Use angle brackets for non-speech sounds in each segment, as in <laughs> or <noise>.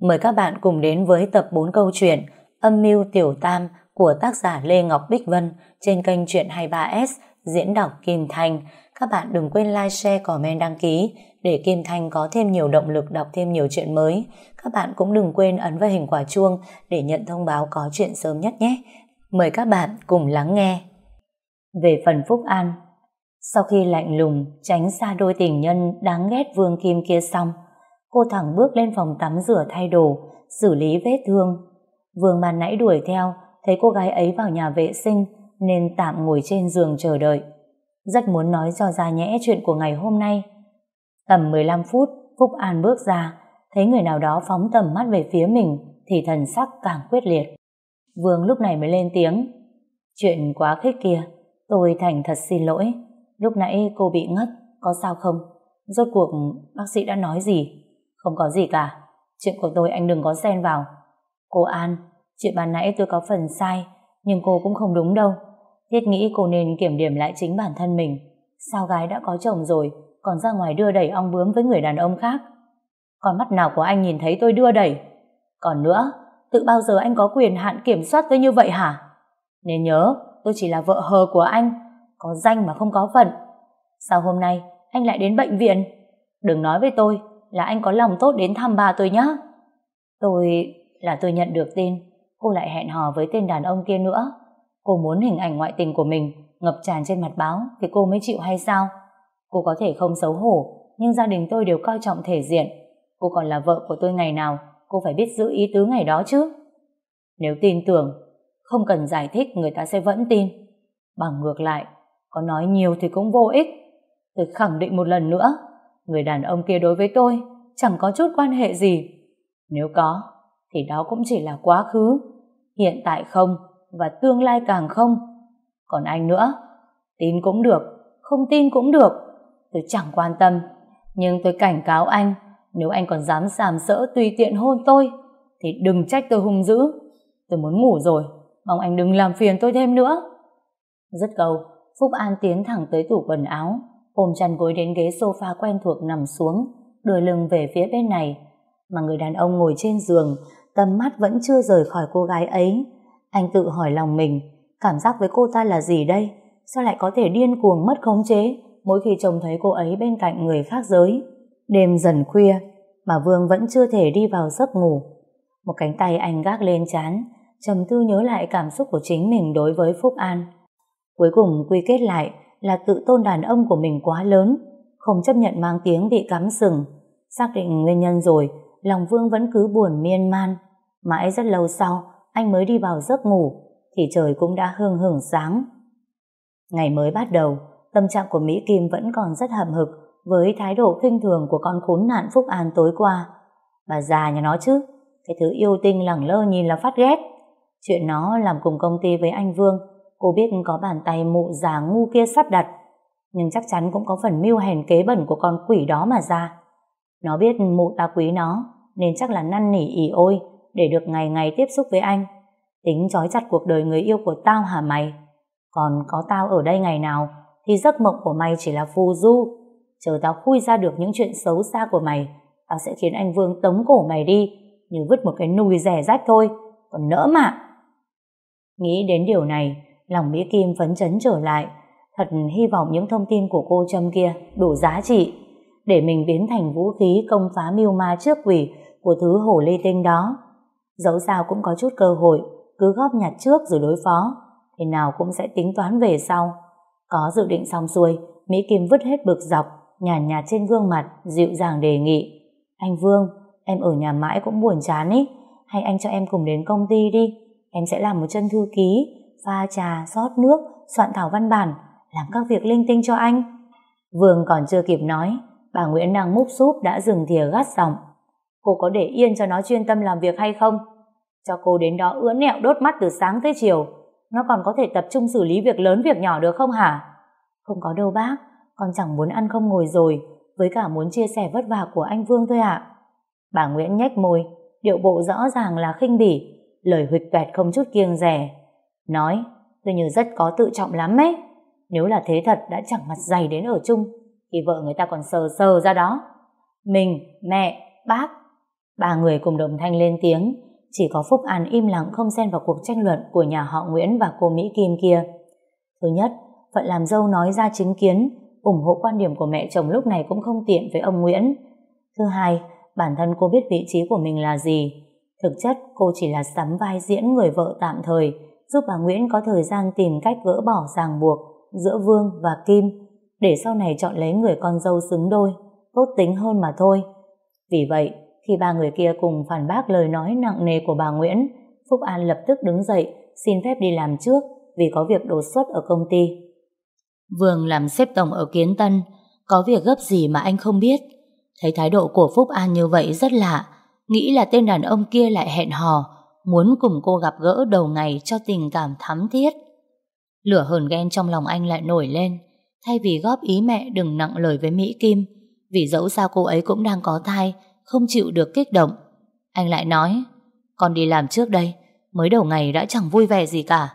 Mời các bạn cùng đến với tập 4 câu chuyện Âm mưu tiểu tam của tác giả Lê Ngọc Bích Vân trên kênh Chuyện 23S diễn đọc Kim Thanh. Các bạn đừng quên like, share, comment, đăng ký để Kim Thanh có thêm nhiều động lực đọc thêm nhiều chuyện mới. Các bạn cũng đừng quên ấn vào hình quả chuông để nhận thông báo có chuyện sớm nhất nhé. Mời các bạn cùng lắng nghe. Về phần Phúc An Sau khi lạnh lùng tránh xa đôi tình nhân đáng ghét Vương Kim kia xong cô thẳng bước lên phòng tắm rửa thay đồ, xử lý vết thương. Vương ban nãy đuổi theo, thấy cô gái ấy vào nhà vệ sinh nên tạm ngồi trên giường chờ đợi. Rất muốn nói cho ra nhẽ chuyện của ngày hôm nay. Tầm 15 phút, Phúc An bước ra, thấy người nào đó phóng tầm mắt về phía mình thì thần sắc càng quyết liệt. Vương lúc này mới lên tiếng. Chuyện quá khích kia, tôi thành thật xin lỗi. Lúc nãy cô bị ngất, có sao không? Rốt cuộc bác sĩ đã nói gì? Không có gì cả. Chuyện của tôi anh đừng có xen vào. Cô An, chuyện ban nãy tôi có phần sai, nhưng cô cũng không đúng đâu. Thiết nghĩ cô nên kiểm điểm lại chính bản thân mình. Sao gái đã có chồng rồi, còn ra ngoài đưa đẩy ong bướm với người đàn ông khác? Con mắt nào của anh nhìn thấy tôi đưa đẩy? Còn nữa, tự bao giờ anh có quyền hạn kiểm soát tôi như vậy hả? Nên nhớ, tôi chỉ là vợ hờ của anh, có danh mà không có phận. Sao hôm nay anh lại đến bệnh viện? Đừng nói với tôi là anh có lòng tốt đến thăm bà tôi nhé. Tôi là tôi nhận được tin, cô lại hẹn hò với tên đàn ông kia nữa. Cô muốn hình ảnh ngoại tình của mình ngập tràn trên mặt báo thì cô mới chịu hay sao? Cô có thể không xấu hổ, nhưng gia đình tôi đều coi trọng thể diện. Cô còn là vợ của tôi ngày nào, cô phải biết giữ ý tứ ngày đó chứ. Nếu tin tưởng, không cần giải thích người ta sẽ vẫn tin. Bằng ngược lại, có nói nhiều thì cũng vô ích. Tôi khẳng định một lần nữa người đàn ông kia đối với tôi chẳng có chút quan hệ gì. Nếu có, thì đó cũng chỉ là quá khứ, hiện tại không và tương lai càng không. Còn anh nữa, tin cũng được, không tin cũng được, tôi chẳng quan tâm. Nhưng tôi cảnh cáo anh, nếu anh còn dám sàm sỡ tùy tiện hôn tôi, thì đừng trách tôi hung dữ. Tôi muốn ngủ rồi, mong anh đừng làm phiền tôi thêm nữa. Rất câu, Phúc An tiến thẳng tới tủ quần áo, ôm chăn gối đến ghế sofa quen thuộc nằm xuống, đưa lưng về phía bên này. Mà người đàn ông ngồi trên giường, tầm mắt vẫn chưa rời khỏi cô gái ấy. Anh tự hỏi lòng mình, cảm giác với cô ta là gì đây? Sao lại có thể điên cuồng mất khống chế mỗi khi trông thấy cô ấy bên cạnh người khác giới? Đêm dần khuya, mà Vương vẫn chưa thể đi vào giấc ngủ. Một cánh tay anh gác lên chán, trầm tư nhớ lại cảm xúc của chính mình đối với Phúc An. Cuối cùng quy kết lại, là tự tôn đàn ông của mình quá lớn, không chấp nhận mang tiếng bị cắm sừng. Xác định nguyên nhân rồi, lòng Vương vẫn cứ buồn miên man. Mãi rất lâu sau, anh mới đi vào giấc ngủ, thì trời cũng đã hương hưởng sáng. Ngày mới bắt đầu, tâm trạng của Mỹ Kim vẫn còn rất hậm hực với thái độ khinh thường của con khốn nạn Phúc An tối qua. Bà già nhà nó chứ, cái thứ yêu tinh lẳng lơ nhìn là phát ghét. Chuyện nó làm cùng công ty với anh Vương Cô biết có bàn tay mụ già ngu kia sắp đặt, nhưng chắc chắn cũng có phần mưu hèn kế bẩn của con quỷ đó mà ra. Nó biết mụ ta quý nó, nên chắc là năn nỉ ỉ ôi để được ngày ngày tiếp xúc với anh. Tính trói chặt cuộc đời người yêu của tao hả mày? Còn có tao ở đây ngày nào thì giấc mộng của mày chỉ là phù du. Chờ tao khui ra được những chuyện xấu xa của mày, tao sẽ khiến anh Vương tống cổ mày đi, như vứt một cái nùi rẻ rách thôi, còn nỡ mà. Nghĩ đến điều này, lòng Mỹ Kim phấn chấn trở lại. Thật hy vọng những thông tin của cô Trâm kia đủ giá trị để mình biến thành vũ khí công phá mưu ma trước quỷ của thứ hổ lê tinh đó. Dẫu sao cũng có chút cơ hội, cứ góp nhặt trước rồi đối phó, thì nào cũng sẽ tính toán về sau. Có dự định xong xuôi, Mỹ Kim vứt hết bực dọc, nhàn nhạt, nhạt trên gương mặt, dịu dàng đề nghị. Anh Vương, em ở nhà mãi cũng buồn chán ý, hay anh cho em cùng đến công ty đi, em sẽ làm một chân thư ký, pha trà, rót nước, soạn thảo văn bản, làm các việc linh tinh cho anh. Vương còn chưa kịp nói, bà Nguyễn đang múc súp đã dừng thìa gắt giọng. Cô có để yên cho nó chuyên tâm làm việc hay không? Cho cô đến đó ưỡn nẹo đốt mắt từ sáng tới chiều. Nó còn có thể tập trung xử lý việc lớn việc nhỏ được không hả? Không có đâu bác, con chẳng muốn ăn không ngồi rồi, với cả muốn chia sẻ vất vả của anh Vương thôi ạ. Bà Nguyễn nhếch môi, điệu bộ rõ ràng là khinh bỉ, lời huyệt toẹt không chút kiêng rẻ. Nói, tôi như rất có tự trọng lắm ấy. Nếu là thế thật đã chẳng mặt dày đến ở chung, thì vợ người ta còn sờ sờ ra đó. Mình, mẹ, bác, Ba người cùng đồng thanh lên tiếng, chỉ có Phúc An im lặng không xen vào cuộc tranh luận của nhà họ Nguyễn và cô Mỹ Kim kia. Thứ nhất, phận làm dâu nói ra chính kiến, ủng hộ quan điểm của mẹ chồng lúc này cũng không tiện với ông Nguyễn. Thứ hai, bản thân cô biết vị trí của mình là gì. Thực chất cô chỉ là sắm vai diễn người vợ tạm thời, giúp bà Nguyễn có thời gian tìm cách gỡ bỏ ràng buộc giữa Vương và Kim, để sau này chọn lấy người con dâu xứng đôi, tốt tính hơn mà thôi. Vì vậy, khi ba người kia cùng phản bác lời nói nặng nề của bà Nguyễn, Phúc An lập tức đứng dậy, xin phép đi làm trước vì có việc đột xuất ở công ty. Vương làm xếp tổng ở Kiến Tân, có việc gấp gì mà anh không biết. Thấy thái độ của Phúc An như vậy rất lạ, nghĩ là tên đàn ông kia lại hẹn hò, muốn cùng cô gặp gỡ đầu ngày cho tình cảm thắm thiết. Lửa hờn ghen trong lòng anh lại nổi lên, thay vì góp ý mẹ đừng nặng lời với Mỹ Kim, vì dẫu sao cô ấy cũng đang có thai, không chịu được kích động. Anh lại nói, con đi làm trước đây, mới đầu ngày đã chẳng vui vẻ gì cả.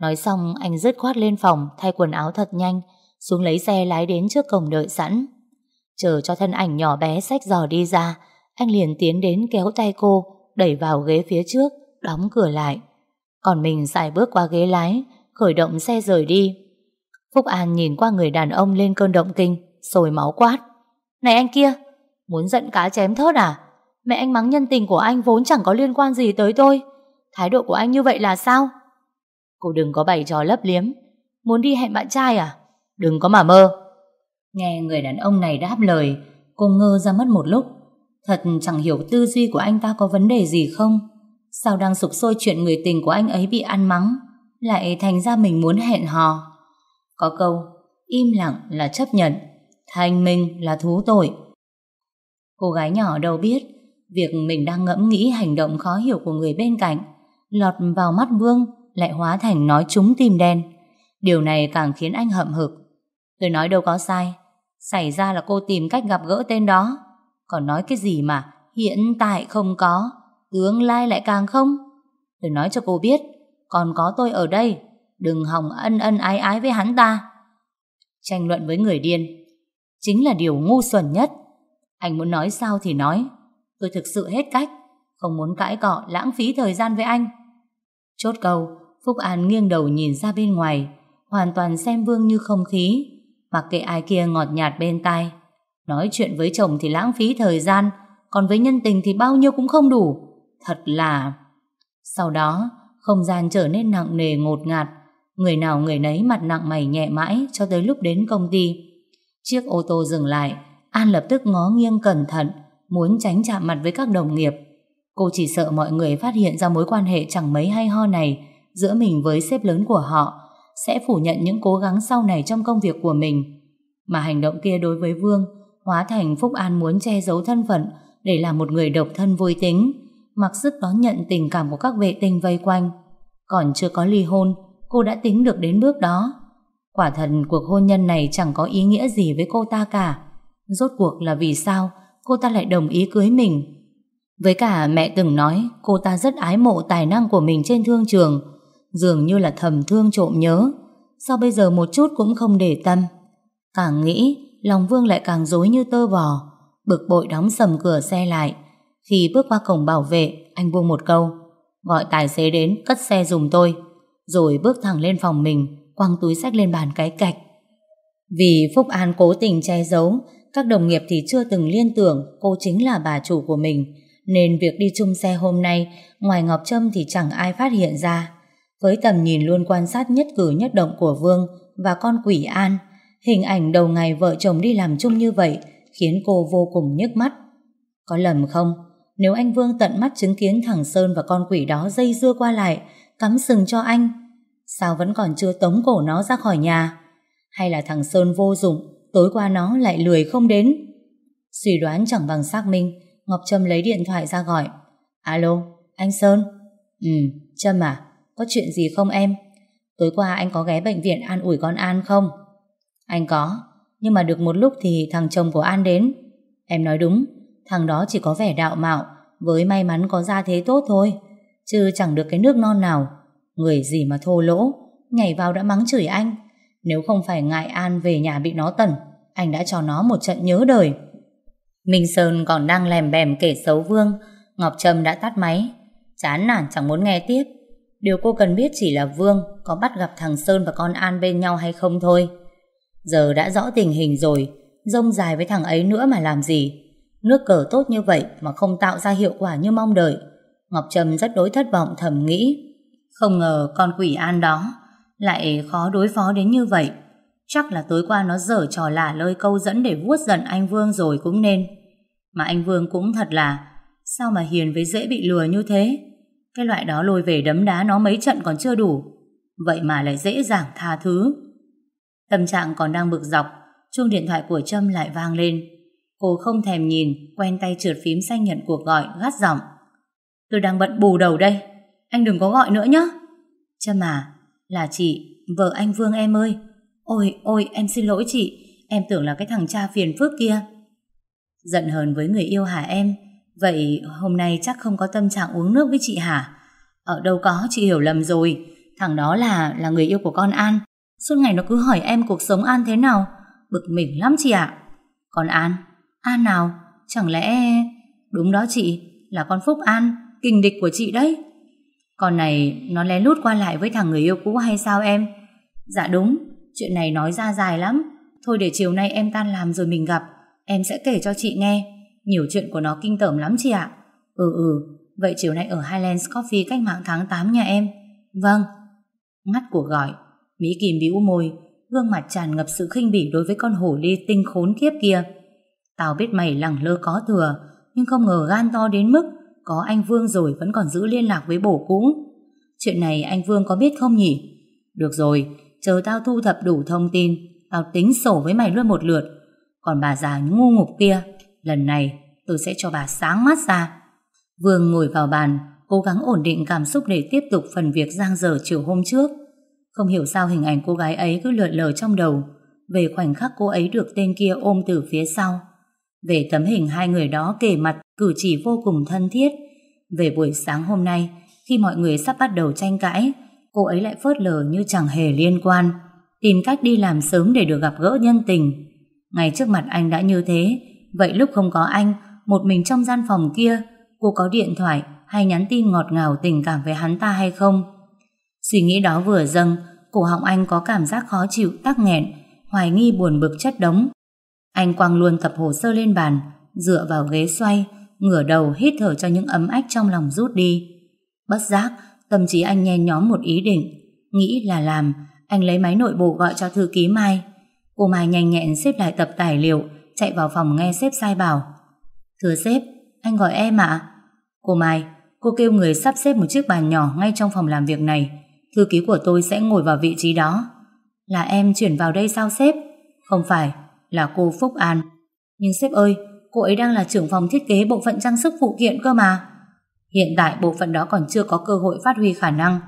Nói xong anh dứt khoát lên phòng thay quần áo thật nhanh, xuống lấy xe lái đến trước cổng đợi sẵn. Chờ cho thân ảnh nhỏ bé xách giò đi ra, anh liền tiến đến kéo tay cô, đẩy vào ghế phía trước, đóng cửa lại. Còn mình xài bước qua ghế lái, khởi động xe rời đi. Phúc An nhìn qua người đàn ông lên cơn động kinh, sồi máu quát. Này anh kia, muốn giận cá chém thớt à? Mẹ anh mắng nhân tình của anh vốn chẳng có liên quan gì tới tôi. Thái độ của anh như vậy là sao? Cô đừng có bày trò lấp liếm. Muốn đi hẹn bạn trai à? Đừng có mà mơ. Nghe người đàn ông này đáp lời, cô ngơ ra mất một lúc. Thật chẳng hiểu tư duy của anh ta có vấn đề gì không? Sao đang sụp sôi chuyện người tình của anh ấy bị ăn mắng, lại thành ra mình muốn hẹn hò? Có câu, im lặng là chấp nhận, thành minh là thú tội. Cô gái nhỏ đâu biết, việc mình đang ngẫm nghĩ hành động khó hiểu của người bên cạnh, lọt vào mắt Vương lại hóa thành nói trúng tim đen. Điều này càng khiến anh hậm hực. Tôi nói đâu có sai, xảy ra là cô tìm cách gặp gỡ tên đó. Còn nói cái gì mà hiện tại không có, tương lai lại càng không. Tôi nói cho cô biết, còn có tôi ở đây, đừng hòng ân ân ái ái với hắn ta. Tranh luận với người điên, chính là điều ngu xuẩn nhất. Anh muốn nói sao thì nói, tôi thực sự hết cách, không muốn cãi cọ lãng phí thời gian với anh. Chốt câu, Phúc An nghiêng đầu nhìn ra bên ngoài, hoàn toàn xem Vương như không khí, mặc kệ ai kia ngọt nhạt bên tai. Nói chuyện với chồng thì lãng phí thời gian, còn với nhân tình thì bao nhiêu cũng không đủ. Thật là... Sau đó, không gian trở nên nặng nề ngột ngạt, người nào người nấy mặt nặng mày nhẹ mãi cho tới lúc đến công ty. Chiếc ô tô dừng lại, An lập tức ngó nghiêng cẩn thận, muốn tránh chạm mặt với các đồng nghiệp. Cô chỉ sợ mọi người phát hiện ra mối quan hệ chẳng mấy hay ho này giữa mình với sếp lớn của họ, sẽ phủ nhận những cố gắng sau này trong công việc của mình. Mà hành động kia đối với Vương hóa thành Phúc An muốn che giấu thân phận để làm một người độc thân vui tính, mặc sức đón nhận tình cảm của các vệ tinh vây quanh. Còn chưa có ly hôn, cô đã tính được đến bước đó. Quả thật cuộc hôn nhân này chẳng có ý nghĩa gì với cô ta cả. Rốt cuộc là vì sao cô ta lại đồng ý cưới mình? Với cả mẹ từng nói cô ta rất ái mộ tài năng của mình trên thương trường, dường như là thầm thương trộm nhớ. Sao bây giờ một chút cũng không để tâm? Càng nghĩ, lòng Vương lại càng dối như tơ vò. Bực bội đóng sầm cửa xe lại. Khi bước qua cổng bảo vệ, anh buông một câu. Gọi tài xế đến, cất xe dùng tôi. Rồi bước thẳng lên phòng mình, quăng túi sách lên bàn cái cạch. Vì Phúc An cố tình che giấu, các đồng nghiệp thì chưa từng liên tưởng cô chính là bà chủ của mình, nên việc đi chung xe hôm nay, ngoài Ngọc Trâm thì chẳng ai phát hiện ra. Với tầm nhìn luôn quan sát nhất cử nhất động của Vương và con quỷ An, hình ảnh đầu ngày vợ chồng đi làm chung như vậy khiến cô vô cùng nhức mắt. Có lầm không? Nếu anh Vương tận mắt chứng kiến thằng Sơn và con quỷ đó dây dưa qua lại, cắm sừng cho anh, sao vẫn còn chưa tống cổ nó ra khỏi nhà? Hay là thằng Sơn vô dụng, tối qua nó lại lười không đến? Suy đoán chẳng bằng xác minh, Ngọc Trâm lấy điện thoại ra gọi. Alo, anh Sơn? Ừ, Trâm à, có chuyện gì không em? Tối qua anh có ghé bệnh viện an ủi con An không? Anh có, nhưng mà được một lúc thì thằng chồng của An đến. Em nói đúng, thằng đó chỉ có vẻ đạo mạo, với may mắn có gia thế tốt thôi, chứ chẳng được cái nước non nào. Người gì mà thô lỗ, nhảy vào đã mắng chửi anh. Nếu không phải ngại An về nhà bị nó tẩn, anh đã cho nó một trận nhớ đời. Minh Sơn còn đang lèm bèm kể xấu Vương, Ngọc Trâm đã tắt máy. Chán nản chẳng muốn nghe tiếp. Điều cô cần biết chỉ là Vương có bắt gặp thằng Sơn và con An bên nhau hay không thôi. Giờ đã rõ tình hình rồi, rông dài với thằng ấy nữa mà làm gì. Nước cờ tốt như vậy mà không tạo ra hiệu quả như mong đợi. Ngọc Trâm rất đối thất vọng thầm nghĩ. Không ngờ con quỷ An đó lại khó đối phó đến như vậy. Chắc là tối qua nó dở trò lả lơi câu dẫn để vuốt giận anh Vương rồi cũng nên. Mà anh Vương cũng thật là sao mà hiền với dễ bị lừa như thế. Cái loại đó lôi về đấm đá nó mấy trận còn chưa đủ. Vậy mà lại dễ dàng tha thứ. Tâm trạng còn đang bực dọc, chuông điện thoại của Trâm lại vang lên. Cô không thèm nhìn, quen tay trượt phím xanh nhận cuộc gọi, gắt giọng. Tôi đang bận bù đầu đây, anh đừng có gọi nữa nhé. Trâm à, là chị, vợ anh Vương em ơi. Ôi, ôi, em xin lỗi chị, em tưởng là cái thằng cha phiền phức kia. Giận hờn với người yêu hả em? Vậy hôm nay chắc không có tâm trạng uống nước với chị hả? Ở đâu có, chị hiểu lầm rồi. Thằng đó là là người yêu của con An. Suốt ngày nó cứ hỏi em cuộc sống An thế nào. Bực mình lắm chị ạ. còn An? An nào? Chẳng lẽ... Đúng đó chị, là con Phúc An, kình địch của chị đấy. Con này nó lén lút qua lại với thằng người yêu cũ hay sao em? Dạ đúng, chuyện này nói ra dài lắm. Thôi để chiều nay em tan làm rồi mình gặp, em sẽ kể cho chị nghe. Nhiều chuyện của nó kinh tởm lắm chị ạ. Ừ ừ, vậy chiều nay ở Highlands Coffee cách mạng tháng 8 nhà em. Vâng. Ngắt cuộc gọi, Mỹ Kim bĩu môi, gương mặt tràn ngập sự khinh bỉ đối với con hổ ly tinh khốn kiếp kia. Tao biết mày lẳng lơ có thừa, nhưng không ngờ gan to đến mức có anh Vương rồi vẫn còn giữ liên lạc với bổ cũ. Chuyện này anh Vương có biết không nhỉ? Được rồi, chờ tao thu thập đủ thông tin, tao tính sổ với mày luôn một lượt. Còn bà già ngu ngục kia, lần này tôi sẽ cho bà sáng mắt ra. Vương ngồi vào bàn, cố gắng ổn định cảm xúc để tiếp tục phần việc giang dở chiều hôm trước. Không hiểu sao hình ảnh cô gái ấy cứ lượn lờ trong đầu, về khoảnh khắc cô ấy được tên kia ôm từ phía sau. Về tấm hình hai người đó kề mặt cử chỉ vô cùng thân thiết. Về buổi sáng hôm nay, khi mọi người sắp bắt đầu tranh cãi, cô ấy lại phớt lờ như chẳng hề liên quan. Tìm cách đi làm sớm để được gặp gỡ nhân tình. ngày trước mặt anh đã như thế, vậy lúc không có anh, một mình trong gian phòng kia, cô có điện thoại hay nhắn tin ngọt ngào tình cảm với hắn ta hay không? Suy nghĩ đó vừa dâng, cổ họng anh có cảm giác khó chịu, tắc nghẹn, hoài nghi buồn bực chất đống. Anh quăng luôn tập hồ sơ lên bàn, dựa vào ghế xoay, ngửa đầu hít thở cho những ấm ách trong lòng rút đi. Bất giác, tâm trí anh nhen nhóm một ý định, nghĩ là làm, anh lấy máy nội bộ gọi cho thư ký Mai. Cô Mai nhanh nhẹn xếp lại tập tài liệu, chạy vào phòng nghe sếp sai bảo. Thưa sếp, anh gọi em ạ. Cô Mai, cô kêu người sắp xếp một chiếc bàn nhỏ ngay trong phòng làm việc này. Thư ký của tôi sẽ ngồi vào vị trí đó. Là em chuyển vào đây sao sếp? Không phải, là cô Phúc An. Nhưng sếp ơi, cô ấy đang là trưởng phòng thiết kế bộ phận trang sức phụ kiện cơ mà. Hiện tại bộ phận đó còn chưa có cơ hội phát huy khả năng.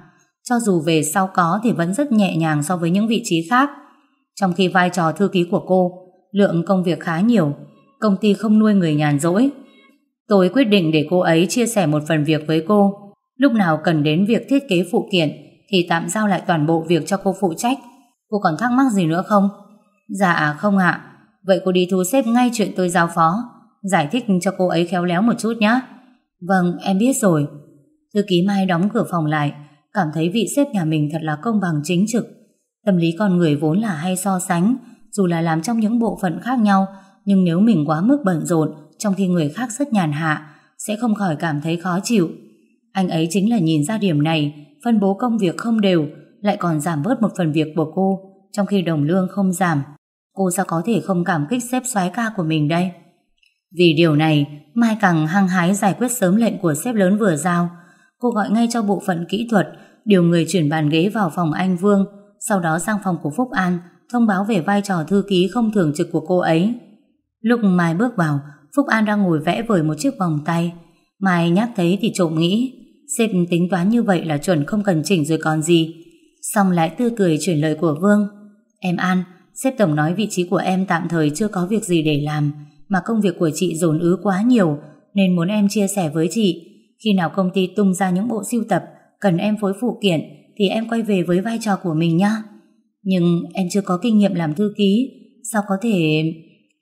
Cho dù về sau có thì vẫn rất nhẹ nhàng so với những vị trí khác. Trong khi vai trò thư ký của cô, lượng công việc khá nhiều, công ty không nuôi người nhàn rỗi. Tôi quyết định để cô ấy chia sẻ một phần việc với cô. Lúc nào cần đến việc thiết kế phụ kiện thì tạm giao lại toàn bộ việc cho cô phụ trách. Cô còn thắc mắc gì nữa không? Dạ không ạ. Vậy cô đi thu xếp ngay chuyện tôi giao phó Giải thích cho cô ấy khéo léo một chút nhé Vâng em biết rồi Thư ký Mai đóng cửa phòng lại, Cảm thấy vị sếp nhà mình thật là công bằng chính trực Tâm lý con người vốn là hay so sánh, Dù là làm trong những bộ phận khác nhau, Nhưng nếu mình quá mức bận rộn, Trong khi người khác rất nhàn hạ, Sẽ không khỏi cảm thấy khó chịu Anh ấy chính là nhìn ra điểm này Phân bố công việc không đều Lại còn giảm bớt một phần việc của cô Trong khi đồng lương không giảm Cô sao có thể không cảm kích sếp soái ca của mình đây? Vì điều này, Mai càng hăng hái giải quyết sớm lệnh của sếp lớn vừa giao. Cô gọi ngay cho bộ phận kỹ thuật, điều người chuyển bàn ghế vào phòng anh Vương, sau đó sang phòng của Phúc An, thông báo về vai trò thư ký không thường trực của cô ấy. Lúc Mai bước vào, Phúc An đang ngồi vẽ vời một chiếc vòng tay. Mai nhắc thấy thì trộm nghĩ, sếp tính toán như vậy là chuẩn không cần chỉnh rồi còn gì. Xong lại tươi cười chuyển lời của Vương. Em An, Sếp tổng nói vị trí của em tạm thời chưa có việc gì để làm, mà công việc của chị dồn ứ quá nhiều, nên muốn em chia sẻ với chị. Khi nào công ty tung ra những bộ siêu tập, cần em phối phụ kiện, thì em quay về với vai trò của mình nhá. Nhưng em chưa có kinh nghiệm làm thư ký, sao có thể...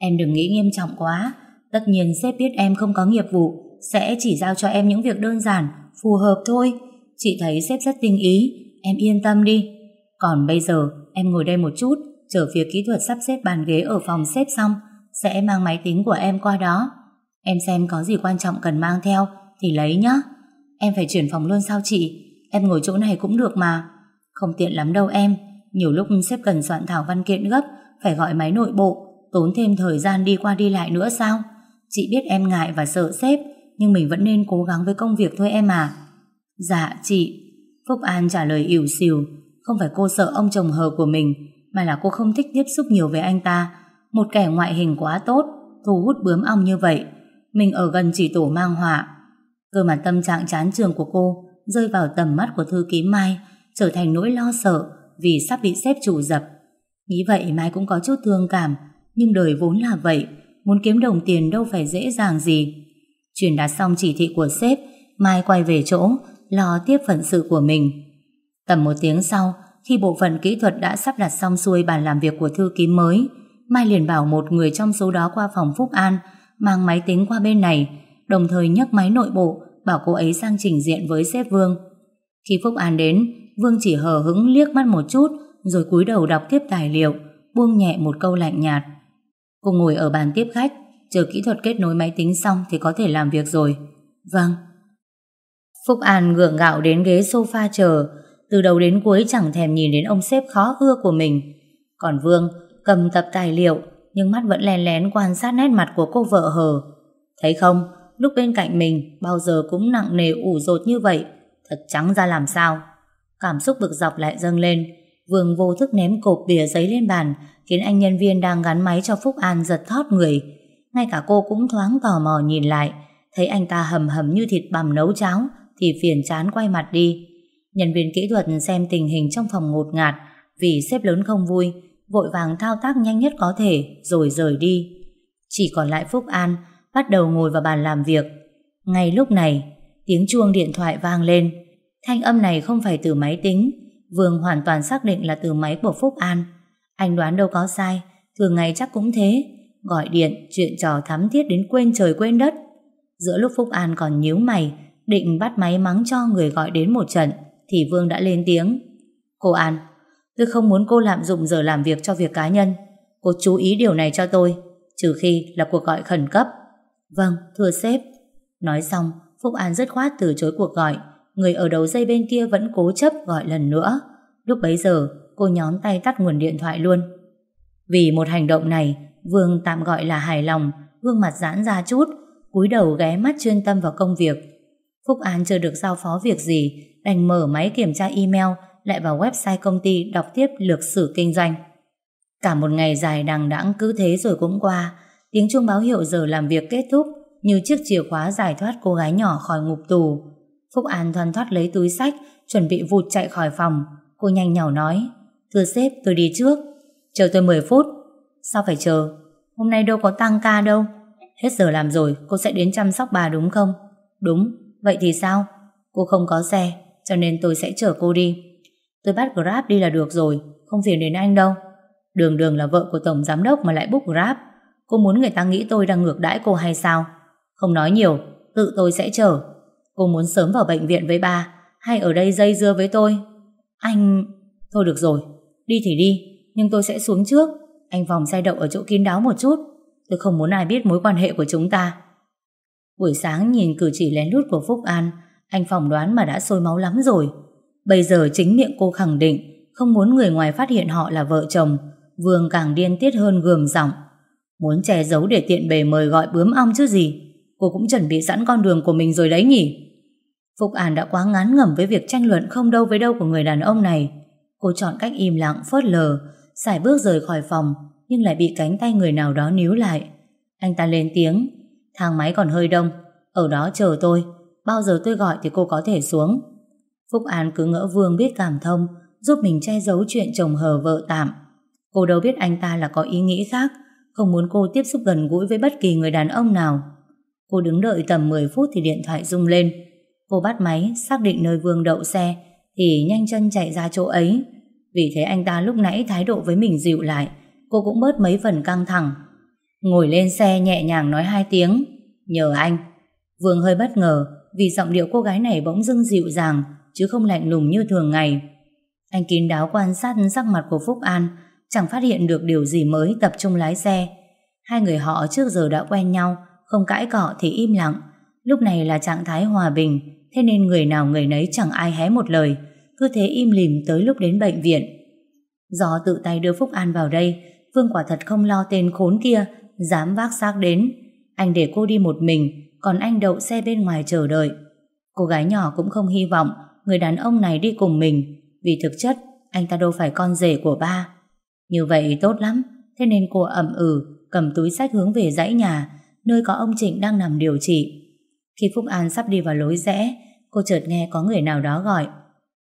Em đừng nghĩ nghiêm trọng quá, Tất nhiên sếp biết em không có nghiệp vụ, sẽ chỉ giao cho em những việc đơn giản, phù hợp thôi. Chị thấy sếp rất tinh ý, em yên tâm đi. Còn bây giờ, em ngồi đây một chút, chờ phía kỹ thuật sắp xếp bàn ghế ở phòng sếp xong, sẽ mang máy tính của em qua đó. Em xem có gì quan trọng cần mang theo, thì lấy nhá. Em phải chuyển phòng luôn sao chị? Em ngồi chỗ này cũng được mà. Không tiện lắm đâu em, nhiều lúc sếp cần soạn thảo văn kiện gấp, phải gọi máy nội bộ, tốn thêm thời gian đi qua đi lại nữa sao? Chị biết em ngại và sợ sếp, nhưng mình vẫn nên cố gắng với công việc thôi em à. Dạ chị. Phúc An trả lời ỉu xìu, không phải cô sợ ông chồng hờ của mình, mà là cô không thích tiếp xúc nhiều với anh ta. Một kẻ ngoại hình quá tốt, thu hút bướm ong như vậy. Mình ở gần chỉ tổ mang họa. Cơ mà tâm trạng chán trường của cô rơi vào tầm mắt của thư ký Mai, trở thành nỗi lo sợ vì sắp bị xếp chủ dập. Nghĩ vậy Mai cũng có chút thương cảm, nhưng đời vốn là vậy, muốn kiếm đồng tiền đâu phải dễ dàng gì. Truyền đạt xong chỉ thị của sếp, Mai quay về chỗ, lo tiếp phận sự của mình. Tầm một tiếng sau, khi bộ phận kỹ thuật đã sắp đặt xong xuôi bàn làm việc của thư ký mới, Mai liền bảo một người trong số đó qua phòng Phúc An, mang máy tính qua bên này, đồng thời nhấc máy nội bộ, bảo cô ấy sang trình diện với sếp Vương. Khi Phúc An đến, Vương chỉ hờ hững liếc mắt một chút, rồi cúi đầu đọc tiếp tài liệu, buông nhẹ một câu lạnh nhạt. Cô ngồi ở bàn tiếp khách, chờ kỹ thuật kết nối máy tính xong thì có thể làm việc rồi. Vâng. Phúc An gượng gạo đến ghế sofa chờ, từ đầu đến cuối chẳng thèm nhìn đến ông sếp khó ưa của mình. Còn Vương cầm tập tài liệu, nhưng mắt vẫn lén lén quan sát nét mặt của cô vợ hờ. Thấy không, lúc bên cạnh mình bao giờ cũng nặng nề ủ rột như vậy, thật trắng ra làm sao. Cảm xúc bực dọc lại dâng lên, Vương vô thức ném cột bìa giấy lên bàn, khiến anh nhân viên đang gắn máy cho Phúc An giật thót người. Ngay cả cô cũng thoáng tò mò nhìn lại, thấy anh ta hầm hầm như thịt bằm nấu cháo, thì phiền chán quay mặt đi. Nhân viên kỹ thuật xem tình hình trong phòng ngột ngạt, vì sếp lớn không vui, vội vàng thao tác nhanh nhất có thể, rồi rời đi. Chỉ còn lại Phúc An, bắt đầu ngồi vào bàn làm việc. Ngay lúc này, tiếng chuông điện thoại vang lên. Thanh âm này không phải từ máy tính, Vương hoàn toàn xác định là từ máy của Phúc An. Anh đoán đâu có sai, thường ngày chắc cũng thế. Gọi điện, chuyện trò thắm thiết đến quên trời quên đất. Giữa lúc Phúc An còn nhíu mày, định bắt máy mắng cho người gọi đến một trận, thì Vương đã lên tiếng. Cô An, tôi không muốn cô lạm dụng giờ làm việc cho việc cá nhân. Cô chú ý điều này cho tôi, trừ khi là cuộc gọi khẩn cấp. Vâng, thưa sếp. Nói xong, Phúc An dứt khoát từ chối cuộc gọi, người ở đầu dây bên kia vẫn cố chấp gọi lần nữa. Lúc bấy giờ, cô nhón tay tắt nguồn điện thoại luôn. Vì một hành động này, Vương tạm gọi là hài lòng, gương mặt giãn ra chút, cúi đầu ghé mắt chuyên tâm vào công việc. Phúc An chưa được giao phó việc gì, đành mở máy kiểm tra email, lại vào website công ty đọc tiếp lược sử kinh doanh. Cả một ngày dài đằng đẵng cứ thế rồi cũng qua, tiếng chuông báo hiệu giờ làm việc kết thúc, như chiếc chìa khóa giải thoát cô gái nhỏ khỏi ngục tù. Phúc An thoăn thoát lấy túi sách, chuẩn bị vụt chạy khỏi phòng. Cô nhanh nhỏ nói, thưa sếp tôi đi trước, chờ tôi 10 phút. Sao phải chờ? Hôm nay đâu có tăng ca đâu. Hết giờ làm rồi, cô sẽ đến chăm sóc bà đúng không? Đúng, vậy thì sao? Cô không có xe, cho nên tôi sẽ chở cô đi. Tôi bắt Grab đi là được rồi, không phiền đến anh đâu. Đường đường là vợ của tổng giám đốc mà lại book Grab. Cô muốn người ta nghĩ tôi đang ngược đãi cô hay sao? Không nói nhiều, tự tôi sẽ chở. Cô muốn sớm vào bệnh viện với ba hay ở đây dây dưa với tôi? Anh... Thôi được rồi, đi thì đi, nhưng tôi sẽ xuống trước. Anh vòng xe đậu ở chỗ kín đáo một chút. Tôi không muốn ai biết mối quan hệ của chúng ta. Buổi sáng nhìn cử chỉ lén lút của Phúc An, anh phỏng đoán mà đã sôi máu lắm rồi. Bây giờ chính miệng cô khẳng định không muốn người ngoài phát hiện họ là vợ chồng. Vương càng điên tiết hơn gườm giọng. Muốn che giấu để tiện bề mời gọi bướm ong chứ gì. Cô cũng chuẩn bị sẵn con đường của mình rồi đấy nhỉ. Phúc An đã quá ngán ngẩm với việc tranh luận không đâu với đâu của người đàn ông này. Cô chọn cách im lặng, phớt lờ, xài bước rời khỏi phòng, nhưng lại bị cánh tay người nào đó níu lại. Anh ta lên tiếng, thang máy còn hơi đông, ở đó chờ tôi, bao giờ tôi gọi thì cô có thể xuống. Phúc An cứ ngỡ Vương biết cảm thông, giúp mình che giấu chuyện chồng hờ vợ tạm. Cô đâu biết anh ta là có ý nghĩ khác, không muốn cô tiếp xúc gần gũi với bất kỳ người đàn ông nào. Cô đứng đợi tầm 10 phút thì điện thoại rung lên. Cô bắt máy, xác định nơi Vương đậu xe, thì nhanh chân chạy ra chỗ ấy. Vì thế anh ta lúc nãy thái độ với mình dịu lại, cô cũng bớt mấy phần căng thẳng. Ngồi lên xe nhẹ nhàng nói hai tiếng Nhờ anh Vương hơi bất ngờ vì giọng điệu cô gái này bỗng dưng dịu dàng chứ không lạnh lùng như thường ngày. Anh kín đáo quan sát sắc mặt của Phúc An chẳng phát hiện được điều gì mới tập trung lái xe. Hai người họ trước giờ đã quen nhau không cãi cọ thì im lặng. Lúc này là trạng thái hòa bình thế nên người nào người nấy chẳng ai hé một lời cứ thế im lìm tới lúc đến bệnh viện. Do tự tay đưa Phúc An vào đây, Vương quả thật không lo tên khốn kia, dám vác xác đến. Anh để cô đi một mình, còn anh đậu xe bên ngoài chờ đợi. Cô gái nhỏ cũng không hy vọng người đàn ông này đi cùng mình, vì thực chất anh ta đâu phải con rể của ba. Như vậy tốt lắm, thế nên cô ẩm ừ cầm túi sách hướng về dãy nhà, nơi có ông Trịnh đang nằm điều trị. Khi Phúc An sắp đi vào lối rẽ, cô chợt nghe có người nào đó gọi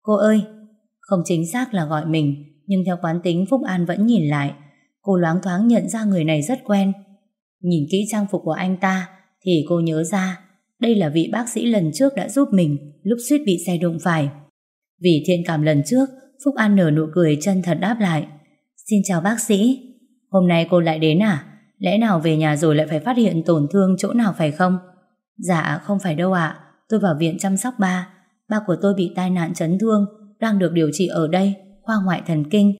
Cô ơi! Không chính xác là gọi mình nhưng theo quán tính Phúc An vẫn nhìn lại cô loáng thoáng nhận ra người này rất quen. Nhìn kỹ trang phục của anh ta thì cô nhớ ra đây là vị bác sĩ lần trước đã giúp mình lúc suýt bị xe đụng phải. Vì thiện cảm lần trước, Phúc An nở nụ cười chân thật đáp lại. Xin chào bác sĩ, hôm nay cô lại đến à? Lẽ nào về nhà rồi lại phải phát hiện tổn thương chỗ nào phải không? Dạ, không phải đâu ạ. Tôi vào viện chăm sóc ba. Ba của tôi bị tai nạn chấn thương, đang được điều trị ở đây, khoa ngoại thần kinh.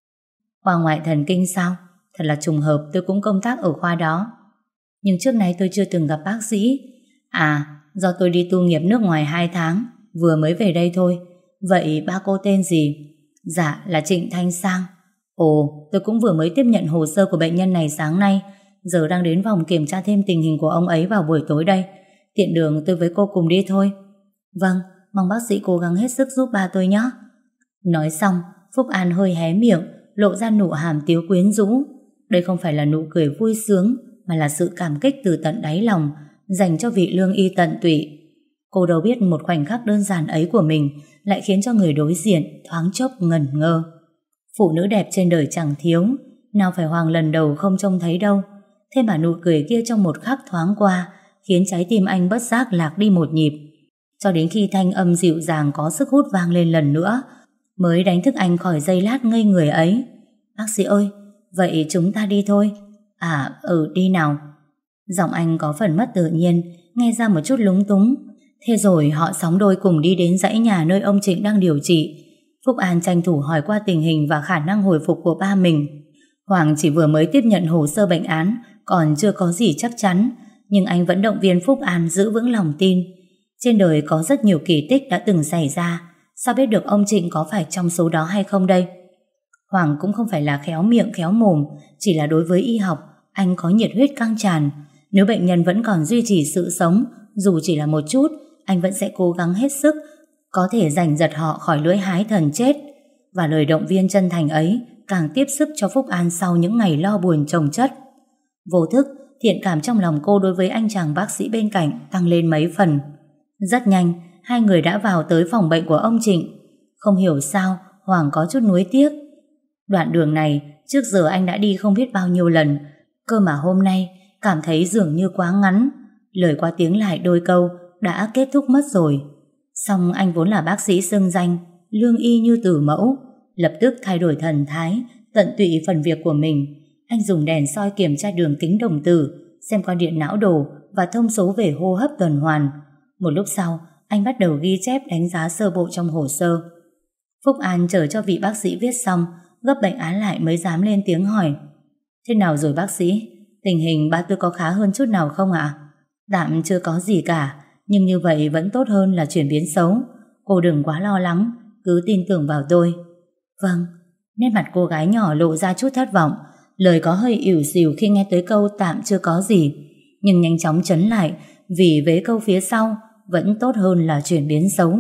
Khoa ngoại thần kinh sao? Thật là trùng hợp tôi cũng công tác ở khoa đó. Nhưng trước nay tôi chưa từng gặp bác sĩ. À, do tôi đi tu nghiệp nước ngoài 2 tháng, vừa mới về đây thôi. Vậy ba cô tên gì? Dạ là Trịnh Thanh Sang. Ồ, tôi cũng vừa mới tiếp nhận hồ sơ của bệnh nhân này sáng nay, giờ đang đến vòng kiểm tra thêm tình hình của ông ấy vào buổi tối đây. Tiện đường tôi với cô cùng đi thôi. Vâng, mong bác sĩ cố gắng hết sức giúp ba tôi nhé. Nói xong, Phúc An hơi hé miệng, lộ ra nụ hàm tiếu quyến rũ. Đây không phải là nụ cười vui sướng, mà là sự cảm kích từ tận đáy lòng dành cho vị lương y tận tụy. Cô đâu biết một khoảnh khắc đơn giản ấy của mình lại khiến cho người đối diện thoáng chốc ngẩn ngơ. Phụ nữ đẹp trên đời chẳng thiếu, nào phải Hoàng lần đầu không trông thấy đâu. Thế mà nụ cười kia trong một khắc thoáng qua khiến trái tim anh bất giác lạc đi một nhịp. Cho đến khi thanh âm dịu dàng có sức hút vang lên lần nữa mới đánh thức anh khỏi giây lát ngây người ấy. Bác sĩ ơi, vậy chúng ta đi thôi. À, ừ, đi nào. Giọng anh có phần mất tự nhiên, nghe ra một chút lúng túng. Thế rồi họ sóng đôi cùng đi đến dãy nhà nơi ông Trịnh đang điều trị. Phúc An tranh thủ hỏi qua tình hình và khả năng hồi phục của ba mình. Hoàng chỉ vừa mới tiếp nhận hồ sơ bệnh án, còn chưa có gì chắc chắn, nhưng anh vẫn động viên Phúc An giữ vững lòng tin. Trên đời có rất nhiều kỳ tích đã từng xảy ra, sao biết được ông Trịnh có phải trong số đó hay không đây? Hoàng cũng không phải là khéo miệng khéo mồm, chỉ là đối với y học, anh có nhiệt huyết căng tràn. Nếu bệnh nhân vẫn còn duy trì sự sống, dù chỉ là một chút, anh vẫn sẽ cố gắng hết sức, có thể giành giật họ khỏi lưỡi hái thần chết. Và lời động viên chân thành ấy càng tiếp sức cho Phúc An sau những ngày lo buồn chồng chất. Vô thức, thiện cảm trong lòng cô đối với anh chàng bác sĩ bên cạnh tăng lên mấy phần. Rất nhanh, hai người đã vào tới phòng bệnh của ông Trịnh. Không hiểu sao, Hoàng có chút nuối tiếc. Đoạn đường này, trước giờ anh đã đi không biết bao nhiêu lần, cơ mà hôm nay cảm thấy dường như quá ngắn. Lời qua tiếng lại đôi câu đã kết thúc mất rồi. Xong anh vốn là bác sĩ xưng danh, lương y như tử mẫu, lập tức thay đổi thần thái, tận tụy phần việc của mình. Anh dùng đèn soi kiểm tra đường kính đồng tử, xem qua điện não đồ và thông số về hô hấp tuần hoàn. Một lúc sau, anh bắt đầu ghi chép đánh giá sơ bộ trong hồ sơ. Phúc An chờ cho vị bác sĩ viết xong, gấp bệnh án lại mới dám lên tiếng hỏi. Thế nào rồi bác sĩ? Tình hình ba tôi có khá hơn chút nào không ạ? Tạm chưa có gì cả, nhưng như vậy vẫn tốt hơn là chuyển biến xấu. Cô đừng quá lo lắng, cứ tin tưởng vào tôi. Vâng, nét mặt cô gái nhỏ lộ ra chút thất vọng, lời có hơi ỉu xìu khi nghe tới câu tạm chưa có gì, nhưng nhanh chóng chấn lại vì vế câu phía sau vẫn tốt hơn là chuyển biến xấu.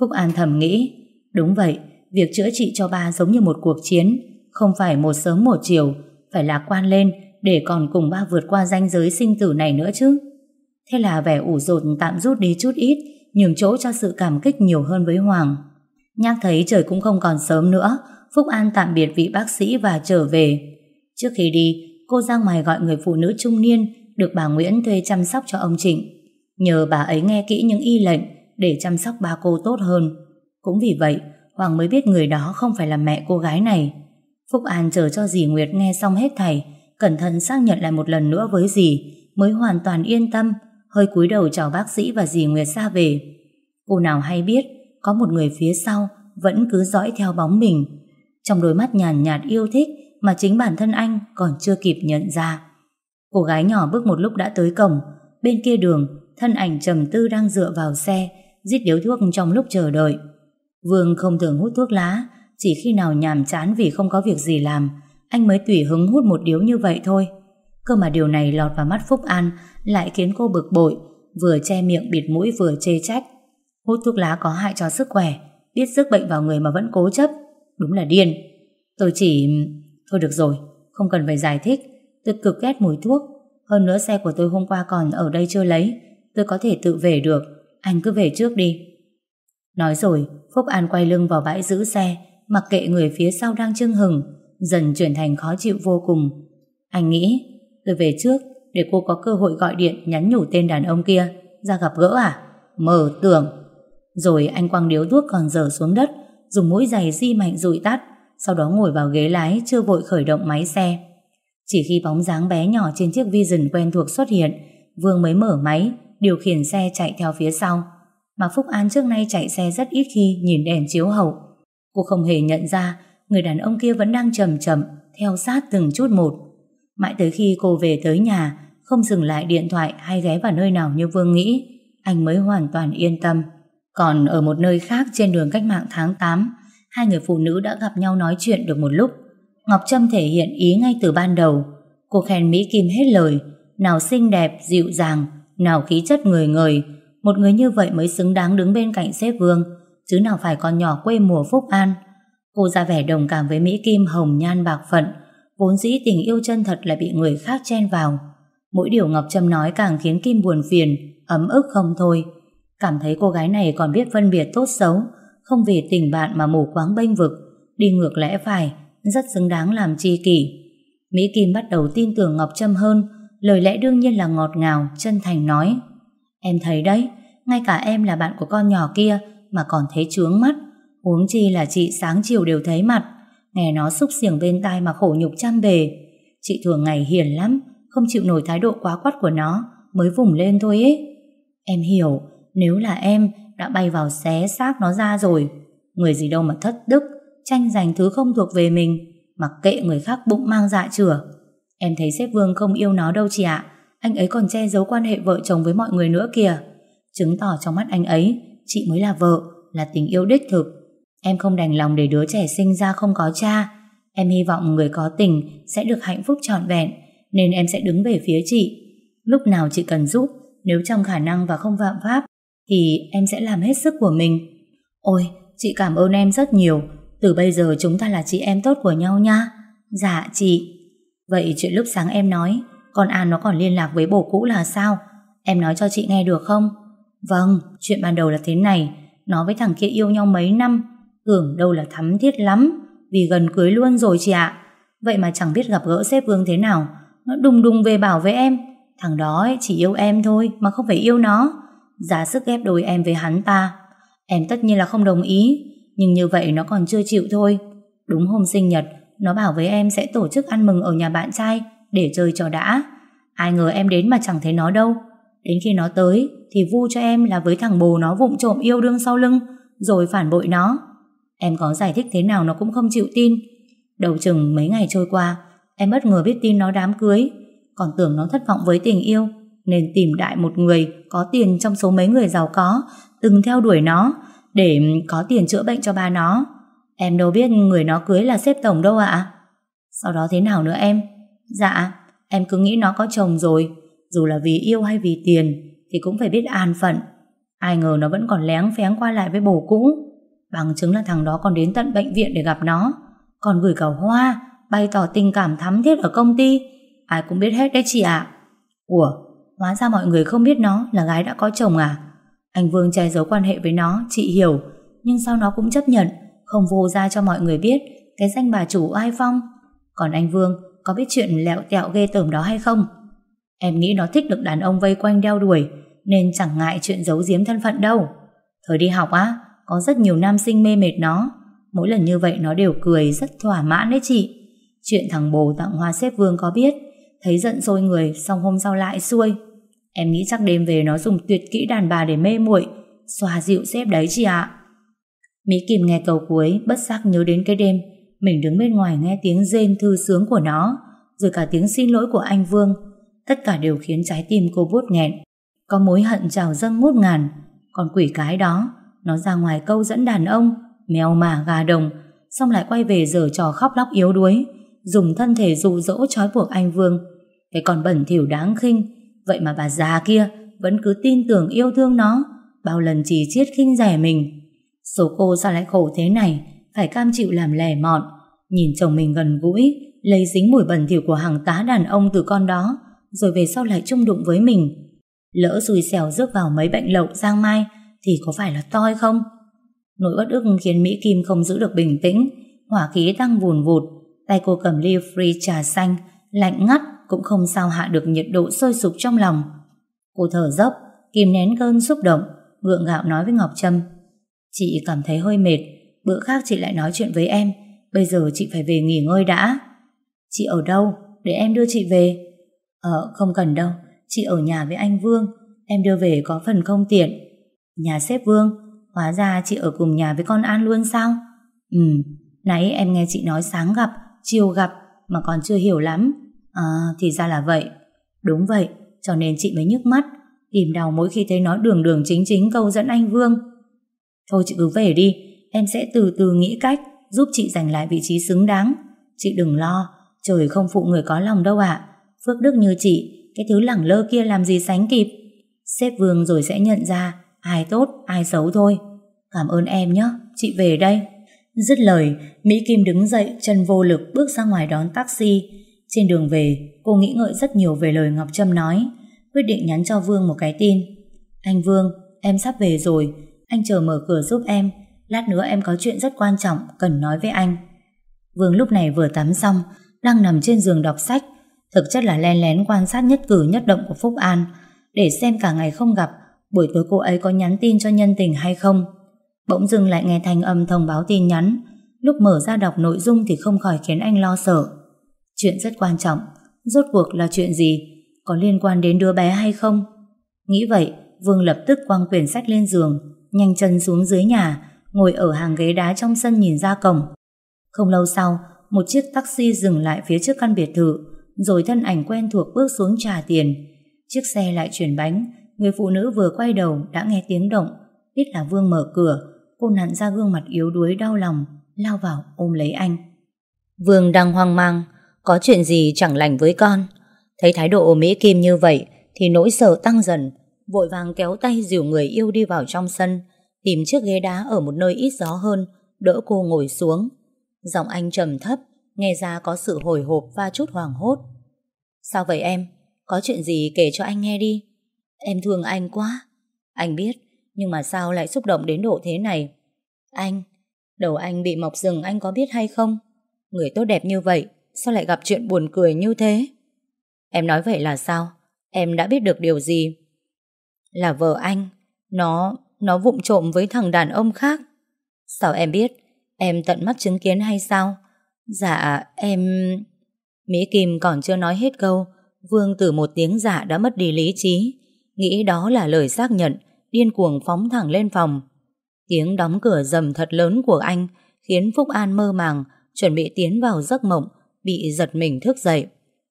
Phúc An thầm nghĩ, đúng vậy, việc chữa trị cho ba giống như một cuộc chiến, không phải một sớm một chiều, phải lạc quan lên để còn cùng ba vượt qua ranh giới sinh tử này nữa chứ. Thế là vẻ ủ rột tạm rút đi chút ít, nhường chỗ cho sự cảm kích nhiều hơn với Hoàng. Nhắc thấy trời cũng không còn sớm nữa, Phúc An tạm biệt vị bác sĩ và trở về. Trước khi đi, cô ra ngoài gọi người phụ nữ trung niên được bà Nguyễn thuê chăm sóc cho ông Trịnh. Nhờ bà ấy nghe kỹ những y lệnh để chăm sóc ba cô tốt hơn. Cũng vì vậy, Hoàng mới biết người đó không phải là mẹ cô gái này. Phúc An chờ cho dì Nguyệt nghe xong hết thầy cẩn thận xác nhận lại một lần nữa với dì, mới hoàn toàn yên tâm, hơi cúi đầu chào bác sĩ và dì Nguyệt ra về. Cô nào hay biết, có một người phía sau vẫn cứ dõi theo bóng mình. Trong đôi mắt nhàn nhạt, nhạt yêu thích mà chính bản thân anh còn chưa kịp nhận ra. Cô gái nhỏ bước một lúc đã tới cổng, bên kia đường, thân ảnh trầm tư đang dựa vào xe, rít điếu thuốc trong lúc chờ đợi. Vương không thường hút thuốc lá, chỉ khi nào nhàm chán vì không có việc gì làm, anh mới tùy hứng hút một điếu như vậy thôi. Cơ mà điều này lọt vào mắt Phúc An lại khiến cô bực bội, vừa che miệng bịt mũi vừa chê trách. Hút thuốc lá có hại cho sức khỏe, biết sức bệnh vào người mà vẫn cố chấp. Đúng là điên. Tôi chỉ... Thôi được rồi, không cần phải giải thích. Tôi cực ghét mùi thuốc. Hơn nữa xe của tôi hôm qua còn ở đây chưa lấy. Tôi có thể tự về được. Anh cứ về trước đi. Nói rồi, Phúc An quay lưng vào bãi giữ xe, mặc kệ người phía sau đang chưng hừng, dần chuyển thành khó chịu vô cùng. Anh nghĩ, tôi về trước để cô có cơ hội gọi điện nhắn nhủ tên đàn ông kia ra gặp gỡ à? mở tưởng. Rồi anh quăng điếu thuốc còn dở xuống đất, dùng mũi giày di mạnh rụi tắt, sau đó ngồi vào ghế lái chưa vội khởi động máy xe. Chỉ khi bóng dáng bé nhỏ trên chiếc Vision quen thuộc xuất hiện, Vương mới mở máy, điều khiển xe chạy theo phía sau. Mà Phúc An trước nay chạy xe rất ít khi nhìn đèn chiếu hậu. Cô không hề nhận ra người đàn ông kia vẫn đang chậm chậm theo sát từng chút một. Mãi tới khi cô về tới nhà, không dừng lại điện thoại hay ghé vào nơi nào như Vương nghĩ, anh mới hoàn toàn yên tâm. Còn ở một nơi khác trên đường cách mạng tháng 8, hai người phụ nữ đã gặp nhau nói chuyện được một lúc. Ngọc Trâm thể hiện ý ngay từ ban đầu. Cô khen Mỹ Kim hết lời, nào xinh đẹp, dịu dàng, nào khí chất người người. Một người như vậy mới xứng đáng đứng bên cạnh xếp vương, chứ nào phải con nhỏ quê mùa Phúc An. Cô ra vẻ đồng cảm với Mỹ Kim hồng nhan bạc phận, vốn dĩ tình yêu chân thật lại bị người khác chen vào. Mỗi điều Ngọc Trâm nói càng khiến Kim buồn phiền, ấm ức không thôi. Cảm thấy cô gái này còn biết phân biệt tốt xấu, không vì tình bạn mà mù quáng bênh vực, đi ngược lẽ phải, rất xứng đáng làm tri kỷ. Mỹ Kim bắt đầu tin tưởng Ngọc Trâm hơn, lời lẽ đương nhiên là ngọt ngào, chân thành nói. Em thấy đấy, ngay cả em là bạn của con nhỏ kia mà còn thấy chướng mắt, huống chi là chị sáng chiều đều thấy mặt, nghe nó xúc xiềng bên tai mà khổ nhục trăm bề. Chị thường ngày hiền lắm, không chịu nổi thái độ quá quắt của nó, mới vùng lên thôi ấy. Em hiểu, nếu là em đã bay vào xé xác nó ra rồi, người gì đâu mà thất đức, tranh giành thứ không thuộc về mình, mặc kệ người khác bụng mang dạ chửa. Em thấy sếp Vương không yêu nó đâu chị ạ, anh ấy còn che giấu quan hệ vợ chồng với mọi người nữa kìa. Chứng tỏ trong mắt anh ấy, chị mới là vợ, là tình yêu đích thực. Em không đành lòng để đứa trẻ sinh ra không có cha. Em hy vọng người có tình sẽ được hạnh phúc trọn vẹn, nên em sẽ đứng về phía chị. Lúc nào chị cần giúp, nếu trong khả năng và không phạm pháp, thì em sẽ làm hết sức của mình. Ôi, chị cảm ơn em rất nhiều. Từ bây giờ chúng ta là chị em tốt của nhau nha. Dạ chị. Vậy chuyện lúc sáng em nói, con An nó còn liên lạc với bố cũ là sao? Em nói cho chị nghe được không? Vâng, chuyện ban đầu là thế này. Nó với thằng kia yêu nhau mấy năm, tưởng đâu là thắm thiết lắm, vì gần cưới luôn rồi chị ạ. Vậy mà chẳng biết gặp gỡ sếp Vương thế nào, nó đùng đùng về bảo với em. Thằng đó ấy chỉ yêu em thôi, mà không phải yêu nó. Giá sức ép đôi em với hắn ta. Em tất nhiên là không đồng ý, nhưng như vậy nó còn chưa chịu thôi. Đúng hôm sinh nhật, nó bảo với em sẽ tổ chức ăn mừng ở nhà bạn trai để chơi cho đã. Ai ngờ em đến mà chẳng thấy nó đâu. Đến khi nó tới thì vu cho em là với thằng bồ nó vụng trộm yêu đương sau lưng, rồi phản bội nó. Em có giải thích thế nào nó cũng không chịu tin. Đầu chừng mấy ngày trôi qua, em bất ngờ biết tin nó đám cưới còn tưởng nó thất vọng với tình yêu, nên tìm đại một người có tiền trong số mấy người giàu có, từng theo đuổi nó, để có tiền chữa bệnh cho ba nó. Em đâu biết người nó cưới là xếp tổng đâu ạ. Sau đó thế nào nữa em? Dạ, em cứ nghĩ nó có chồng rồi, dù là vì yêu hay vì tiền thì cũng phải biết an phận. Ai ngờ nó vẫn còn lén phén qua lại với bồ cũ. Bằng chứng là thằng đó còn đến tận bệnh viện để gặp nó, còn gửi cả hoa, bày tỏ tình cảm thắm thiết ở công ty. Ai cũng biết hết đấy chị ạ. Ủa, hóa ra mọi người không biết nó là gái đã có chồng à? Anh Vương che giấu quan hệ với nó, chị hiểu, nhưng sao nó cũng chấp nhận, không vô ra cho mọi người biết cái danh bà chủ ai phong. Còn anh Vương có biết chuyện lẹo tẹo ghê tởm đó hay không? Em nghĩ nó thích được đàn ông vây quanh đeo đuổi, nên chẳng ngại chuyện giấu giếm thân phận đâu. Thời đi học á, có rất nhiều nam sinh mê mệt nó. Mỗi lần như vậy nó đều cười rất thỏa mãn đấy chị. Chuyện thằng bồ tặng hoa xếp vương có biết, Thấy giận sôi người Xong hôm sau lại xuôi Em nghĩ chắc đêm về nó dùng tuyệt kỹ đàn bà để mê muội Xoa dịu xếp đấy chị ạ Mỹ Kim nghe câu cuối, Bất giác nhớ đến cái đêm. Mình đứng bên ngoài nghe tiếng rên thư sướng của nó, Rồi cả tiếng xin lỗi của anh Vương. Tất cả đều khiến trái tim cô buốt nghẹn. Có mối hận trào dâng ngút ngàn. Còn quỷ cái đó, Nó ra ngoài câu dẫn đàn ông, Mèo mà gà đồng, Xong lại quay về giở trò khóc lóc yếu đuối, Dùng thân thể dụ dỗ trói buộc anh Vương. Cái còn bẩn thỉu đáng khinh, Vậy mà bà già kia Vẫn cứ tin tưởng yêu thương nó, Bao lần chỉ chiết khinh rẻ mình. Số cô sao lại khổ thế này, Phải cam chịu làm lẻ mọn. Nhìn chồng mình gần gũi, Lấy dính mùi bẩn thỉu của hàng tá đàn ông từ con đó, Rồi về sau lại chung đụng với mình. Lỡ xui xẻo rước vào mấy bệnh lậu giang mai, Thì có phải là toi không? Nỗi bất ức khiến Mỹ Kim không giữ được bình tĩnh, Hỏa khí tăng vùn vụt, Tay cô cầm ly free trà xanh, Lạnh ngắt, cũng không sao hạ được nhiệt độ sôi sục trong lòng. Cô thở dốc, Kìm nén cơn xúc động, Gượng gạo nói với Ngọc Trâm. Chị cảm thấy hơi mệt, Bữa khác chị lại nói chuyện với em. Bây giờ chị phải về nghỉ ngơi đã. Chị ở đâu? Để em đưa chị về. Ờ không cần đâu. Chị ở nhà với anh Vương. Em đưa về có phần không tiện. Nhà sếp Vương, Hóa ra chị ở cùng nhà với con An luôn sao? Ừ Nãy em nghe chị nói sáng gặp, Chiều gặp Mà còn chưa hiểu lắm. À thì ra là vậy. Đúng vậy, Cho nên chị mới nhức mắt, Tìm đau mỗi khi thấy nó đường đường chính chính câu dẫn anh Vương. Thôi chị cứ về đi, Em sẽ từ từ nghĩ cách Giúp chị giành lại vị trí xứng đáng. Chị đừng lo, Trời không phụ người có lòng đâu ạ. Phước đức như chị, Cái thứ lẳng lơ kia làm gì sánh kịp? Sếp Vương rồi sẽ nhận ra, Ai tốt, ai xấu thôi. Cảm ơn em nhé, Chị về đây. Dứt lời, Mỹ Kim đứng dậy, chân vô lực bước ra ngoài đón taxi. Trên đường về, cô nghĩ ngợi rất nhiều về lời Ngọc Trâm nói, Quyết định nhắn cho Vương một cái tin. Anh Vương, Em sắp về rồi anh chờ mở cửa giúp em. Lát nữa em có chuyện rất quan trọng Cần nói với anh. Vương lúc này vừa tắm xong, Đang nằm trên giường đọc sách. Thực chất là len lén quan sát nhất cử nhất động của Phúc An, Để xem cả ngày không gặp, Buổi tối cô ấy có nhắn tin cho nhân tình hay không. Bỗng dưng lại nghe thanh âm thông báo tin nhắn. Lúc mở ra đọc nội dung Thì không khỏi khiến anh lo sợ. Chuyện rất quan trọng, Rốt cuộc là chuyện gì? Có liên quan đến đứa bé hay không? Nghĩ vậy, Vương lập tức quăng quyển sách lên giường. Nhanh chân xuống dưới nhà, Ngồi ở hàng ghế đá trong sân nhìn ra cổng. Không lâu sau, Một chiếc taxi dừng lại phía trước căn biệt thự, Rồi thân ảnh quen thuộc bước xuống trả tiền. Chiếc xe lại chuyển bánh, Người phụ nữ vừa quay đầu đã nghe tiếng động, Biết là Vương mở cửa. Cô nặn ra gương mặt yếu đuối đau lòng, Lao vào ôm lấy anh. Vương đang hoang mang, Có chuyện gì chẳng lành với con? Thấy thái độ Mỹ Kim như vậy Thì nỗi sợ tăng dần. Vội vàng kéo tay dìu người yêu đi vào trong sân, Tìm chiếc ghế đá ở một nơi ít gió hơn, Đỡ cô ngồi xuống. Giọng anh trầm thấp, Nghe ra có sự hồi hộp và chút hoàng hốt. Sao vậy em? Có chuyện gì kể cho anh nghe đi. Em thương anh quá. Anh biết, Nhưng mà sao lại xúc động đến độ thế này? Anh, Đầu anh bị mọc rừng anh có biết hay không? Người tốt đẹp như vậy, Sao lại gặp chuyện buồn cười như thế? Em nói vậy là sao? Em đã biết được điều gì? Là vợ anh. Nó Nó vụng trộm với thằng đàn ông khác. Sao em biết? Em tận mắt chứng kiến hay sao? Dạ em Mỹ Kim còn chưa nói hết câu, Vương từ một tiếng dạ đã mất đi lý trí. Nghĩ đó là lời xác nhận, Điên cuồng phóng thẳng lên phòng. Tiếng đóng cửa rầm thật lớn của anh Khiến Phúc An mơ màng, Chuẩn bị tiến vào giấc mộng, Bị giật mình thức dậy.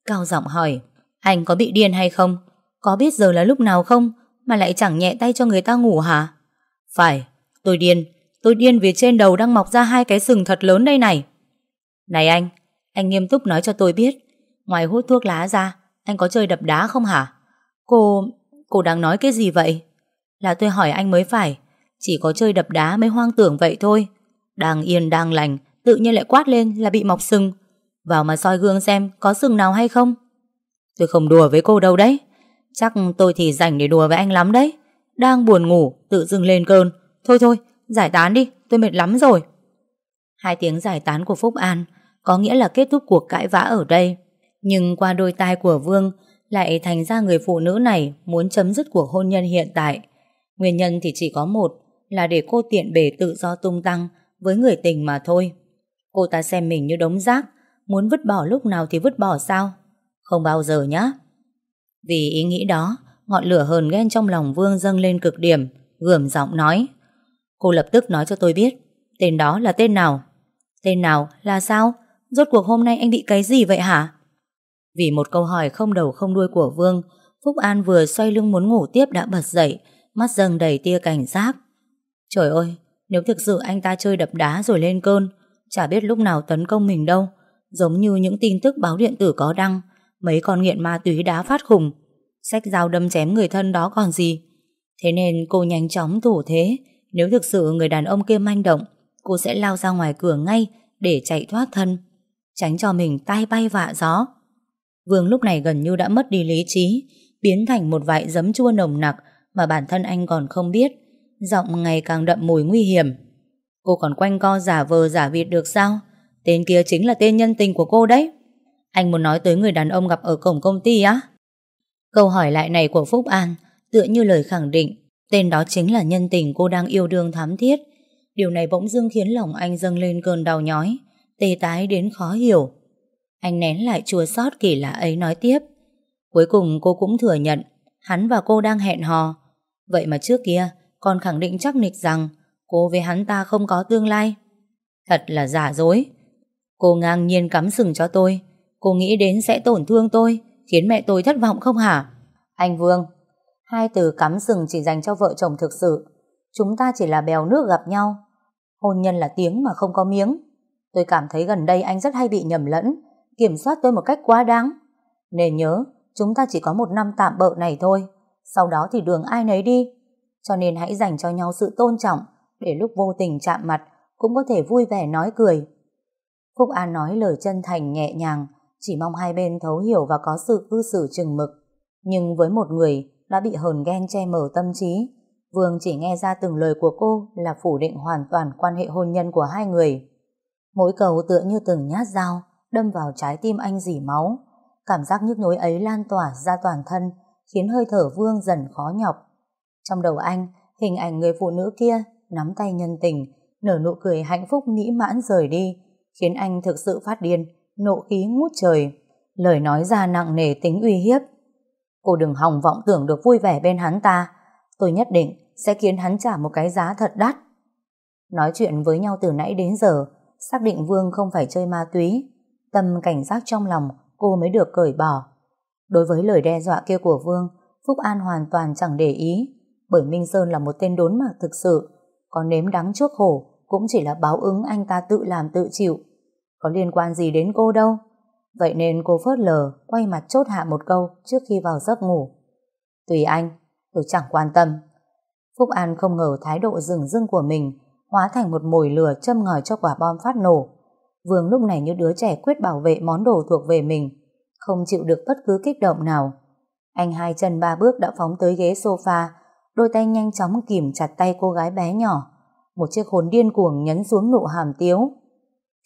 Cao giọng hỏi, Anh có bị điên hay không? Có biết giờ là lúc nào không? Mà lại chẳng nhẹ tay cho người ta ngủ hả? Phải, tôi điên. Tôi điên vì trên đầu đang mọc ra hai cái sừng thật lớn đây này. Này anh Anh nghiêm túc nói cho tôi biết. Ngoài hút thuốc lá ra, Anh có chơi đập đá không hả? Cô... Cô đang nói cái gì vậy? Là tôi hỏi anh mới phải. Chỉ có chơi đập đá mới hoang tưởng vậy thôi. Đang yên, đang lành, Tự nhiên lại quát lên là bị mọc sừng. Vào mà soi gương xem có sừng nào hay không. Tôi không đùa với cô đâu đấy. Chắc tôi thì rảnh để đùa với anh lắm đấy Đang buồn ngủ Tự dưng lên cơn Thôi thôi giải tán đi tôi mệt lắm rồi Hai tiếng giải tán của Phúc An Có nghĩa là kết thúc cuộc cãi vã ở đây Nhưng qua đôi tai của Vương lại thành ra người phụ nữ này muốn chấm dứt cuộc hôn nhân hiện tại. Nguyên nhân thì chỉ có một, là để cô tiện bề tự do tung tăng với người tình mà thôi. Cô ta xem mình như đống rác, muốn vứt bỏ lúc nào thì vứt bỏ sao? Không bao giờ nhá. Vì ý nghĩ đó, ngọn lửa hờn ghen trong lòng Vương dâng lên cực điểm, gườm giọng nói. Cô lập tức nói cho tôi biết, tên đó là tên nào? Tên nào là sao? Rốt cuộc hôm nay anh bị cái gì vậy hả? Vì một câu hỏi không đầu không đuôi của Vương, Phúc An vừa xoay lưng muốn ngủ tiếp đã bật dậy, mắt dâng đầy tia cảnh giác. Trời ơi, nếu thực sự anh ta chơi đập đá rồi lên cơn, chả biết lúc nào tấn công mình đâu, giống như những tin tức báo điện tử có đăng, mấy con nghiện ma túy đá phát khủng, sách dao đâm chém người thân đó còn gì. Thế nên cô nhanh chóng thủ thế, nếu thực sự người đàn ông kia manh động, cô sẽ lao ra ngoài cửa ngay để chạy thoát thân, tránh cho mình tay bay vạ gió. Vương lúc này gần như đã mất đi lý trí, biến thành một vại giấm chua nồng nặc mà bản thân anh còn không biết, giọng ngày càng đậm mùi nguy hiểm. Cô còn quanh co giả vờ giả vịt được sao? Tên kia chính là tên nhân tình của cô đấy. Anh muốn nói tới người đàn ông gặp ở cổng công ty á? Câu hỏi lại này của Phúc An tựa như lời khẳng định tên đó chính là nhân tình cô đang yêu đương thám thiết. Điều này bỗng dưng khiến lòng anh dâng lên cơn đau nhói, tê tái đến khó hiểu. Anh nén lại chua xót kỳ lạ ấy nói tiếp. Cuối cùng cô cũng thừa nhận hắn và cô đang hẹn hò. Vậy mà trước kia còn khẳng định chắc nịch rằng cô với hắn ta không có tương lai. Thật là giả dối. Cô ngang nhiên cắm sừng cho tôi. Cô nghĩ đến sẽ tổn thương tôi, khiến mẹ tôi thất vọng không hả? Anh Vương, hai từ cắm sừng chỉ dành cho vợ chồng thực sự. Chúng ta chỉ là bèo nước gặp nhau. Hôn nhân là tiếng mà không có miếng. Tôi cảm thấy gần đây anh rất hay bị nhầm lẫn, kiểm soát tôi một cách quá đáng. Nên nhớ, chúng ta chỉ có một năm tạm bợ này thôi. Sau đó thì đường ai nấy đi. Cho nên hãy dành cho nhau sự tôn trọng, để lúc vô tình chạm mặt cũng có thể vui vẻ nói cười. Phúc An nói lời chân thành nhẹ nhàng, chỉ mong hai bên thấu hiểu và có sự cư xử chừng mực. Nhưng với một người đã bị hờn ghen che mở tâm trí, Vương chỉ nghe ra từng lời của cô là phủ định hoàn toàn quan hệ hôn nhân của hai người. Mỗi cầu tựa như từng nhát dao, đâm vào trái tim anh dỉ máu. Cảm giác nhức nhối ấy lan tỏa ra toàn thân, khiến hơi thở Vương dần khó nhọc. Trong đầu anh, hình ảnh người phụ nữ kia nắm tay nhân tình, nở nụ cười hạnh phúc mỹ mãn rời đi, khiến anh thực sự phát điên, nộ khí ngút trời. Lời nói ra nặng nề tính uy hiếp. Cô đừng hòng vọng tưởng được vui vẻ bên hắn ta. Tôi nhất định sẽ khiến hắn trả một cái giá thật đắt. Nói chuyện với nhau từ nãy đến giờ, xác định Vương không phải chơi ma túy. Tâm cảnh giác trong lòng cô mới được cởi bỏ. Đối với lời đe dọa kia của Vương, Phúc An hoàn toàn chẳng để ý, bởi Minh Sơn là một tên đốn mạc thực sự, có nếm đắng chuốc khổ cũng chỉ là báo ứng anh ta tự làm tự chịu. Có liên quan gì đến cô đâu. Vậy nên cô phớt lờ, quay mặt chốt hạ một câu trước khi vào giấc ngủ. Tùy anh, tôi chẳng quan tâm. Phúc An không ngờ thái độ rừng rưng của mình hóa thành một mồi lửa châm ngòi cho quả bom phát nổ. Vương lúc này như đứa trẻ quyết bảo vệ món đồ thuộc về mình, không chịu được bất cứ kích động nào. Anh hai chân ba bước đã phóng tới ghế sofa, đôi tay nhanh chóng kìm chặt tay cô gái bé nhỏ. Một chiếc hồn điên cuồng nhấn xuống nụ hàm tiếu.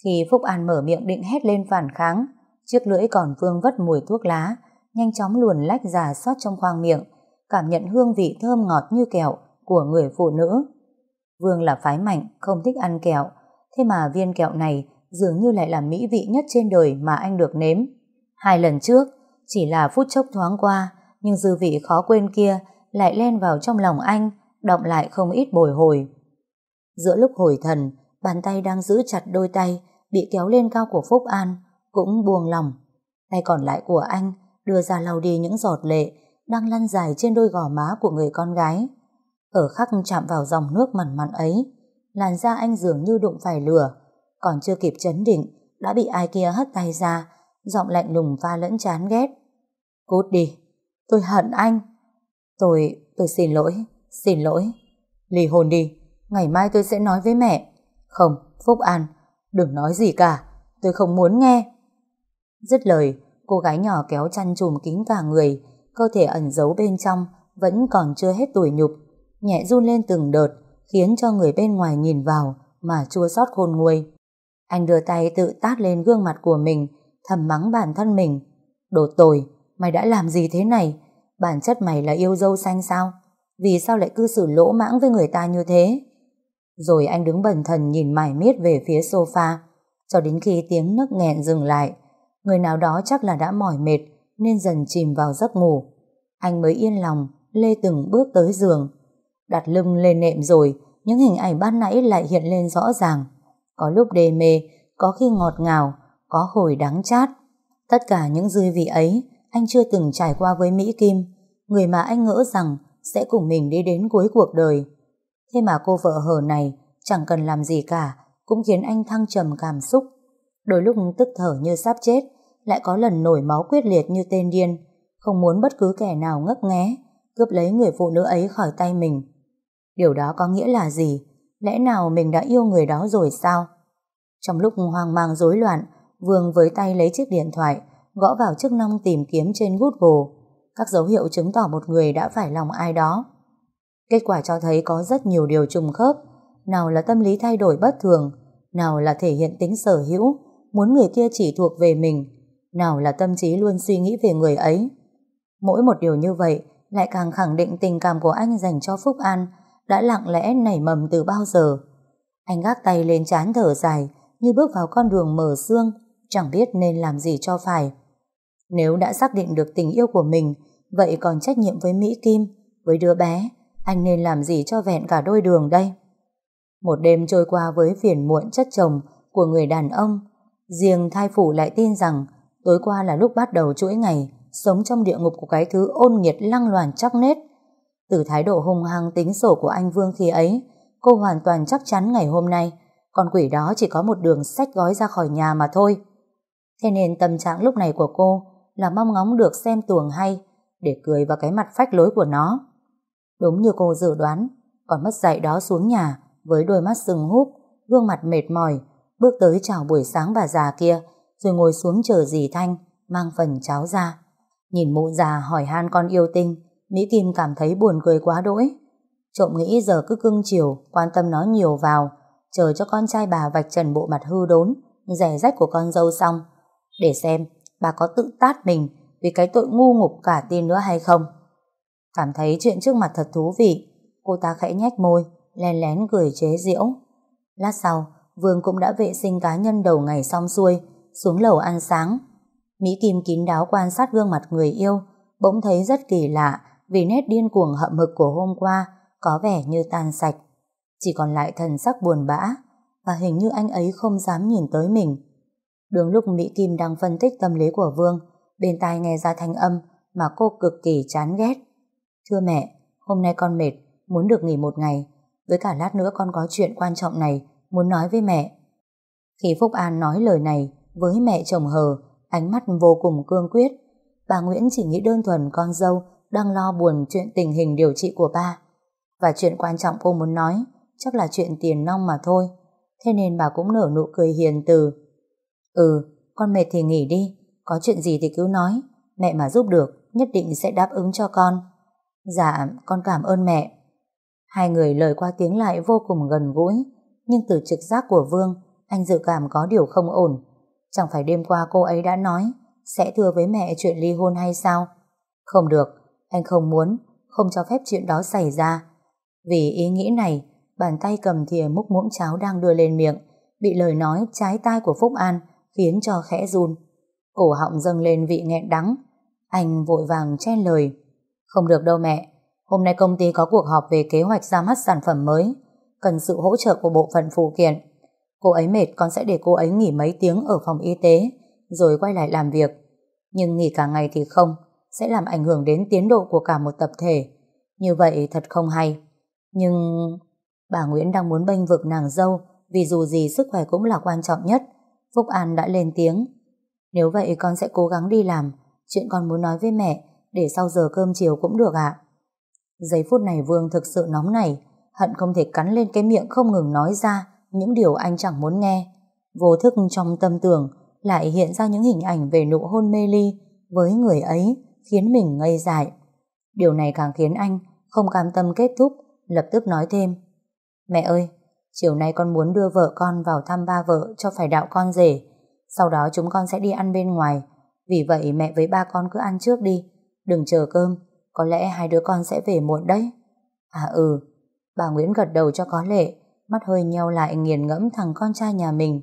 Khi Phúc An mở miệng định hét lên phản kháng, chiếc lưỡi còn vương vất mùi thuốc lá, nhanh chóng luồn lách giả sót trong khoang miệng, cảm nhận hương vị thơm ngọt như kẹo của người phụ nữ. Vương là phái mạnh, không thích ăn kẹo, thế mà viên kẹo này dường như lại là mỹ vị nhất trên đời mà anh được nếm. Hai lần trước, chỉ là phút chốc thoáng qua, nhưng dư vị khó quên kia lại len vào trong lòng anh, động lại không ít bồi hồi. Giữa lúc hồi thần, bàn tay đang giữ chặt đôi tay, bị kéo lên cao của Phúc An, cũng buông lòng. Tay còn lại của anh đưa ra lau đi những giọt lệ đang lăn dài trên đôi gò má của người con gái. Ở khắc chạm vào dòng nước mặn mặn ấy, làn da anh dường như đụng phải lửa, còn chưa kịp chấn định, đã bị ai kia hất tay ra, giọng lạnh lùng pha lẫn chán ghét. Cút đi, tôi hận anh. Tôi, tôi xin lỗi, xin lỗi. Ly hôn đi, ngày mai tôi sẽ nói với mẹ. Không, Phúc An, đừng nói gì cả, tôi không muốn nghe. Dứt lời, cô gái nhỏ kéo chăn trùm kín cả người, cơ thể ẩn giấu bên trong, vẫn còn chưa hết tuổi nhục, nhẹ run lên từng đợt, khiến cho người bên ngoài nhìn vào mà chua xót khôn nguôi. Anh đưa tay tự tát lên gương mặt của mình, thầm mắng bản thân mình. Đồ tồi, mày đã làm gì thế này? Bản chất mày là yêu dâu xanh sao? Vì sao lại cư xử lỗ mãng với người ta như thế? Rồi anh đứng bần thần nhìn mải miết về phía sofa, cho đến khi tiếng nấc nghẹn dừng lại. Người nào đó chắc là đã mỏi mệt, nên dần chìm vào giấc ngủ. Anh mới yên lòng lê từng bước tới giường. Đặt lưng lên nệm rồi, những hình ảnh ban nãy lại hiện lên rõ ràng. Có lúc đê mê, có khi ngọt ngào, có hồi đắng chát. Tất cả những dư vị ấy anh chưa từng trải qua với Mỹ Kim, người mà anh ngỡ rằng sẽ cùng mình đi đến cuối cuộc đời. Thế mà cô vợ hờ này chẳng cần làm gì cả, cũng khiến anh thăng trầm cảm xúc. Đôi lúc tức thở như sắp chết, lại có lần nổi máu quyết liệt như tên điên, không muốn bất cứ kẻ nào ngấp nghé, cướp lấy người phụ nữ ấy khỏi tay mình. Điều đó có nghĩa là gì? Lẽ nào mình đã yêu người đó rồi sao? Trong lúc hoang mang rối loạn, Vương với tay lấy chiếc điện thoại, gõ vào chức năng tìm kiếm trên Google, các dấu hiệu chứng tỏ một người đã phải lòng ai đó. Kết quả cho thấy có rất nhiều điều trùng khớp, nào là tâm lý thay đổi bất thường, nào là thể hiện tính sở hữu, muốn người kia chỉ thuộc về mình, nào là tâm trí luôn suy nghĩ về người ấy. Mỗi một điều như vậy lại càng khẳng định tình cảm của anh dành cho Phúc An đã lặng lẽ nảy mầm từ bao giờ. Anh gác tay lên chán thở dài như bước vào con đường mở xương chẳng biết nên làm gì cho phải. Nếu đã xác định được tình yêu của mình vậy còn trách nhiệm với Mỹ Kim với đứa bé anh nên làm gì cho vẹn cả đôi đường đây? Một đêm trôi qua với phiền muộn chất chồng của người đàn ông riêng thai phủ lại tin rằng tối qua là lúc bắt đầu chuỗi ngày sống trong địa ngục của cái thứ ôn nghiệt lăng loàn chắc nết. Từ thái độ hung hăng tính sổ của anh Vương khi ấy, cô hoàn toàn chắc chắn ngày hôm nay con quỷ đó chỉ có một đường sách gói ra khỏi nhà mà thôi. Thế nên tâm trạng lúc này của cô là mong ngóng được xem tuồng hay để cười vào cái mặt phách lối của nó. Đúng như cô dự đoán, còn mất dạy đó xuống nhà với đôi mắt sưng húp, gương mặt mệt mỏi, bước tới chào buổi sáng bà già kia rồi ngồi xuống chờ dì Thanh mang phần cháo ra. Nhìn mụ già hỏi han con yêu tinh, Mỹ Kim cảm thấy buồn cười quá đỗi. Trộm nghĩ giờ cứ cưng chiều, quan tâm nó nhiều vào, chờ cho con trai bà vạch trần bộ mặt hư đốn, rẻ rách của con dâu xong, để xem bà có tự tát mình vì cái tội ngu ngục cả tin nữa hay không. Cảm thấy chuyện trước mặt thật thú vị, cô ta khẽ nhách môi, lén lén cười chế giễu. Lát sau, Vương cũng đã vệ sinh cá nhân đầu ngày xong xuôi, xuống lầu ăn sáng. Mỹ Kim kín đáo quan sát gương mặt người yêu, bỗng thấy rất kỳ lạ vì nét điên cuồng hậm hực của hôm qua có vẻ như tan sạch. Chỉ còn lại thần sắc buồn bã và hình như anh ấy không dám nhìn tới mình. Đường lúc Mỹ Kim đang phân tích tâm lý của Vương, bên tai nghe ra thanh âm mà cô cực kỳ chán ghét. Thưa mẹ, hôm nay con mệt, muốn được nghỉ một ngày, với cả lát nữa con có chuyện quan trọng này, muốn nói với mẹ. Khi Phúc An nói lời này với mẹ chồng hờ, ánh mắt vô cùng cương quyết. Bà Nguyễn chỉ nghĩ đơn thuần con dâu đang lo buồn chuyện tình hình điều trị của ba. Và chuyện quan trọng cô muốn nói chắc là chuyện tiền nong mà thôi. Thế nên bà cũng nở nụ cười hiền từ. Ừ, con mệt thì nghỉ đi, có chuyện gì thì cứ nói, mẹ mà giúp được, nhất định sẽ đáp ứng cho con. Dạ, con cảm ơn mẹ. Hai người lời qua tiếng lại vô cùng gần gũi, nhưng từ trực giác của Vương, anh dự cảm có điều không ổn. Chẳng phải đêm qua cô ấy đã nói sẽ thưa với mẹ chuyện ly hôn hay sao? Không được, anh không muốn, không cho phép chuyện đó xảy ra. Vì ý nghĩ này, bàn tay cầm thìa múc muỗng cháo đang đưa lên miệng, bị lời nói trái tai của Phúc An khiến cho khẽ run. Cổ họng dâng lên vị nghẹn đắng. Anh vội vàng chen lời. Không được đâu mẹ, hôm nay công ty có cuộc họp về kế hoạch ra mắt sản phẩm mới, cần sự hỗ trợ của bộ phận phụ kiện. Cô ấy mệt con sẽ để cô ấy nghỉ mấy tiếng ở phòng y tế, rồi quay lại làm việc. Nhưng nghỉ cả ngày thì không, sẽ làm ảnh hưởng đến tiến độ của cả một tập thể. Như vậy thật không hay. Nhưng bà Nguyễn đang muốn bênh vực nàng dâu vì dù gì sức khỏe cũng là quan trọng nhất. Phúc An đã lên tiếng. Nếu vậy con sẽ cố gắng đi làm. Chuyện con muốn nói với mẹ để sau giờ cơm chiều cũng được ạ. Giây phút này Vương thực sự nóng nảy hận không thể cắn lên cái miệng không ngừng nói ra những điều anh chẳng muốn nghe. Vô thức trong tâm tưởng lại hiện ra những hình ảnh về nụ hôn mê ly với người ấy khiến mình ngây dại. Điều này càng khiến anh không cam tâm kết thúc, lập tức nói thêm. Mẹ ơi, chiều nay con muốn đưa vợ con vào thăm ba vợ cho phải đạo con rể. Sau đó chúng con sẽ đi ăn bên ngoài. Vì vậy mẹ với ba con cứ ăn trước đi. Đừng chờ cơm, có lẽ hai đứa con sẽ về muộn đấy. À ừ, bà Nguyễn gật đầu cho có lệ, mắt hơi nheo lại nghiền ngẫm thằng con trai nhà mình.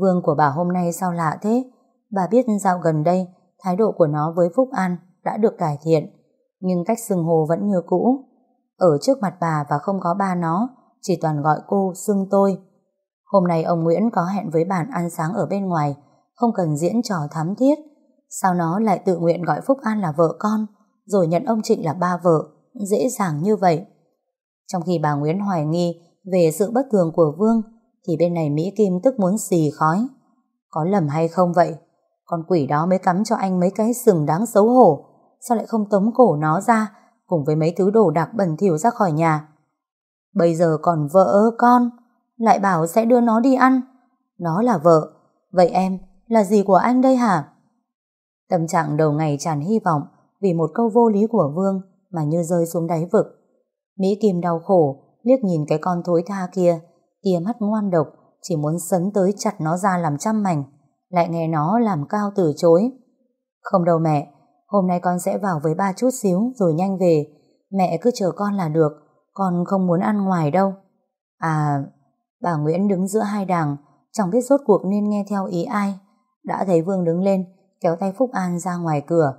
Vương của bà hôm nay sao lạ thế? Bà biết dạo gần đây thái độ của nó với Phúc An đã được cải thiện, nhưng cách xưng hô vẫn như cũ. Ở trước mặt bà và không có ba nó, chỉ toàn gọi cô xưng tôi. Hôm nay ông Nguyễn có hẹn với bạn ăn sáng ở bên ngoài, không cần diễn trò thắm thiết. Sao nó lại tự nguyện gọi Phúc An là vợ con, rồi nhận ông Trịnh là ba vợ, dễ dàng như vậy. Trong khi bà Nguyễn hoài nghi về sự bất thường của Vương, thì bên này Mỹ Kim tức muốn xì khói. Có lầm hay không vậy? Con quỷ đó mới cắm cho anh mấy cái sừng đáng xấu hổ. Sao lại không tống cổ nó ra, cùng với mấy thứ đồ đạc bẩn thỉu ra khỏi nhà? Bây giờ còn vợ con, lại bảo sẽ đưa nó đi ăn. Nó là vợ, vậy em là gì của anh đây hả? Tâm trạng đầu ngày tràn hy vọng vì một câu vô lý của Vương mà như rơi xuống đáy vực. Mỹ Kim đau khổ, liếc nhìn cái con thối tha kia, tia mắt ngoan độc, chỉ muốn sấn tới chặt nó ra làm trăm mảnh, lại nghe nó làm cao từ chối. Không đâu mẹ, hôm nay con sẽ vào với ba chút xíu rồi nhanh về, mẹ cứ chờ con là được, con không muốn ăn ngoài đâu. À, bà Nguyễn đứng giữa hai đảng, chẳng biết rốt cuộc nên nghe theo ý ai. Đã thấy Vương đứng lên, kéo tay Phúc An ra ngoài cửa.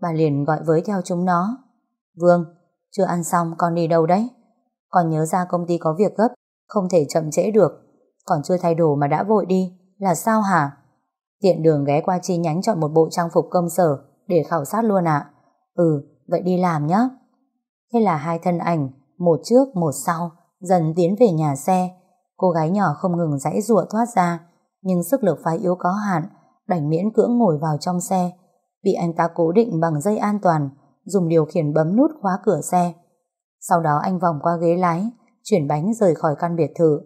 Bà liền gọi với theo chúng nó. Vương, chưa ăn xong con đi đâu đấy? Con nhớ ra công ty có việc gấp, không thể chậm trễ được. Còn chưa thay đồ mà đã vội đi, là sao hả? Tiện đường ghé qua chi nhánh chọn một bộ trang phục công sở để khảo sát luôn ạ. Ừ, vậy đi làm nhé. Thế là hai thân ảnh, một trước một sau, dần tiến về nhà xe. Cô gái nhỏ không ngừng giãy giụa thoát ra, nhưng sức lực phái yếu có hạn, đành miễn cưỡng ngồi vào trong xe. Bị anh ta cố định bằng dây an toàn, dùng điều khiển bấm nút khóa cửa xe. Sau đó anh vòng qua ghế lái, chuyển bánh rời khỏi căn biệt thự.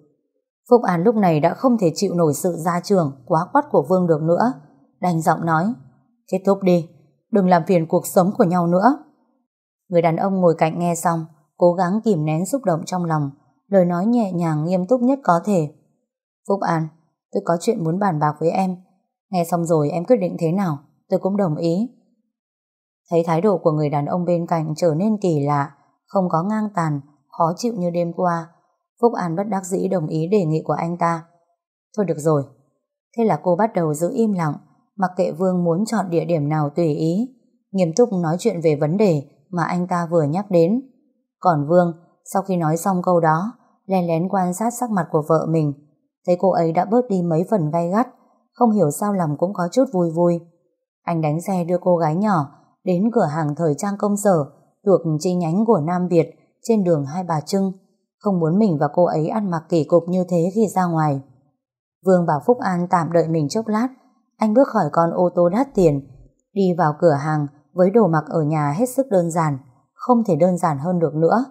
Phúc An lúc này đã không thể chịu nổi sự gia trường quá quắt của Vương được nữa. Đành giọng nói, kết thúc đi, đừng làm phiền cuộc sống của nhau nữa. Người đàn ông ngồi cạnh nghe xong, cố gắng kìm nén xúc động trong lòng, lời nói nhẹ nhàng nghiêm túc nhất có thể. Phúc An, tôi có chuyện muốn bàn bạc với em. Nghe xong rồi em quyết định thế nào, tôi cũng đồng ý. Thấy thái độ của người đàn ông bên cạnh trở nên kỳ lạ, không có ngang tàn, khó chịu như đêm qua. Phúc An bất đắc dĩ đồng ý đề nghị của anh ta. Thôi được rồi. Thế là cô bắt đầu giữ im lặng, mặc kệ Vương muốn chọn địa điểm nào tùy ý, nghiêm túc nói chuyện về vấn đề mà anh ta vừa nhắc đến. Còn Vương, sau khi nói xong câu đó, lén lén quan sát sắc mặt của vợ mình, thấy cô ấy đã bớt đi mấy phần gay gắt, không hiểu sao lòng cũng có chút vui vui. Anh đánh xe đưa cô gái nhỏ đến cửa hàng thời trang công sở thuộc chi nhánh của Nam Việt trên đường Hai Bà Trưng, không muốn mình và cô ấy ăn mặc kỳ cục như thế khi ra ngoài. Vương bảo Phúc An tạm đợi mình chốc lát, anh bước khỏi con ô tô đắt tiền, đi vào cửa hàng với đồ mặc ở nhà hết sức đơn giản, không thể đơn giản hơn được nữa,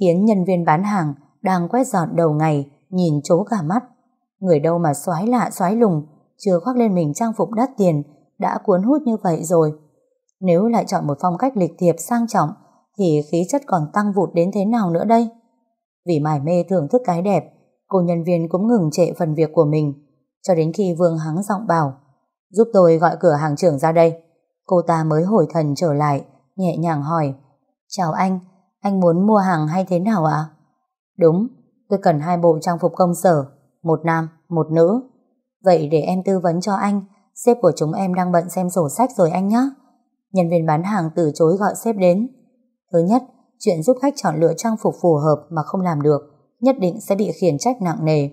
khiến nhân viên bán hàng đang quét dọn đầu ngày nhìn chố cả mắt. Người đâu mà xoái lạ xoái lùng, chưa khoác lên mình trang phục đắt tiền, đã cuốn hút như vậy rồi. Nếu lại chọn một phong cách lịch thiệp sang trọng, thì khí chất còn tăng vụt đến thế nào nữa đây? Vì mải mê thưởng thức cái đẹp, cô nhân viên cũng ngừng trệ phần việc của mình, cho đến khi Vương hắng giọng bảo, giúp tôi gọi cửa hàng trưởng ra đây. Cô ta mới hồi thần trở lại, nhẹ nhàng hỏi, chào anh, anh muốn mua hàng hay thế nào ạ? Đúng, tôi cần hai bộ trang phục công sở, một nam, một nữ. Vậy để em tư vấn cho anh, sếp của chúng em đang bận xem sổ sách rồi anh nhé. Nhân viên bán hàng từ chối gọi sếp đến. Thứ nhất, chuyện giúp khách chọn lựa trang phục phù hợp mà không làm được, nhất định sẽ bị khiển trách nặng nề.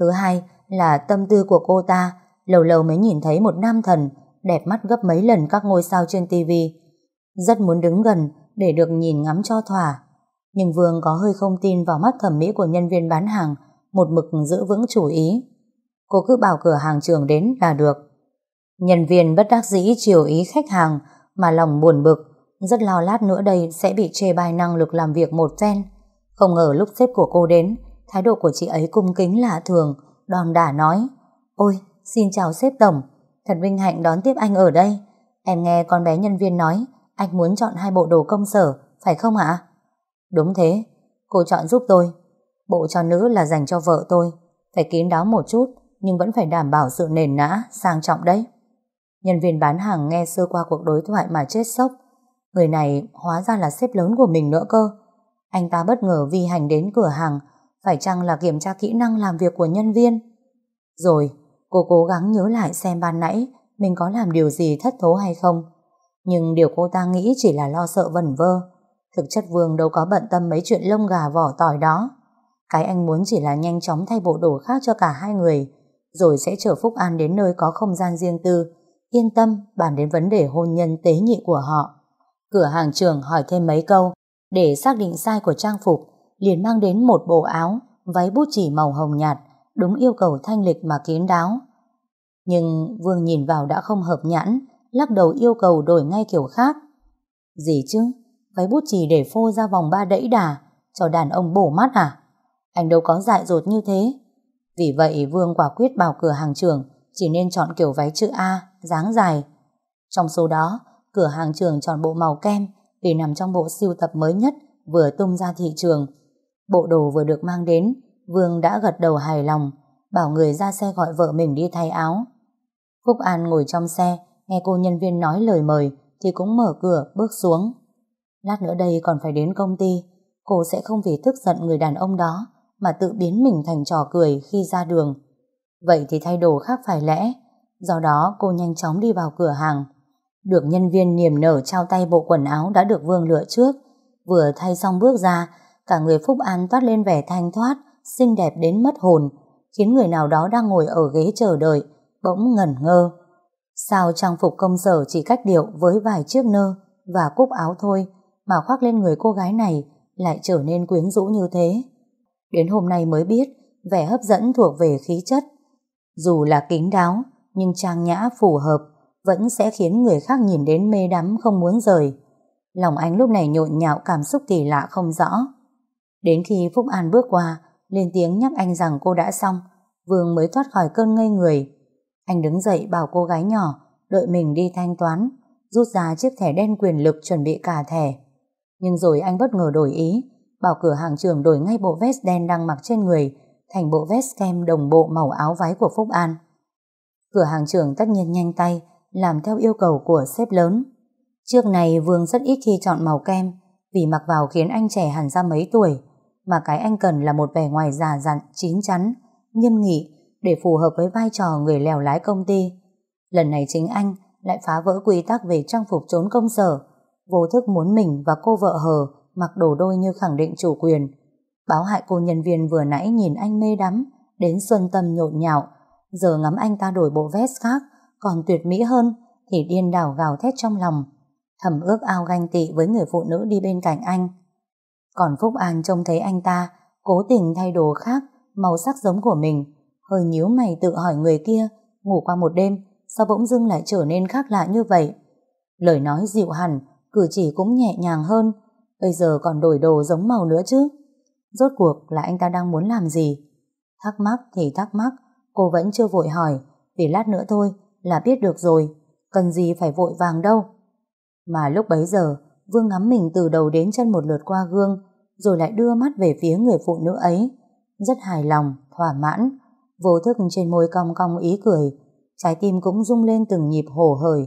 Thứ hai là tâm tư của cô ta, lâu lâu mới nhìn thấy một nam thần đẹp mắt gấp mấy lần các ngôi sao trên tivi. Rất muốn đứng gần để được nhìn ngắm cho thỏa. Nhưng Vương có hơi không tin vào mắt thẩm mỹ của nhân viên bán hàng, một mực giữ vững chủ ý. Cô cứ bảo cửa hàng trường đến là được. Nhân viên bất đắc dĩ chiều ý khách hàng mà lòng buồn bực, rất lo lát nữa đây sẽ bị chê bai năng lực làm việc một phen. Không ngờ lúc sếp của cô đến, thái độ của chị ấy cung kính lạ thường, đòn đả nói, Ôi, xin chào sếp tổng, thật vinh hạnh đón tiếp anh ở đây. Em nghe con bé nhân viên nói, anh muốn chọn hai bộ đồ công sở, phải không ạ? Đúng thế, cô chọn giúp tôi. Bộ cho nữ là dành cho vợ tôi, phải kín đáo một chút, nhưng vẫn phải đảm bảo sự nền nã, sang trọng đấy. Nhân viên bán hàng nghe sơ qua cuộc đối thoại mà chết sốc. Người này hóa ra là sếp lớn của mình nữa cơ. Anh ta bất ngờ vi hành đến cửa hàng, phải chăng là kiểm tra kỹ năng làm việc của nhân viên? Rồi, cô cố gắng nhớ lại xem ban nãy mình có làm điều gì thất thố hay không. Nhưng điều cô ta nghĩ chỉ là lo sợ vẩn vơ. Thực chất Vương đâu có bận tâm mấy chuyện lông gà vỏ tỏi đó. Cái anh muốn chỉ là nhanh chóng thay bộ đồ khác cho cả hai người, rồi sẽ chở Phúc An đến nơi có không gian riêng tư, yên tâm bàn đến vấn đề hôn nhân tế nhị của họ. Cửa hàng trưởng hỏi thêm mấy câu, để xác định sai của trang phục, liền mang đến một bộ áo, váy bút chỉ màu hồng nhạt, đúng yêu cầu thanh lịch mà kín đáo. Nhưng Vương nhìn vào đã không hợp nhãn, lắc đầu yêu cầu đổi ngay kiểu khác. Gì chứ? Váy bút chỉ để phô ra vòng ba đẫy đà, cho đàn ông bổ mắt à? Anh đâu có dại dột như thế. Vì vậy Vương quả quyết bảo cửa hàng trường chỉ nên chọn kiểu váy chữ A, dáng dài. Trong số đó, cửa hàng trường chọn bộ màu kem vì nằm trong bộ siêu tập mới nhất vừa tung ra thị trường. Bộ đồ vừa được mang đến, Vương đã gật đầu hài lòng, bảo người ra xe gọi vợ mình đi thay áo. Phúc An ngồi trong xe, nghe cô nhân viên nói lời mời thì cũng mở cửa bước xuống. Lát nữa đây còn phải đến công ty, cô sẽ không vì tức giận người đàn ông đó mà tự biến mình thành trò cười khi ra đường. Vậy thì thay đồ khác phải lẽ, do đó cô nhanh chóng đi vào cửa hàng. Được nhân viên niềm nở trao tay bộ quần áo đã được Vương lựa trước, vừa thay xong bước ra, cả người Phúc An toát lên vẻ thanh thoát, xinh đẹp đến mất hồn, khiến người nào đó đang ngồi ở ghế chờ đợi, bỗng ngẩn ngơ. Sao trang phục công sở chỉ cách điệu với vài chiếc nơ và cúc áo thôi mà khoác lên người cô gái này lại trở nên quyến rũ như thế? Đến hôm nay mới biết vẻ hấp dẫn thuộc về khí chất. Dù là kính đáo, nhưng trang nhã phù hợp vẫn sẽ khiến người khác nhìn đến mê đắm không muốn rời. Lòng anh lúc này nhộn nhạo cảm xúc kỳ lạ không rõ. Đến khi Phúc An bước qua, lên tiếng nhắc anh rằng cô đã xong, Vương mới thoát khỏi cơn ngây người. Anh đứng dậy bảo cô gái nhỏ đợi mình đi thanh toán, rút ra chiếc thẻ đen quyền lực chuẩn bị cả thẻ. Nhưng rồi anh bất ngờ đổi ý, bảo cửa hàng trường đổi ngay bộ vest đen đang mặc trên người thành bộ vest kem đồng bộ màu áo váy của Phúc An. Cửa hàng trường tất nhiên nhanh tay làm theo yêu cầu của sếp lớn. Trước này Vương rất ít khi chọn màu kem vì mặc vào khiến anh trẻ hẳn ra mấy tuổi mà cái anh cần là một vẻ ngoài già dặn, chín chắn, nghiêm nghị để phù hợp với vai trò người lèo lái công ty. Lần này chính anh lại phá vỡ quy tắc về trang phục trốn công sở, vô thức muốn mình và cô vợ hờ mặc đồ đôi như khẳng định chủ quyền. Báo hại cô nhân viên vừa nãy nhìn anh mê đắm, đến xuân tâm nhộn nhạo, giờ ngắm anh ta đổi bộ vest khác, còn tuyệt mỹ hơn, thì điên đảo gào thét trong lòng, thầm ước ao ganh tị với người phụ nữ đi bên cạnh anh. Còn Phúc An trông thấy anh ta, cố tình thay đồ khác, màu sắc giống của mình, hơi nhíu mày tự hỏi người kia, ngủ qua một đêm, sao bỗng dưng lại trở nên khác lạ như vậy? Lời nói dịu hẳn, cử chỉ cũng nhẹ nhàng hơn, bây giờ còn đổi đồ giống màu nữa chứ. Rốt cuộc là anh ta đang muốn làm gì? Thắc mắc thì thắc mắc, cô vẫn chưa vội hỏi, vì lát nữa thôi là biết được rồi, cần gì phải vội vàng đâu. Mà lúc bấy giờ, Vương ngắm mình từ đầu đến chân một lượt qua gương, rồi lại đưa mắt về phía người phụ nữ ấy. Rất hài lòng, thỏa mãn, vô thức trên môi cong cong ý cười, trái tim cũng rung lên từng nhịp hổ hởi.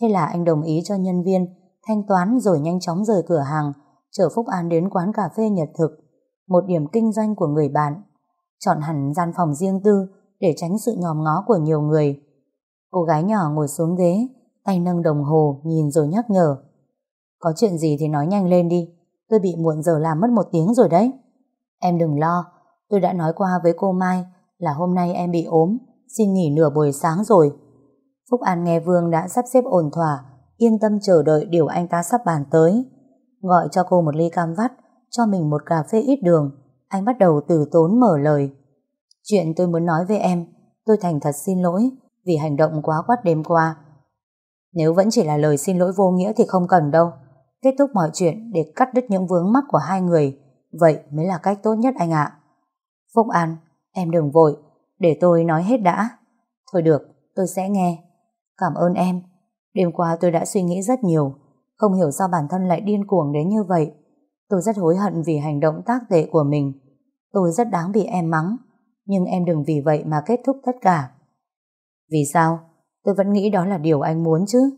Thế là anh đồng ý cho nhân viên thanh toán rồi nhanh chóng rời cửa hàng, chở Phúc An đến quán cà phê Nhật Thực, một điểm kinh doanh của người bạn. Chọn hẳn gian phòng riêng tư để tránh sự nhòm ngó của nhiều người. Cô gái nhỏ ngồi xuống ghế, tay nâng đồng hồ nhìn rồi nhắc nhở. Có chuyện gì thì nói nhanh lên đi, tôi bị muộn giờ làm mất một tiếng rồi đấy. Em đừng lo, tôi đã nói qua với cô Mai là hôm nay em bị ốm, xin nghỉ nửa buổi sáng rồi. Phúc An nghe Vương đã sắp xếp ổn thỏa, yên tâm chờ đợi điều anh ta sắp bàn tới. Gọi cho cô một ly cam vắt, cho mình một cà phê ít đường, anh bắt đầu từ tốn mở lời. Chuyện tôi muốn nói với em, tôi thành thật xin lỗi vì hành động quá quát đêm qua. Nếu vẫn chỉ là lời xin lỗi vô nghĩa thì không cần đâu. Kết thúc mọi chuyện để cắt đứt những vướng mắc của hai người, vậy mới là cách tốt nhất anh ạ. Phúc An, em đừng vội, để tôi nói hết đã. Thôi được, tôi sẽ nghe. Cảm ơn em. Đêm qua tôi đã suy nghĩ rất nhiều, không hiểu sao bản thân lại điên cuồng đến như vậy. Tôi rất hối hận vì hành động tác tệ của mình. Tôi rất đáng bị em mắng, nhưng em đừng vì vậy mà kết thúc tất cả. Vì sao? Tôi vẫn nghĩ đó là điều anh muốn chứ.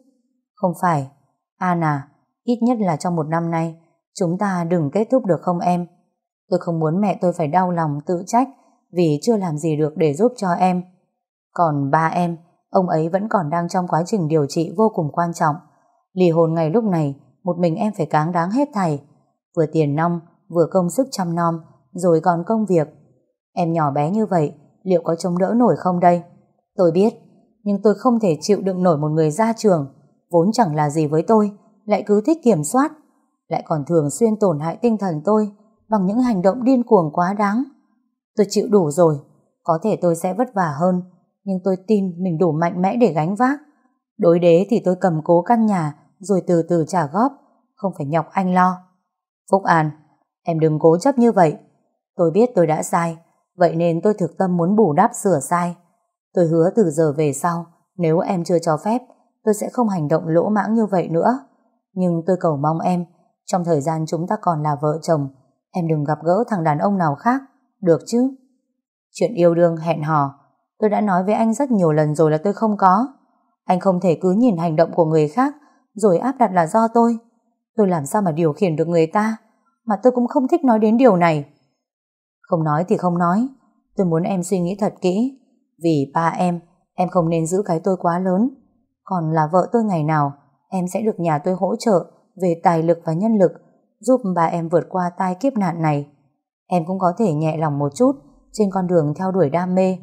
Không phải. An à, ít nhất là trong một năm nay, chúng ta đừng kết thúc được không em? Tôi không muốn mẹ tôi phải đau lòng tự trách vì chưa làm gì được để giúp cho em. Còn ba em ông ấy vẫn còn đang trong quá trình điều trị vô cùng quan trọng. Lì hồn ngày lúc này, một mình em phải cáng đáng hết thảy. Vừa tiền nong, vừa công sức chăm nom, rồi còn công việc. Em nhỏ bé như vậy, liệu có chống đỡ nổi không đây? Tôi biết, nhưng tôi không thể chịu đựng nổi một người ra trường, vốn chẳng là gì với tôi, lại cứ thích kiểm soát, lại còn thường xuyên tổn hại tinh thần tôi bằng những hành động điên cuồng quá đáng. Tôi chịu đủ rồi, có thể tôi sẽ vất vả hơn, nhưng tôi tin mình đủ mạnh mẽ để gánh vác. Đối đế thì tôi cầm cố căn nhà rồi từ từ trả góp, không phải nhọc anh lo. Phúc An, em đừng cố chấp như vậy. Tôi biết tôi đã sai, vậy nên tôi thực tâm muốn bù đắp sửa sai. Tôi hứa từ giờ về sau, nếu em chưa cho phép, tôi sẽ không hành động lỗ mãng như vậy nữa. Nhưng tôi cầu mong em, trong thời gian chúng ta còn là vợ chồng, em đừng gặp gỡ thằng đàn ông nào khác, được chứ? Chuyện yêu đương hẹn hò, tôi đã nói với anh rất nhiều lần rồi là tôi không có. Anh không thể cứ nhìn hành động của người khác rồi áp đặt là do tôi. Tôi làm sao mà điều khiển được người ta, mà tôi cũng không thích nói đến điều này. Không nói thì không nói, tôi muốn em suy nghĩ thật kỹ. Vì ba em, em không nên giữ cái tôi quá lớn. Còn là vợ tôi ngày nào, em sẽ được nhà tôi hỗ trợ về tài lực và nhân lực, giúp ba em vượt qua tai kiếp nạn này. Em cũng có thể nhẹ lòng một chút trên con đường theo đuổi đam mê.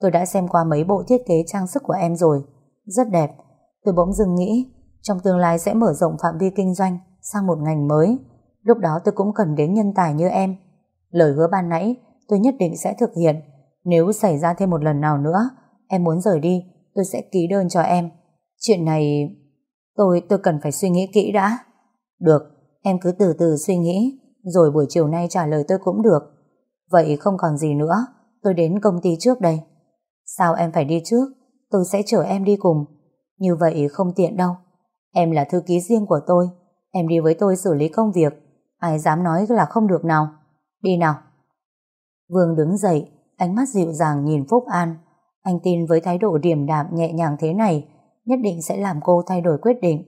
Tôi đã xem qua mấy bộ thiết kế trang sức của em rồi, rất đẹp. Tôi bỗng dưng nghĩ trong tương lai sẽ mở rộng phạm vi kinh doanh sang một ngành mới. Lúc đó tôi cũng cần đến nhân tài như em. Lời hứa ban nãy tôi nhất định sẽ thực hiện. Nếu xảy ra thêm một lần nào nữa, em muốn rời đi, tôi sẽ ký đơn cho em. Chuyện này tôi tôi cần phải suy nghĩ kỹ đã. Được, em cứ từ từ suy nghĩ, rồi buổi chiều nay trả lời tôi cũng được. Vậy không còn gì nữa, tôi đến công ty trước đây. Sao em phải đi trước? Tôi sẽ chở em đi cùng. Như vậy không tiện đâu. Em là thư ký riêng của tôi. Em đi với tôi xử lý công việc. Ai dám nói là không được nào. Đi nào. Vương đứng dậy, ánh mắt dịu dàng nhìn Phúc An. Anh tin với thái độ điềm đạm nhẹ nhàng thế này, nhất định sẽ làm cô thay đổi quyết định.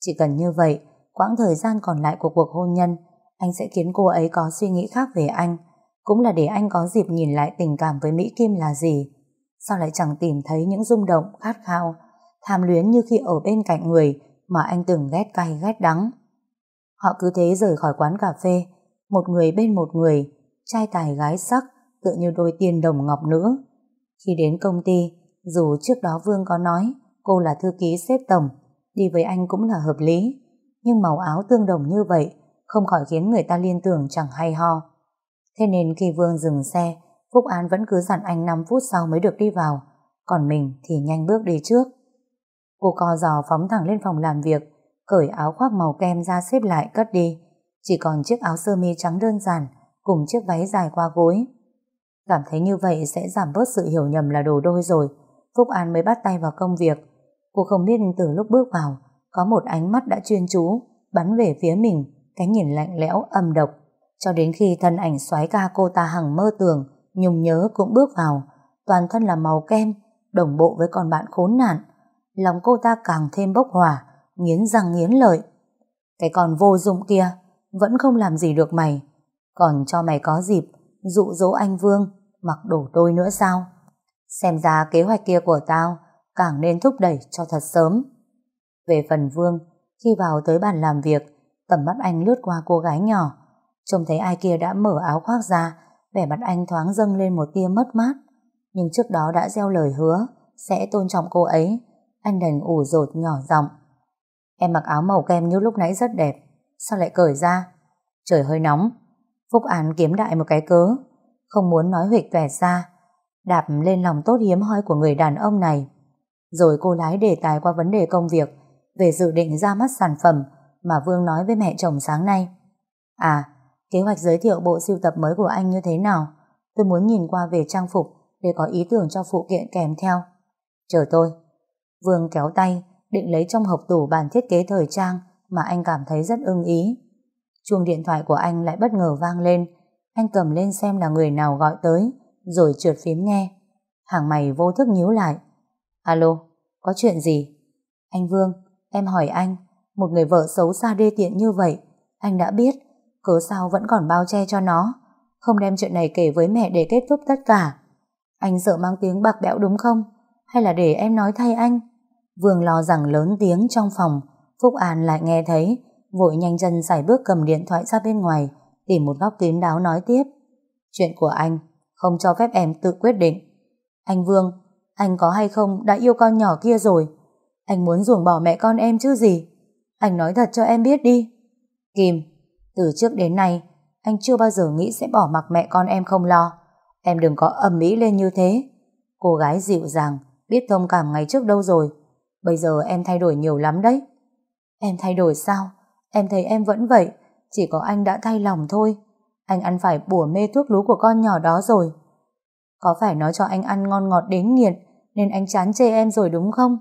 Chỉ cần như vậy, quãng thời gian còn lại của cuộc hôn nhân, anh sẽ khiến cô ấy có suy nghĩ khác về anh. Cũng là để anh có dịp nhìn lại tình cảm với Mỹ Kim là gì. Sao lại chẳng tìm thấy những rung động, khát khao, tham luyến như khi ở bên cạnh người mà anh từng ghét cay ghét đắng. Họ cứ thế rời khỏi quán cà phê, một người bên một người, trai tài gái sắc, tựa như đôi tiên đồng ngọc nữ. Khi đến công ty, dù trước đó Vương có nói cô là thư ký xếp tổng, đi với anh cũng là hợp lý, nhưng màu áo tương đồng như vậy không khỏi khiến người ta liên tưởng chẳng hay ho. Thế nên khi Vương dừng xe, Phúc An vẫn cứ dặn anh 5 phút sau mới được đi vào, còn mình thì nhanh bước đi trước. Cô co giò phóng thẳng lên phòng làm việc, cởi áo khoác màu kem ra xếp lại cất đi. Chỉ còn chiếc áo sơ mi trắng đơn giản cùng chiếc váy dài qua gối. Cảm thấy như vậy sẽ giảm bớt sự hiểu nhầm là đồ đôi rồi. Phúc An mới bắt tay vào công việc. Cô không biết từ lúc bước vào, có một ánh mắt đã chuyên chú, bắn về phía mình, cái nhìn lạnh lẽo âm độc. Cho đến khi thân ảnh xoái ca cô ta hằng mơ tường, nhung nhớ cũng bước vào, toàn thân là màu kem, đồng bộ với con bạn khốn nạn, lòng cô ta càng thêm bốc hỏa, nghiến răng nghiến lợi. Cái con vô dụng kia vẫn không làm gì được mày, còn cho mày có dịp dụ dỗ anh Vương mặc đổ tôi nữa sao? Xem ra kế hoạch kia của tao càng nên thúc đẩy cho thật sớm. Về phần Vương, khi vào tới bàn làm việc, tầm mắt anh lướt qua cô gái nhỏ, trông thấy ai kia đã mở áo khoác ra, vẻ mặt anh thoáng dâng lên một tia mất mát, nhưng trước đó đã gieo lời hứa sẽ tôn trọng cô ấy, anh đành ủ rột nhỏ giọng. Em mặc áo màu kem như lúc nãy rất đẹp, sao lại cởi ra? Trời hơi nóng. Phúc An kiếm đại một cái cớ, không muốn nói huỵch vẻ ra, đạp lên lòng tốt hiếm hoi của người đàn ông này. Rồi cô lái đề tài qua vấn đề công việc, về dự định ra mắt sản phẩm mà Vương nói với mẹ chồng sáng nay. À, kế hoạch giới thiệu bộ sưu tập mới của anh như thế nào? Tôi muốn nhìn qua về trang phục để có ý tưởng cho phụ kiện kèm theo. Chờ tôi. Vương kéo tay, định lấy trong hộp tủ bản thiết kế thời trang mà anh cảm thấy rất ưng ý. Chuông điện thoại của anh lại bất ngờ vang lên. Anh cầm lên xem là người nào gọi tới, rồi trượt phím nghe. Hàng mày vô thức nhíu lại. Alo, có chuyện gì? Anh Vương, em hỏi anh, một người vợ xấu xa đê tiện như vậy, anh đã biết, cớ sao vẫn còn bao che cho nó, không đem chuyện này kể với mẹ để kết thúc tất cả. Anh sợ mang tiếng bạc bẽo đúng không? hay là để em nói thay anh? Vương lo rằng lớn tiếng trong phòng, Phúc An lại nghe thấy, vội nhanh chân giải bước cầm điện thoại ra bên ngoài, tìm một góc kín đáo nói tiếp. Chuyện của anh, không cho phép em tự quyết định. Anh Vương, anh có hay không đã yêu con nhỏ kia rồi? Anh muốn ruồng bỏ mẹ con em chứ gì? Anh nói thật cho em biết đi. Kim, từ trước đến nay, anh chưa bao giờ nghĩ sẽ bỏ mặc mẹ con em không lo. Em đừng có ầm mỹ lên như thế. Cô gái dịu dàng, biết thông cảm ngày trước đâu rồi. Bây giờ em thay đổi nhiều lắm đấy. Em thay đổi sao? Em thấy em vẫn vậy, chỉ có anh đã thay lòng thôi. Anh ăn phải bùa mê thuốc lú của con nhỏ đó rồi. Có phải nói cho anh ăn ngon ngọt đến nghiện nên anh chán chê em rồi đúng không?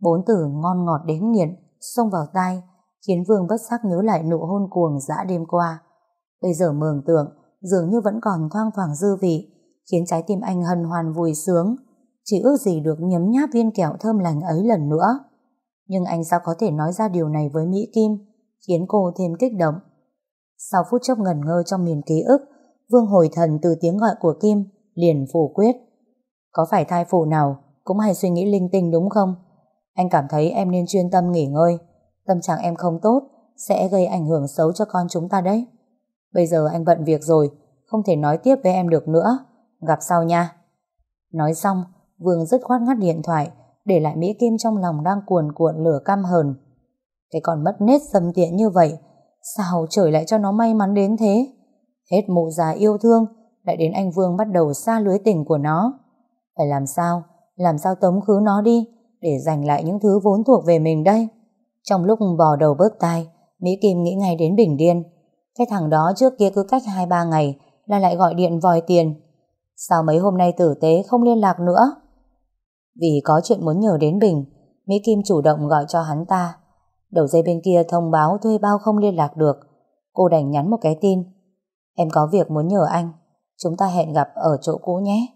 Bốn từ ngon ngọt đến nghiện xông vào tai khiến Vương bất sắc nhớ lại nụ hôn cuồng dã đêm qua. Bây giờ mường tượng, dường như vẫn còn thoang thoảng dư vị, khiến trái tim anh hân hoan vui sướng chỉ ước gì được nhấm nháp viên kẹo thơm lành ấy lần nữa. Nhưng anh sao có thể nói ra điều này với Mỹ Kim, khiến cô thêm kích động. Sau phút chốc ngẩn ngơ trong miền ký ức, Vương hồi thần từ tiếng gọi của Kim liền phủ quyết. Có phải thai phụ nào cũng hay suy nghĩ linh tinh đúng không? Anh cảm thấy em nên chuyên tâm nghỉ ngơi. Tâm trạng em không tốt sẽ gây ảnh hưởng xấu cho con chúng ta đấy. Bây giờ anh bận việc rồi, không thể nói tiếp với em được nữa. Gặp sau nha. Nói xong, Vương dứt khoát ngắt điện thoại, để lại Mỹ Kim trong lòng đang cuồn cuộn lửa căm hờn. Cái còn mất nết dâm tiện như vậy, sao trời lại cho nó may mắn đến thế? Hết mụ già yêu thương, lại đến anh Vương bắt đầu xa lưới tình của nó. Phải làm sao? Làm sao tống khứ nó đi, để giành lại những thứ vốn thuộc về mình đây? Trong lúc bò đầu bước tai, Mỹ Kim nghĩ ngay đến Bình Điên. Cái thằng đó trước kia cứ cách 2-3 ngày là lại gọi điện vòi tiền. Sao mấy hôm nay tử tế không liên lạc nữa? Vì có chuyện muốn nhờ đến Bình, Mỹ Kim chủ động gọi cho hắn ta. Đầu dây bên kia thông báo thuê bao không liên lạc được. Cô đành nhắn một cái tin. Em có việc muốn nhờ anh. Chúng ta hẹn gặp ở chỗ cũ nhé.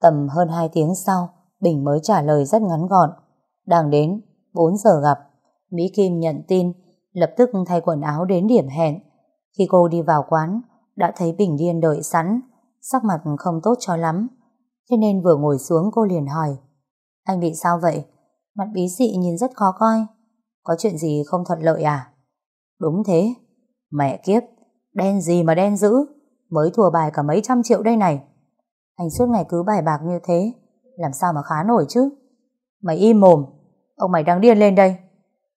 Tầm hơn 2 tiếng sau, Bình mới trả lời rất ngắn gọn. Đang đến, 4 giờ gặp. Mỹ Kim nhận tin, lập tức thay quần áo đến điểm hẹn. Khi cô đi vào quán, đã thấy Bình Điên đợi sẵn, sắc mặt không tốt cho lắm. Thế nên vừa ngồi xuống cô liền hỏi Anh bị sao vậy? Mặt bí dị nhìn rất khó coi Có chuyện gì không thuận lợi à? Đúng thế Mẹ kiếp Đen gì mà đen dữ Mới thua bài cả mấy trăm triệu đây này Anh suốt ngày cứ bài bạc như thế Làm sao mà khá nổi chứ Mày im mồm Ông mày đang điên lên đây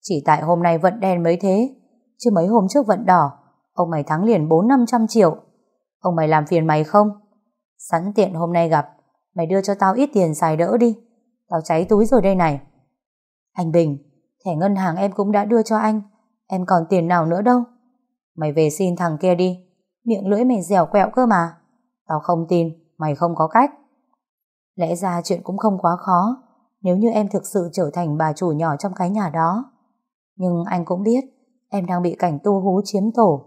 chỉ tại hôm nay vận đen mới thế. Chứ mấy hôm trước vận đỏ, Ông mày thắng liền 4-500 triệu. Ông mày làm phiền mày không? Sẵn tiện hôm nay gặp, Mày đưa cho tao ít tiền xài đỡ đi. Tao cháy túi rồi đây này. Anh Bình, Thẻ ngân hàng em cũng đã đưa cho anh. Em còn tiền nào nữa đâu? Mày về xin thằng kia đi. Miệng lưỡi mày dẻo quẹo cơ mà. Tao không tin, mày không có cách. Lẽ ra chuyện cũng không quá khó. Nếu như em thực sự trở thành bà chủ nhỏ trong cái nhà đó nhưng anh cũng biết, Em đang bị cảnh tu hú chiếm tổ.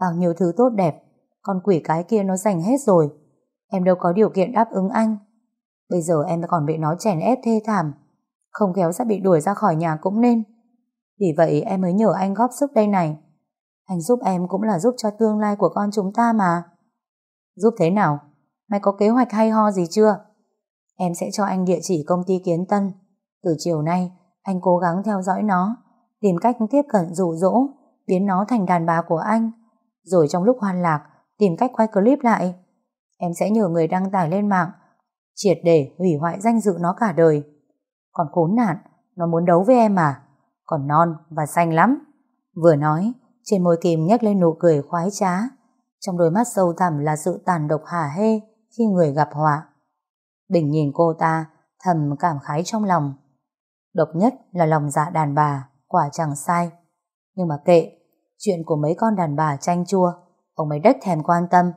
Bao nhiêu thứ tốt đẹp, Con quỷ cái kia nó giành hết rồi. Em đâu có điều kiện đáp ứng anh. Bây giờ em còn bị nó chèn ép thê thảm. Không khéo sẽ bị đuổi ra khỏi nhà cũng nên. Vì vậy em mới nhờ anh góp sức đây này. Anh giúp em cũng là giúp cho tương lai của con chúng ta mà. Giúp thế nào? Mày có kế hoạch hay ho gì chưa? Em sẽ cho anh địa chỉ công ty Kiến Tân. Từ chiều nay, Anh cố gắng theo dõi nó. Tìm cách tiếp cận dụ dỗ Biến nó thành đàn bà của anh Rồi trong lúc hoan lạc Tìm cách quay clip lại Em sẽ nhờ người đăng tải lên mạng triệt để hủy hoại danh dự nó cả đời. Còn khốn nạn, nó muốn đấu với em à? Còn non và xanh lắm. Vừa nói, trên môi Kim nhếch lên nụ cười khoái trá. Trong đôi mắt sâu thẳm là sự tàn độc hả hê khi người gặp họa. Bình nhìn cô ta, thầm cảm khái trong lòng. Độc nhất là lòng dạ đàn bà, quả chẳng sai. Nhưng mà kệ, chuyện của mấy con đàn bà chanh chua, ông mày đếch thèm quan tâm.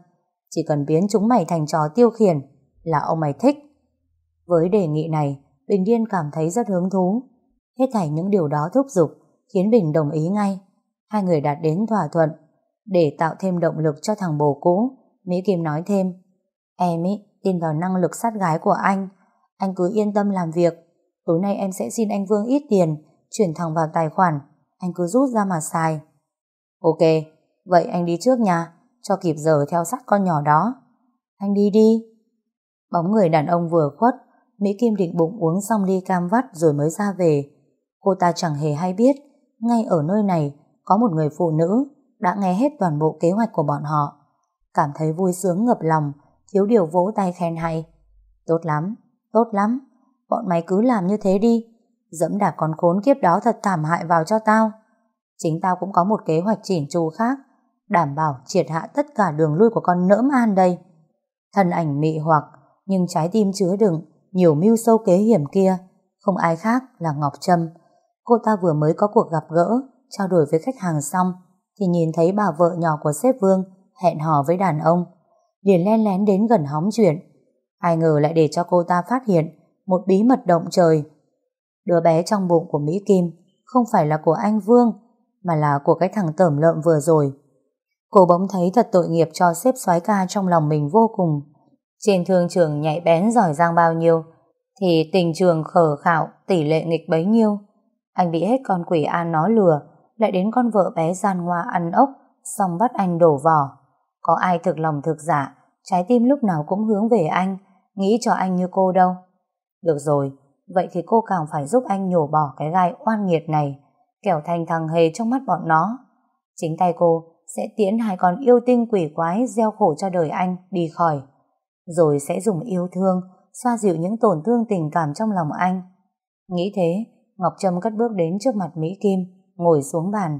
Chỉ cần biến chúng mày thành trò tiêu khiển là ông mày thích. Với đề nghị này, Bình Điên cảm thấy rất hứng thú. Hết thảy những điều đó thúc giục, khiến Bình đồng ý ngay. Hai người đạt đến thỏa thuận. Để tạo thêm động lực cho thằng bồ cũ, Mỹ Kim nói thêm, Em ý, tin vào năng lực sát gái của anh. Anh cứ yên tâm làm việc. Tối nay em sẽ xin anh Vương ít tiền, chuyển thẳng vào tài khoản. Anh cứ rút ra mà xài. Ok, vậy anh đi trước nha, cho kịp giờ theo sát con nhỏ đó. Anh đi đi. Bóng người đàn ông vừa khuất, Mỹ Kim định bụng uống xong ly cam vắt rồi mới ra về. Cô ta chẳng hề hay biết, ngay ở nơi này có một người phụ nữ đã nghe hết toàn bộ kế hoạch của bọn họ. Cảm thấy vui sướng ngập lòng, thiếu điều vỗ tay khen hay. Tốt lắm, tốt lắm, bọn mày cứ làm như thế đi. Dẫm đạp con khốn kiếp đó thật thảm hại vào cho tao. Chính tao cũng có một kế hoạch chỉn chu khác, đảm bảo triệt hạ tất cả đường lui của con nỡm an đây. Thân ảnh mị hoặc, nhưng trái tim chứa đựng nhiều mưu sâu kế hiểm kia, không ai khác là Ngọc Trâm. Cô ta vừa mới có cuộc gặp gỡ, trao đổi với khách hàng xong, thì nhìn thấy bà vợ nhỏ của sếp Vương hẹn hò với đàn ông, liền len lén đến gần hóng chuyện. Ai ngờ lại để cho cô ta phát hiện một bí mật động trời. Đứa bé trong bụng của Mỹ Kim không phải là của anh Vương, mà là của cái thằng tởm lợm vừa rồi. Cô bỗng thấy thật tội nghiệp cho xếp soái ca trong lòng mình vô cùng. Trên thương trường nhạy bén giỏi giang bao nhiêu, thì tình trường khờ khạo tỷ lệ nghịch bấy nhiêu. Anh bị hết con quỷ an nó lừa, lại đến con vợ bé gian ngoa ăn ốc, xong bắt anh đổ vỏ. Có ai thực lòng thực giả, trái tim lúc nào cũng hướng về anh, nghĩ cho anh như cô đâu. Được rồi, vậy thì cô càng phải giúp anh nhổ bỏ cái gai oan nghiệt này, kẻo thành thằng hề trong mắt bọn nó. Chính tay cô sẽ tiễn hai con yêu tinh quỷ quái gieo khổ cho đời anh đi khỏi. Rồi sẽ dùng yêu thương xoa dịu những tổn thương tình cảm trong lòng anh. Nghĩ thế, Ngọc Trâm cất bước đến trước mặt Mỹ Kim, ngồi xuống bàn.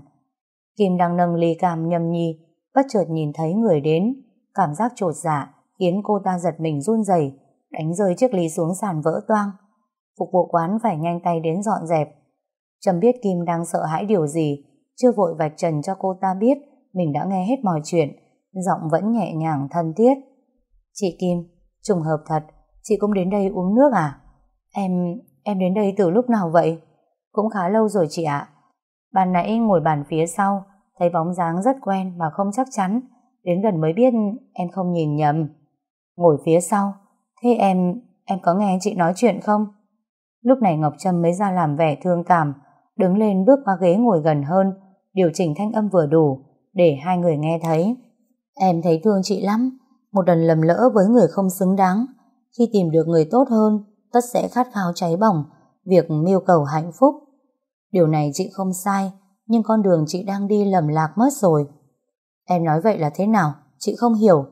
Kim đang nâng ly cam nhâm nhi, bất chợt nhìn thấy người đến, cảm giác trột dạ khiến cô ta giật mình run rẩy, đánh rơi chiếc ly xuống sàn vỡ toang. Phục vụ quán phải nhanh tay đến dọn dẹp. Trầm biết Kim đang sợ hãi điều gì, chưa vội vạch trần cho cô ta biết mình đã nghe hết mọi chuyện, giọng vẫn nhẹ nhàng thân thiết. Chị Kim, trùng hợp thật, chị cũng đến đây uống nước à? Em, em đến đây từ lúc nào vậy? Cũng khá lâu rồi chị ạ. Ban nãy ngồi bàn phía sau, thấy bóng dáng rất quen mà không chắc chắn. Đến gần mới biết em không nhìn nhầm. Ngồi phía sau, thế em, em có nghe chị nói chuyện không? Lúc này Ngọc Trâm mới ra làm vẻ thương cảm, đứng lên bước qua ghế ngồi gần hơn, điều chỉnh thanh âm vừa đủ, để hai người nghe thấy. Em thấy thương chị lắm, một lần lầm lỡ với người không xứng đáng. Khi tìm được người tốt hơn, tất sẽ khát khao cháy bỏng, việc mưu cầu hạnh phúc. Điều này chị không sai, nhưng con đường chị đang đi lầm lạc mất rồi. Em nói vậy là thế nào? Chị không hiểu.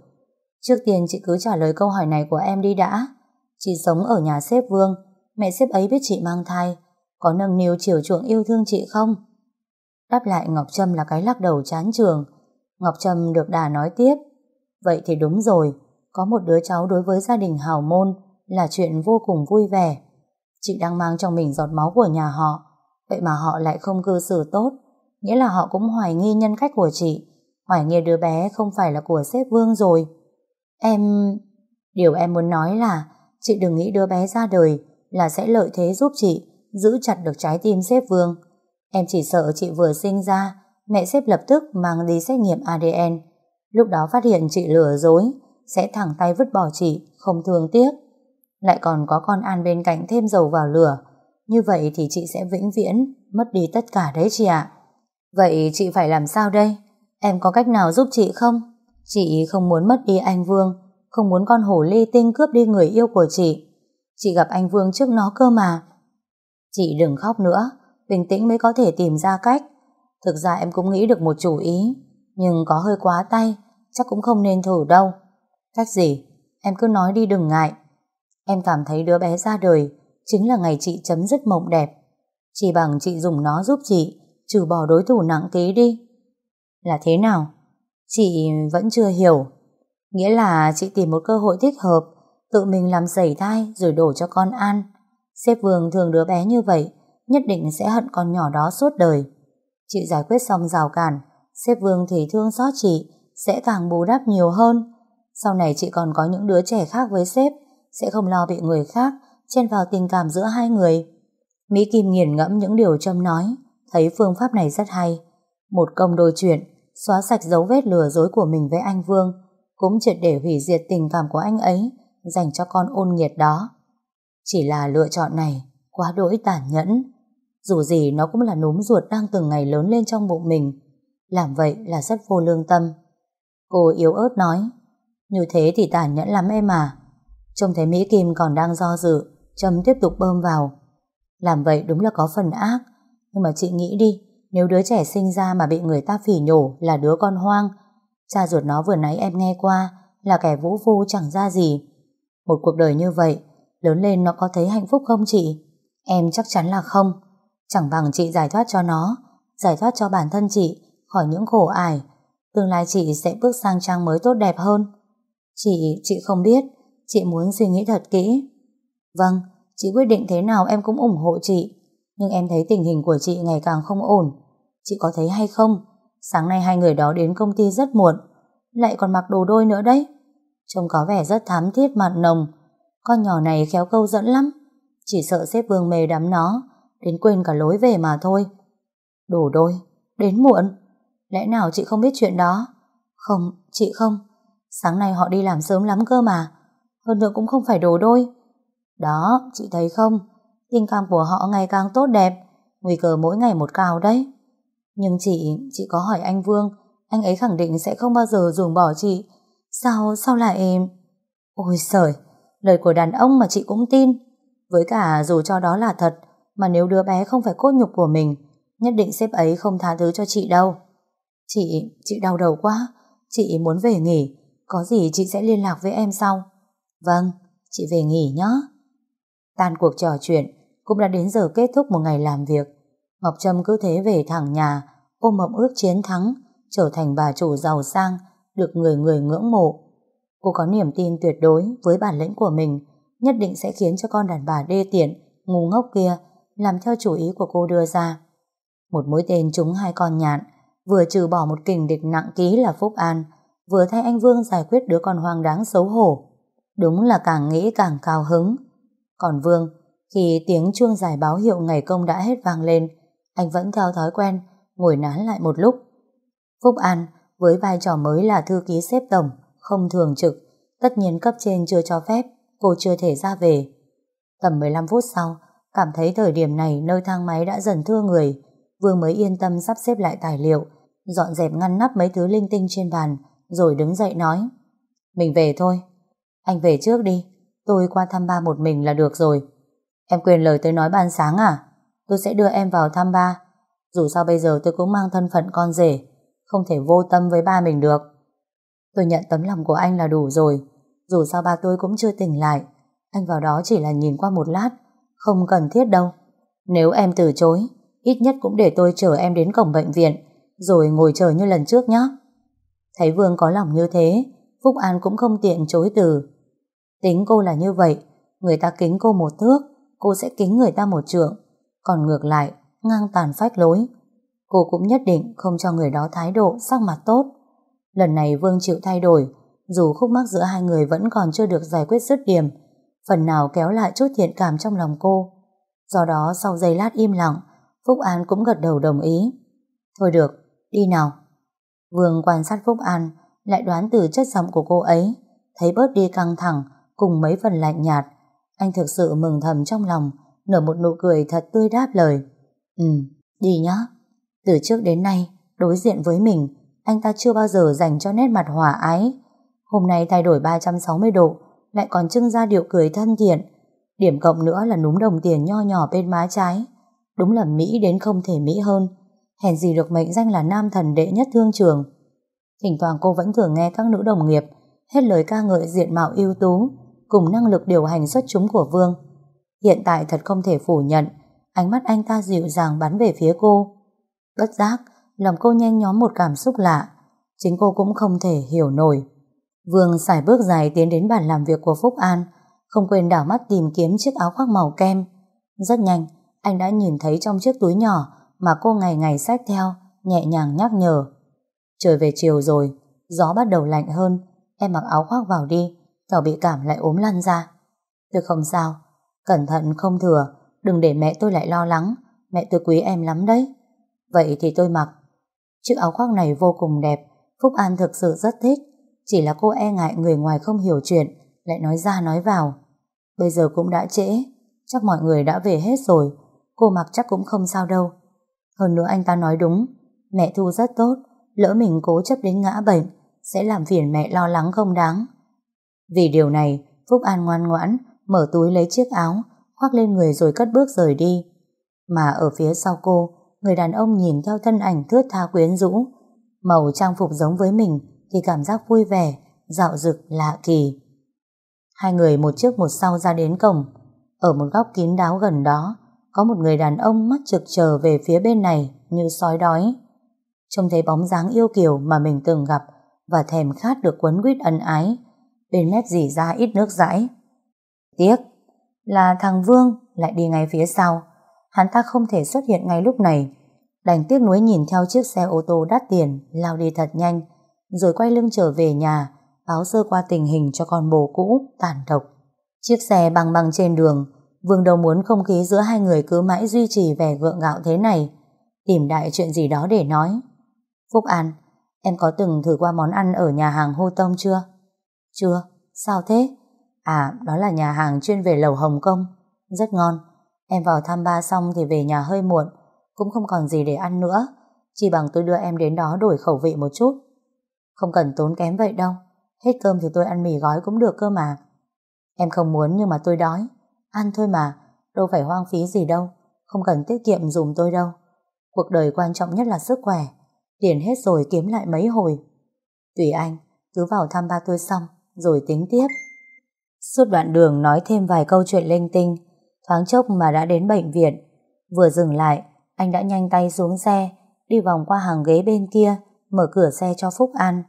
Trước tiên chị cứ trả lời câu hỏi này của em đi đã. Chị sống ở nhà sếp Vương, mẹ sếp ấy biết chị mang thai, có nâng niu chiều chuộng yêu thương chị không? Đáp lại Ngọc Trâm là cái lắc đầu chán trường. Ngọc Trâm được đà nói tiếp. Vậy thì đúng rồi, có một đứa cháu đối với gia đình hào môn là chuyện vô cùng vui vẻ. Chị đang mang trong mình giọt máu của nhà họ, vậy mà họ lại không cư xử tốt, nghĩa là họ cũng hoài nghi nhân cách của chị, hoài nghi đứa bé không phải là của sếp Vương rồi. Em... Điều em muốn nói là chị đừng nghĩ đứa bé ra đời là sẽ lợi thế giúp chị giữ chặt được trái tim sếp Vương. Em chỉ sợ chị vừa sinh ra, mẹ sếp lập tức mang đi xét nghiệm ADN. Lúc đó phát hiện chị lừa dối, sẽ thẳng tay vứt bỏ chị, không thương tiếc. Lại còn có con An bên cạnh thêm dầu vào lửa. Như vậy thì chị sẽ vĩnh viễn, mất đi tất cả đấy chị ạ. Vậy chị phải làm sao đây? Em có cách nào giúp chị không? Chị không muốn mất đi anh Vương, không muốn con hổ ly tinh cướp đi người yêu của chị. Chị gặp anh Vương trước nó cơ mà. Chị đừng khóc nữa, bình tĩnh mới có thể tìm ra cách. Thực ra em cũng nghĩ được một chủ ý, nhưng có hơi quá tay, chắc cũng không nên thử đâu. Cách gì? Em cứ nói đi đừng ngại. Em cảm thấy đứa bé ra đời chính là ngày chị chấm dứt mộng đẹp. Chỉ bằng chị dùng nó giúp chị trừ bỏ đối thủ nặng ký đi. Là thế nào? Chị vẫn chưa hiểu. Nghĩa là chị tìm một cơ hội thích hợp, tự mình làm giày thai rồi đổ cho con ăn. xếp Vương thường đứa bé như vậy, nhất định sẽ hận con nhỏ đó suốt đời. Chị giải quyết xong rào cản, xếp Vương thì thương xót chị, sẽ càng bù đắp nhiều hơn. Sau này chị còn có những đứa trẻ khác với sếp, sẽ không lo bị người khác chen vào tình cảm giữa hai người. Mỹ Kim nghiền ngẫm những điều Trâm nói, thấy phương pháp này rất hay. Một công đôi chuyện, xóa sạch dấu vết lừa dối của mình với anh Vương, cũng triệt để hủy diệt tình cảm của anh ấy dành cho con ôn nghiệt đó. Chỉ là lựa chọn này quá đỗi tàn nhẫn. Dù gì nó cũng là núm ruột đang từng ngày lớn lên trong bụng mình. Làm vậy là rất vô lương tâm. Cô yếu ớt nói, như thế thì tàn nhẫn lắm em à. Trông thấy Mỹ Kim còn đang do dự, Trâm tiếp tục bơm vào. Làm vậy đúng là có phần ác. Nhưng mà chị nghĩ đi, nếu đứa trẻ sinh ra mà bị người ta phỉ nhổ là đứa con hoang, cha ruột nó vừa nãy em nghe qua là kẻ vũ phu chẳng ra gì. Một cuộc đời như vậy, lớn lên nó có thấy hạnh phúc không chị? Em chắc chắn là không. Chẳng bằng chị giải thoát cho nó, giải thoát cho bản thân chị khỏi những khổ ải. Tương lai chị sẽ bước sang trang mới tốt đẹp hơn. Chị, chị không biết, chị muốn suy nghĩ thật kỹ. Vâng, chị quyết định thế nào em cũng ủng hộ chị. Nhưng em thấy tình hình của chị ngày càng không ổn. Chị có thấy hay không? Sáng nay hai người đó đến công ty rất muộn. Lại còn mặc đồ đôi nữa đấy. Trông có vẻ rất thám thiết mặn nồng. Con nhỏ này khéo câu dẫn lắm. Chỉ sợ xếp vương mê đắm nó. Đến quên cả lối về mà thôi. Đổ đôi. Đến muộn. Lẽ nào chị không biết chuyện đó? Không, chị không. Sáng nay họ đi làm sớm lắm cơ mà. Hơn nữa cũng không phải đổ đôi. Đó, chị thấy không? Tình cảm của họ ngày càng tốt đẹp. Nguy cơ mỗi ngày một cao đấy. Nhưng chị, chị có hỏi anh Vương, anh ấy khẳng định sẽ không bao giờ dùng bỏ chị. Sao, sao lại... Ôi sời lời của đàn ông mà chị cũng tin. Với cả dù cho đó là thật, mà nếu đứa bé không phải cốt nhục của mình, nhất định sếp ấy không tha thứ cho chị đâu. Chị, chị đau đầu quá, chị muốn về nghỉ, có gì chị sẽ liên lạc với em sau. Vâng, chị về nghỉ nhé. Tan cuộc trò chuyện, cũng đã đến giờ kết thúc một ngày làm việc. Ngọc Trâm cứ thế về thẳng nhà, ôm mộng ước chiến thắng, trở thành bà chủ giàu sang, được người người ngưỡng mộ. Cô có niềm tin tuyệt đối với bản lĩnh của mình, nhất định sẽ khiến cho con đàn bà đê tiện, ngu ngốc kia, làm theo chủ ý của cô đưa ra. Một mũi tên trúng hai con nhạn, vừa trừ bỏ một kình địch nặng ký là Phúc An, vừa thay anh Vương giải quyết đứa con hoang đáng xấu hổ. Đúng là càng nghĩ càng cao hứng. Còn Vương, khi tiếng chuông giải báo hiệu ngày công đã hết vang lên, anh vẫn theo thói quen, ngồi nán lại một lúc. Phúc An, với vai trò mới là thư ký xếp tổng, không thường trực, tất nhiên cấp trên chưa cho phép, cô chưa thể ra về. Tầm 15 phút sau, cảm thấy thời điểm này nơi thang máy đã dần thưa người, Vương mới yên tâm sắp xếp lại tài liệu, dọn dẹp ngăn nắp mấy thứ linh tinh trên bàn, rồi đứng dậy nói. Mình về thôi. Anh về trước đi, tôi qua thăm ba một mình là được rồi. Em quên lời tôi nói ban sáng à? Tôi sẽ đưa em vào thăm ba. Dù sao bây giờ tôi cũng mang thân phận con rể, không thể vô tâm với ba mình được. Tôi nhận tấm lòng của anh là đủ rồi. Dù sao ba tôi cũng chưa tỉnh lại. Anh vào đó chỉ là nhìn qua một lát, không cần thiết đâu. Nếu em từ chối, ít nhất cũng để tôi chở em đến cổng bệnh viện, rồi ngồi chờ như lần trước nhé. Thấy Vương có lòng như thế, Phúc An cũng không tiện chối từ. Tính cô là như vậy, người ta kính cô một thước, cô sẽ kính người ta một trượng. Còn ngược lại, ngang tàn phách lối. Cô cũng nhất định không cho người đó thái độ sắc mặt tốt. Lần này Vương chịu thay đổi, dù khúc mắc giữa hai người vẫn còn chưa được giải quyết dứt điểm, phần nào kéo lại chút thiện cảm trong lòng cô. Do đó sau giây lát im lặng, Phúc An cũng gật đầu đồng ý. Thôi được, đi nào. Vương quan sát Phúc An, lại đoán từ chất giọng của cô ấy, thấy bớt đi căng thẳng, cùng mấy phần lạnh nhạt. Anh thực sự mừng thầm trong lòng, nở một nụ cười thật tươi đáp lời. Ừ, đi nhá. Từ trước đến nay, đối diện với mình, anh ta chưa bao giờ dành cho nét mặt hòa ái. Hôm nay thay đổi 360 độ, lại còn trưng ra điệu cười thân thiện. Điểm cộng nữa là núm đồng tiền nho nhỏ bên má trái. Đúng là Mỹ đến không thể Mỹ hơn. Hèn gì được mệnh danh là nam thần đệ nhất thương trường. Thỉnh thoảng cô vẫn thường nghe các nữ đồng nghiệp hết lời ca ngợi diện mạo ưu tú cùng năng lực điều hành xuất chúng của Vương. Hiện tại thật không thể phủ nhận ánh mắt anh ta dịu dàng bắn về phía cô. Bất giác, lòng cô nhanh nhóm một cảm xúc lạ. Chính cô cũng không thể hiểu nổi. Vương xài bước dài tiến đến bàn làm việc của Phúc An, không quên đảo mắt tìm kiếm chiếc áo khoác màu kem. Rất nhanh, anh đã nhìn thấy trong chiếc túi nhỏ mà cô ngày ngày xách theo, nhẹ nhàng nhắc nhở. Trời về chiều rồi, gió bắt đầu lạnh hơn, em mặc áo khoác vào đi, kẻo bị cảm lại ốm lăn ra. Tôi không sao, cẩn thận không thừa, đừng để mẹ tôi lại lo lắng, mẹ tôi quý em lắm đấy. Vậy thì tôi mặc. Chiếc áo khoác này vô cùng đẹp, Phúc An thực sự rất thích, chỉ là cô e ngại người ngoài không hiểu chuyện, lại nói ra nói vào. Bây giờ cũng đã trễ, chắc mọi người đã về hết rồi, cô mặc chắc cũng không sao đâu. Hơn nữa anh ta nói đúng, mẹ Thu rất tốt, lỡ mình cố chấp đến ngã bệnh, sẽ làm phiền mẹ lo lắng không đáng. Vì điều này, Phúc An ngoan ngoãn, mở túi lấy chiếc áo, khoác lên người rồi cất bước rời đi. Mà ở phía sau cô, người đàn ông nhìn theo thân ảnh thướt tha quyến rũ, màu trang phục giống với mình thì cảm giác vui vẻ, dạo dực lạ kỳ. Hai người một trước một sau ra đến cổng, ở một góc kín đáo gần đó, có một người đàn ông mắt trực chờ về phía bên này như sói đói. Trông thấy bóng dáng yêu kiều mà mình từng gặp và thèm khát được quấn quýt ân ái, bên mép dì ra ít nước dãi. Tiếc là thằng Vương lại đi ngay phía sau, hắn ta không thể xuất hiện ngay lúc này, đành tiếc nuối nhìn theo chiếc xe ô tô đắt tiền lao đi thật nhanh, rồi quay lưng trở về nhà, báo sơ qua tình hình cho con bồ cũ tàn độc. Chiếc xe băng băng trên đường, Vương đầu muốn không khí giữa hai người cứ mãi duy trì vẻ gượng gạo thế này, tìm đại chuyện gì đó để nói. Phúc An, em có từng thử qua món ăn ở nhà hàng Hô Tông chưa? Chưa, sao thế? À, đó là nhà hàng chuyên về lẩu Hồng Kông, rất ngon. Em vào thăm ba xong thì về nhà hơi muộn, cũng không còn gì để ăn nữa, chỉ bằng tôi đưa em đến đó đổi khẩu vị một chút. Không cần tốn kém vậy đâu, hết cơm thì tôi ăn mì gói cũng được cơ mà. Em không muốn nhưng mà tôi đói, ăn thôi mà, đâu phải hoang phí gì đâu, không cần tiết kiệm dùm tôi đâu. Cuộc đời quan trọng nhất là sức khỏe, tiền hết rồi kiếm lại mấy hồi. Tùy anh, cứ vào thăm ba tôi xong, rồi tính tiếp. Suốt đoạn đường nói thêm vài câu chuyện linh tinh, thoáng chốc mà đã đến bệnh viện. Vừa dừng lại, anh đã nhanh tay xuống xe, đi vòng qua hàng ghế bên kia, mở cửa xe cho Phúc An.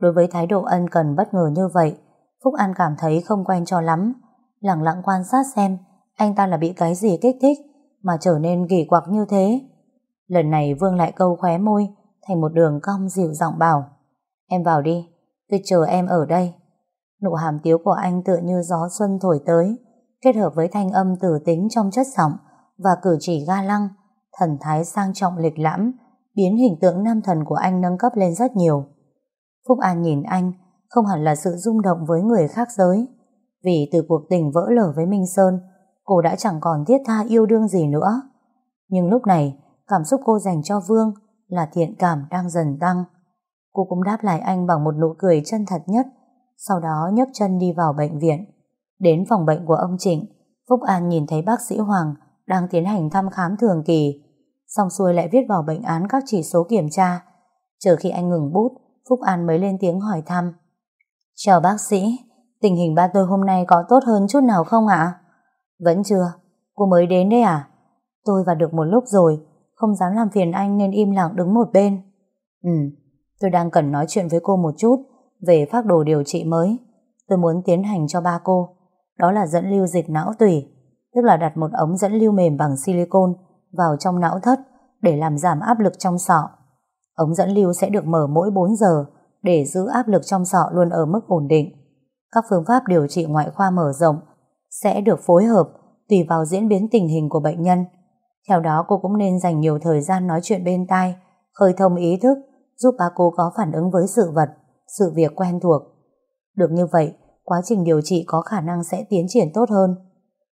Đối với thái độ ân cần bất ngờ như vậy, Phúc An cảm thấy không quen cho lắm, lặng lặng quan sát xem anh ta là bị cái gì kích thích mà trở nên kỳ quặc như thế. Lần này Vương lại câu khóe môi thành một đường cong dịu giọng bảo Em vào đi, tôi chờ em ở đây. Nụ hàm tiếu của anh tựa như gió xuân thổi tới, kết hợp với thanh âm tử tính trong chất giọng và cử chỉ ga lăng, thần thái sang trọng lịch lãm, biến hình tượng nam thần của anh nâng cấp lên rất nhiều. Phúc An nhìn anh, không hẳn là sự rung động với người khác giới, vì từ cuộc tình vỡ lở với Minh Sơn, cô đã chẳng còn thiết tha yêu đương gì nữa. Nhưng lúc này, cảm xúc cô dành cho Vương là thiện cảm đang dần tăng. Cô cũng đáp lại anh bằng một nụ cười chân thật nhất, sau đó nhấc chân đi vào bệnh viện. Đến phòng bệnh của ông Trịnh, Phúc An nhìn thấy bác sĩ Hoàng đang tiến hành thăm khám thường kỳ, xong xuôi lại viết vào bệnh án các chỉ số kiểm tra. Chờ khi anh ngừng bút, Phúc An mới lên tiếng hỏi thăm. Chào bác sĩ, tình hình ba tôi hôm nay có tốt hơn chút nào không ạ? Vẫn chưa, cô mới đến đấy à? Tôi vào được một lúc rồi, không dám làm phiền anh nên im lặng đứng một bên. Ừ, tôi đang cần nói chuyện với cô một chút về phác đồ điều trị mới. Tôi muốn tiến hành cho ba cô. Đó là dẫn lưu dịch não tủy, tức là đặt một ống dẫn lưu mềm bằng silicon vào trong não thất để làm giảm áp lực trong sọ. Ống dẫn lưu sẽ được mở mỗi 4 giờ để giữ áp lực trong sọ luôn ở mức ổn định. Các phương pháp điều trị ngoại khoa mở rộng sẽ được phối hợp tùy vào diễn biến tình hình của bệnh nhân. Theo đó cô cũng nên dành nhiều thời gian nói chuyện bên tai, khơi thông ý thức, giúp ba cô có phản ứng với sự vật, sự việc quen thuộc. Được như vậy, quá trình điều trị có khả năng sẽ tiến triển tốt hơn.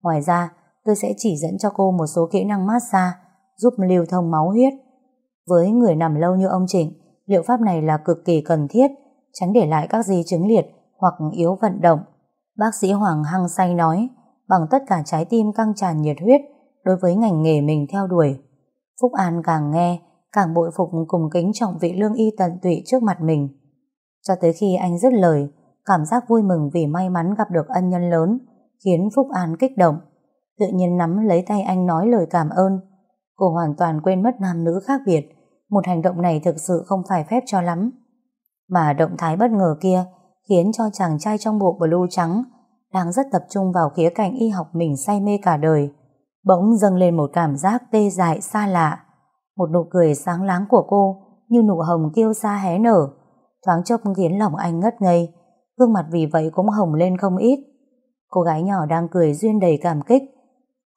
Ngoài ra, tôi sẽ chỉ dẫn cho cô một số kỹ năng massage giúp lưu thông máu huyết. Với người nằm lâu như ông Trịnh, liệu pháp này là cực kỳ cần thiết, tránh để lại các di chứng liệt hoặc yếu vận động. Bác sĩ Hoàng Hăng say nói, bằng tất cả trái tim căng tràn nhiệt huyết đối với ngành nghề mình theo đuổi. Phúc An càng nghe, càng bội phục cùng kính trọng vị lương y tận tụy trước mặt mình. Cho tới khi anh dứt lời, cảm giác vui mừng vì may mắn gặp được ân nhân lớn, khiến Phúc An kích động. Tự nhiên nắm lấy tay anh nói lời cảm ơn. Cô hoàn toàn quên mất nam nữ khác biệt. Một hành động này thực sự không phải phép cho lắm. Mà động thái bất ngờ kia khiến cho chàng trai trong bộ blue trắng đang rất tập trung vào khía cạnh y học mình say mê cả đời. Bỗng dâng lên một cảm giác tê dại xa lạ. Một nụ cười sáng láng của cô như nụ hồng kiêu xa hé nở. Thoáng chốc khiến lòng anh ngất ngây. Gương mặt vì vậy cũng hồng lên không ít. Cô gái nhỏ đang cười duyên đầy cảm kích.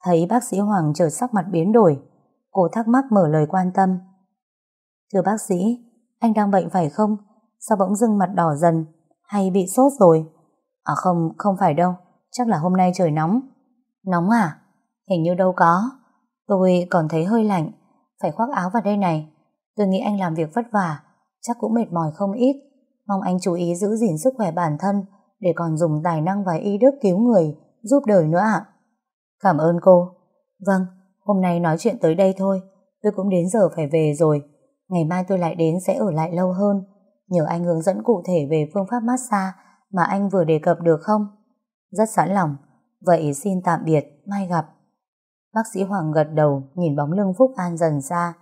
Thấy bác sĩ Hoàng chợt sắc mặt biến đổi. Cô thắc mắc mở lời quan tâm. Thưa bác sĩ, anh đang bệnh phải không? Sao bỗng dưng mặt đỏ dần? Hay bị sốt rồi? À không, không phải đâu. Chắc là hôm nay trời nóng. Nóng à? Hình như đâu có. Tôi còn thấy hơi lạnh. Phải khoác áo vào đây này. Tôi nghĩ anh làm việc vất vả. Chắc cũng mệt mỏi không ít. Mong anh chú ý giữ gìn sức khỏe bản thân để còn dùng tài năng và y đức cứu người, giúp đời nữa ạ. Cảm ơn cô. Vâng, hôm nay nói chuyện tới đây thôi. Tôi cũng đến giờ phải về rồi. Ngày mai tôi lại đến sẽ ở lại lâu hơn. Nhờ anh hướng dẫn cụ thể về phương pháp massage mà anh vừa đề cập được không? Rất sẵn lòng. Vậy xin tạm biệt, mai gặp. Bác sĩ Hoàng gật đầu, nhìn bóng lưng Phúc An dần xa.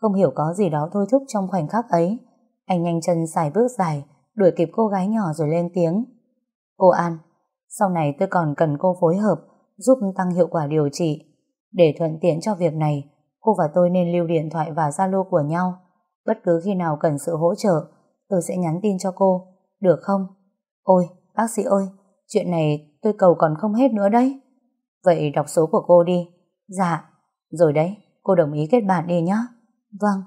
Không hiểu có gì đó thôi thúc trong khoảnh khắc ấy. Anh nhanh chân xài bước dài, đuổi kịp cô gái nhỏ rồi lên tiếng. Cô An, sau này tôi còn cần cô phối hợp, giúp tăng hiệu quả điều trị. Để thuận tiện cho việc này, cô và tôi nên lưu điện thoại và Zalo của nhau. Bất cứ khi nào cần sự hỗ trợ, tôi sẽ nhắn tin cho cô. Được không? Ôi, bác sĩ ơi, chuyện này tôi cầu còn không hết nữa đấy. Vậy đọc số của cô đi. Dạ. Rồi đấy, cô đồng ý kết bạn đi nhé. Vâng.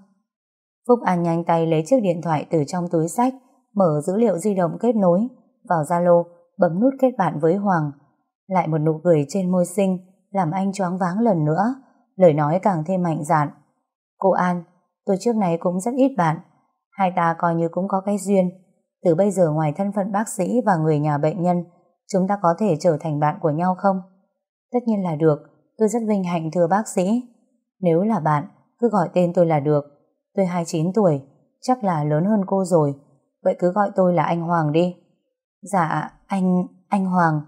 Phúc An nhanh tay lấy chiếc điện thoại từ trong túi sách, mở dữ liệu di động kết nối, vào Zalo, bấm nút kết bạn với Hoàng. Lại một nụ cười trên môi xinh, làm anh choáng váng lần nữa, lời nói càng thêm mạnh dạn. Cô An, tôi trước này cũng rất ít bạn, hai ta coi như cũng có cái duyên. Từ bây giờ ngoài thân phận bác sĩ và người nhà bệnh nhân, chúng ta có thể trở thành bạn của nhau không? Tất nhiên là được, tôi rất vinh hạnh thưa bác sĩ. Nếu là bạn, cứ gọi tên tôi là được. Tôi 29 tuổi, chắc là lớn hơn cô rồi. Vậy cứ gọi tôi là anh Hoàng đi. Dạ, anh, anh Hoàng.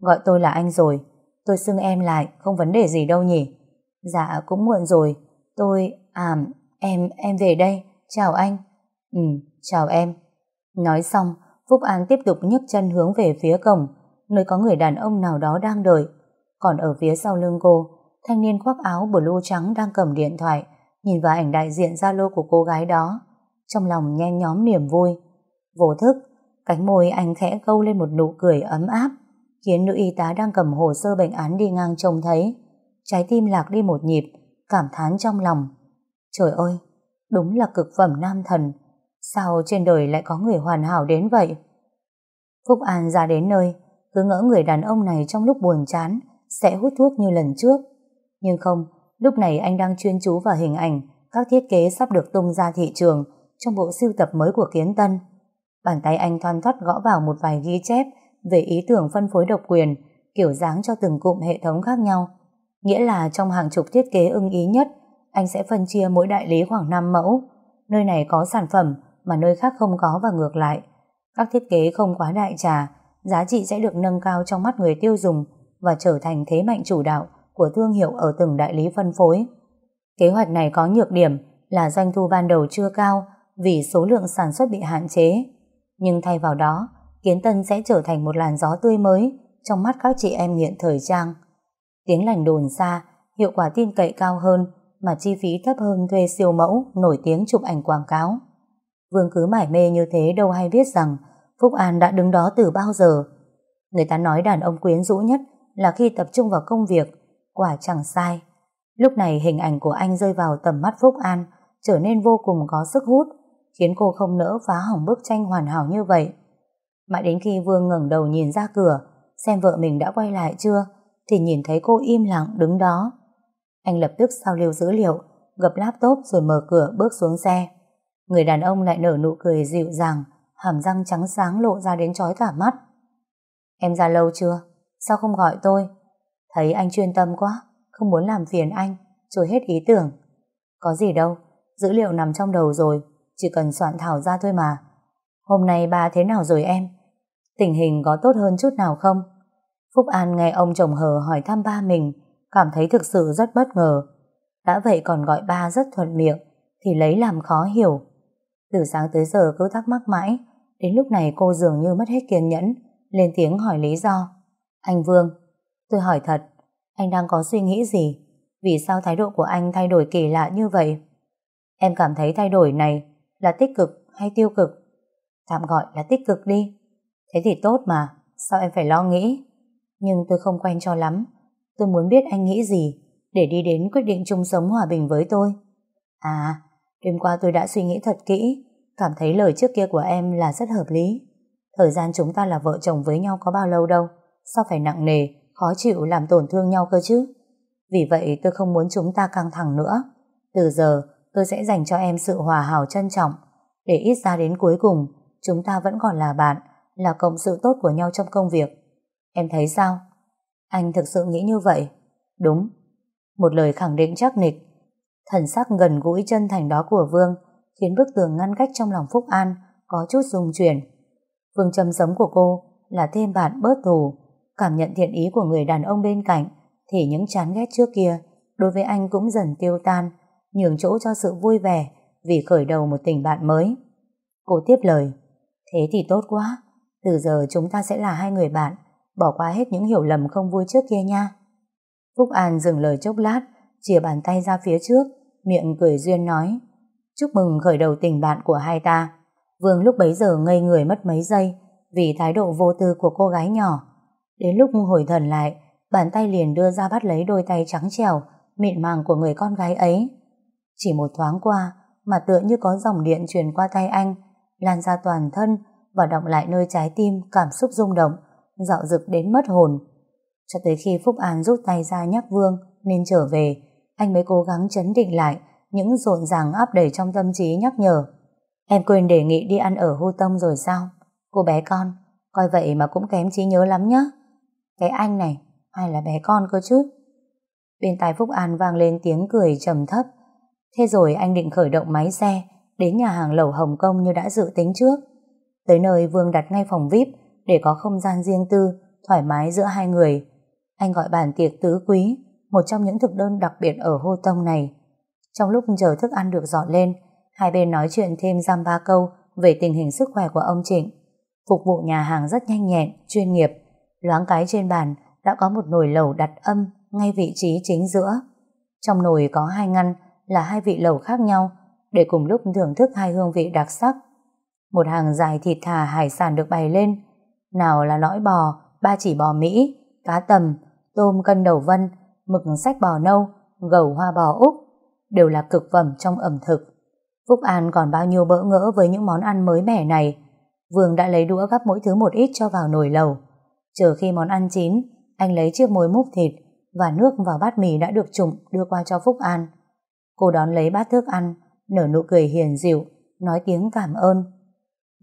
Gọi tôi là anh rồi. Tôi xưng em lại, không vấn đề gì đâu nhỉ. Dạ, cũng muộn rồi. Tôi, à, em, em về đây. Chào anh. Ừ, chào em. Nói xong, Phúc An tiếp tục nhấc chân hướng về phía cổng, nơi có người đàn ông nào đó đang đợi. Còn ở phía sau lưng cô, thanh niên khoác áo blue trắng đang cầm điện thoại, nhìn vào ảnh đại diện Zalo của cô gái đó. Trong lòng nhen nhóm niềm vui. Vô thức, cánh môi anh khẽ câu lên một nụ cười ấm áp, khiến nữ y tá đang cầm hồ sơ bệnh án đi ngang trông thấy. Trái tim lạc đi một nhịp, cảm thán trong lòng. Trời ơi, đúng là cực phẩm nam thần. Sao trên đời lại có người hoàn hảo đến vậy? Phúc An ra đến nơi, cứ ngỡ người đàn ông này trong lúc buồn chán sẽ hút thuốc như lần trước. Nhưng không, lúc này anh đang chuyên chú vào hình ảnh các thiết kế sắp được tung ra thị trường trong bộ sưu tập mới của Kiến Tân. Bàn tay anh thoăn thoắt gõ vào một vài ghi chép về ý tưởng phân phối độc quyền, kiểu dáng cho từng cụm hệ thống khác nhau. Nghĩa là trong hàng chục thiết kế ưng ý nhất, anh sẽ phân chia mỗi đại lý khoảng 5 mẫu. Nơi này có sản phẩm mà nơi khác không có và ngược lại. Các thiết kế không quá đại trà, giá trị sẽ được nâng cao trong mắt người tiêu dùng và trở thành thế mạnh chủ đạo của thương hiệu ở từng đại lý phân phối. Kế hoạch này có nhược điểm là doanh thu ban đầu chưa cao vì số lượng sản xuất bị hạn chế. Nhưng thay vào đó, Kiến Tân sẽ trở thành một làn gió tươi mới trong mắt các chị em nghiện thời trang. Tiếng lành đồn xa, hiệu quả tin cậy cao hơn mà chi phí thấp hơn thuê siêu mẫu nổi tiếng chụp ảnh quảng cáo. Vương cứ mải mê như thế đâu hay biết rằng Phúc An đã đứng đó từ bao giờ. Người ta nói đàn ông quyến rũ nhất là khi tập trung vào công việc, quả chẳng sai. Lúc này hình ảnh của anh rơi vào tầm mắt Phúc An trở nên vô cùng có sức hút, khiến cô không nỡ phá hỏng bức tranh hoàn hảo như vậy. Mãi đến khi Vương ngẩng đầu nhìn ra cửa, xem vợ mình đã quay lại chưa, thì nhìn thấy cô im lặng đứng đó. Anh lập tức sao lưu dữ liệu, gập laptop rồi mở cửa bước xuống xe. Người đàn ông lại nở nụ cười dịu dàng, hàm răng trắng sáng lộ ra đến chói cả mắt. Em ra lâu chưa? Sao không gọi tôi? Thấy anh chuyên tâm quá, không muốn làm phiền anh, rồi hết ý tưởng. Có gì đâu, dữ liệu nằm trong đầu rồi, chỉ cần soạn thảo ra thôi mà. Hôm nay ba thế nào rồi em? Tình hình có tốt hơn chút nào không? Phúc An nghe ông chồng hờ hỏi thăm ba mình, cảm thấy thực sự rất bất ngờ. Đã vậy còn gọi ba rất thuận miệng, thì lấy làm khó hiểu. Từ sáng tới giờ cứ thắc mắc mãi, đến lúc này cô dường như mất hết kiên nhẫn, lên tiếng hỏi lý do. Anh Vương, tôi hỏi thật, anh đang có suy nghĩ gì? Vì sao thái độ của anh thay đổi kỳ lạ như vậy? Em cảm thấy thay đổi này là tích cực hay tiêu cực? Tạm gọi là tích cực đi. Thế thì tốt mà, sao em phải lo nghĩ? Nhưng tôi không quen cho lắm. Tôi muốn biết anh nghĩ gì để đi đến quyết định chung sống hòa bình với tôi. À, đêm qua tôi đã suy nghĩ thật kỹ, cảm thấy lời trước kia của em là rất hợp lý. Thời gian chúng ta là vợ chồng với nhau có bao lâu đâu, sao phải nặng nề, khó chịu làm tổn thương nhau cơ chứ? Vì vậy tôi không muốn chúng ta căng thẳng nữa. Từ giờ tôi sẽ dành cho em sự hòa hảo trân trọng, để ít ra đến cuối cùng chúng ta vẫn còn là bạn, là cộng sự tốt của nhau trong công việc. Em thấy sao? Anh thực sự nghĩ như vậy? Đúng. Một lời khẳng định chắc nịch. Thần sắc gần gũi chân thành đó của Vương khiến bức tường ngăn cách trong lòng Phúc An có chút rung chuyển. Phương châm sống của cô là thêm bạn bớt thù, cảm nhận thiện ý của người đàn ông bên cạnh thì những chán ghét trước kia đối với anh cũng dần tiêu tan, nhường chỗ cho sự vui vẻ vì khởi đầu một tình bạn mới. Cô tiếp lời, thế thì tốt quá, từ giờ chúng ta sẽ là hai người bạn, bỏ qua hết những hiểu lầm không vui trước kia nha. Phúc An dừng lời chốc lát, chìa bàn tay ra phía trước, miệng cười duyên nói, chúc mừng khởi đầu tình bạn của hai ta. Vương lúc bấy giờ ngây người mất mấy giây vì thái độ vô tư của cô gái nhỏ. Đến lúc hồi thần lại, bàn tay liền đưa ra bắt lấy đôi tay trắng trẻo, mịn màng của người con gái ấy. Chỉ một thoáng qua, mà tựa như có dòng điện truyền qua tay anh, lan ra toàn thân và động lại nơi trái tim cảm xúc rung động, dạo dực đến mất hồn. Cho tới khi Phúc An rút tay ra nhắc Vương nên trở về, anh mới cố gắng chấn định lại những rộn ràng áp đầy trong tâm trí nhắc nhở. Em quên đề nghị đi ăn ở hô Tông rồi sao? Cô bé con, coi vậy mà cũng kém trí nhớ lắm nhá. Cái anh này, ai là bé con cơ chứ? Bên tai Phúc An vang lên tiếng cười trầm thấp. Thế rồi anh định khởi động máy xe, đến nhà hàng lẩu Hồng Kông như đã dự tính trước. Tới nơi Vương đặt ngay phòng VIP để có không gian riêng tư, thoải mái giữa hai người. Anh gọi bàn tiệc tứ quý, một trong những thực đơn đặc biệt ở Hô Tông này. Trong lúc chờ thức ăn được dọn lên, hai bên nói chuyện thêm giam ba câu về tình hình sức khỏe của ông Trịnh. Phục vụ nhà hàng rất nhanh nhẹn, chuyên nghiệp. Loáng cái trên bàn đã có một nồi lẩu đặt âm ngay vị trí chính giữa. Trong nồi có hai ngăn là hai vị lẩu khác nhau để cùng lúc thưởng thức hai hương vị đặc sắc. Một hàng dài thịt thà hải sản được bày lên, nào là lõi bò, ba chỉ bò Mỹ, cá tầm, tôm cân đầu vân, mực sách bò nâu, gầu hoa bò Úc, đều là cực phẩm trong ẩm thực. Phúc An còn bao nhiêu bỡ ngỡ với những món ăn mới mẻ này. Vương đã lấy đũa gắp mỗi thứ một ít cho vào nồi lẩu. Chờ khi món ăn chín, anh lấy chiếc mối múc thịt và nước vào bát mì đã được trụng đưa qua cho Phúc An. Cô đón lấy bát thức ăn, nở nụ cười hiền dịu, nói tiếng cảm ơn.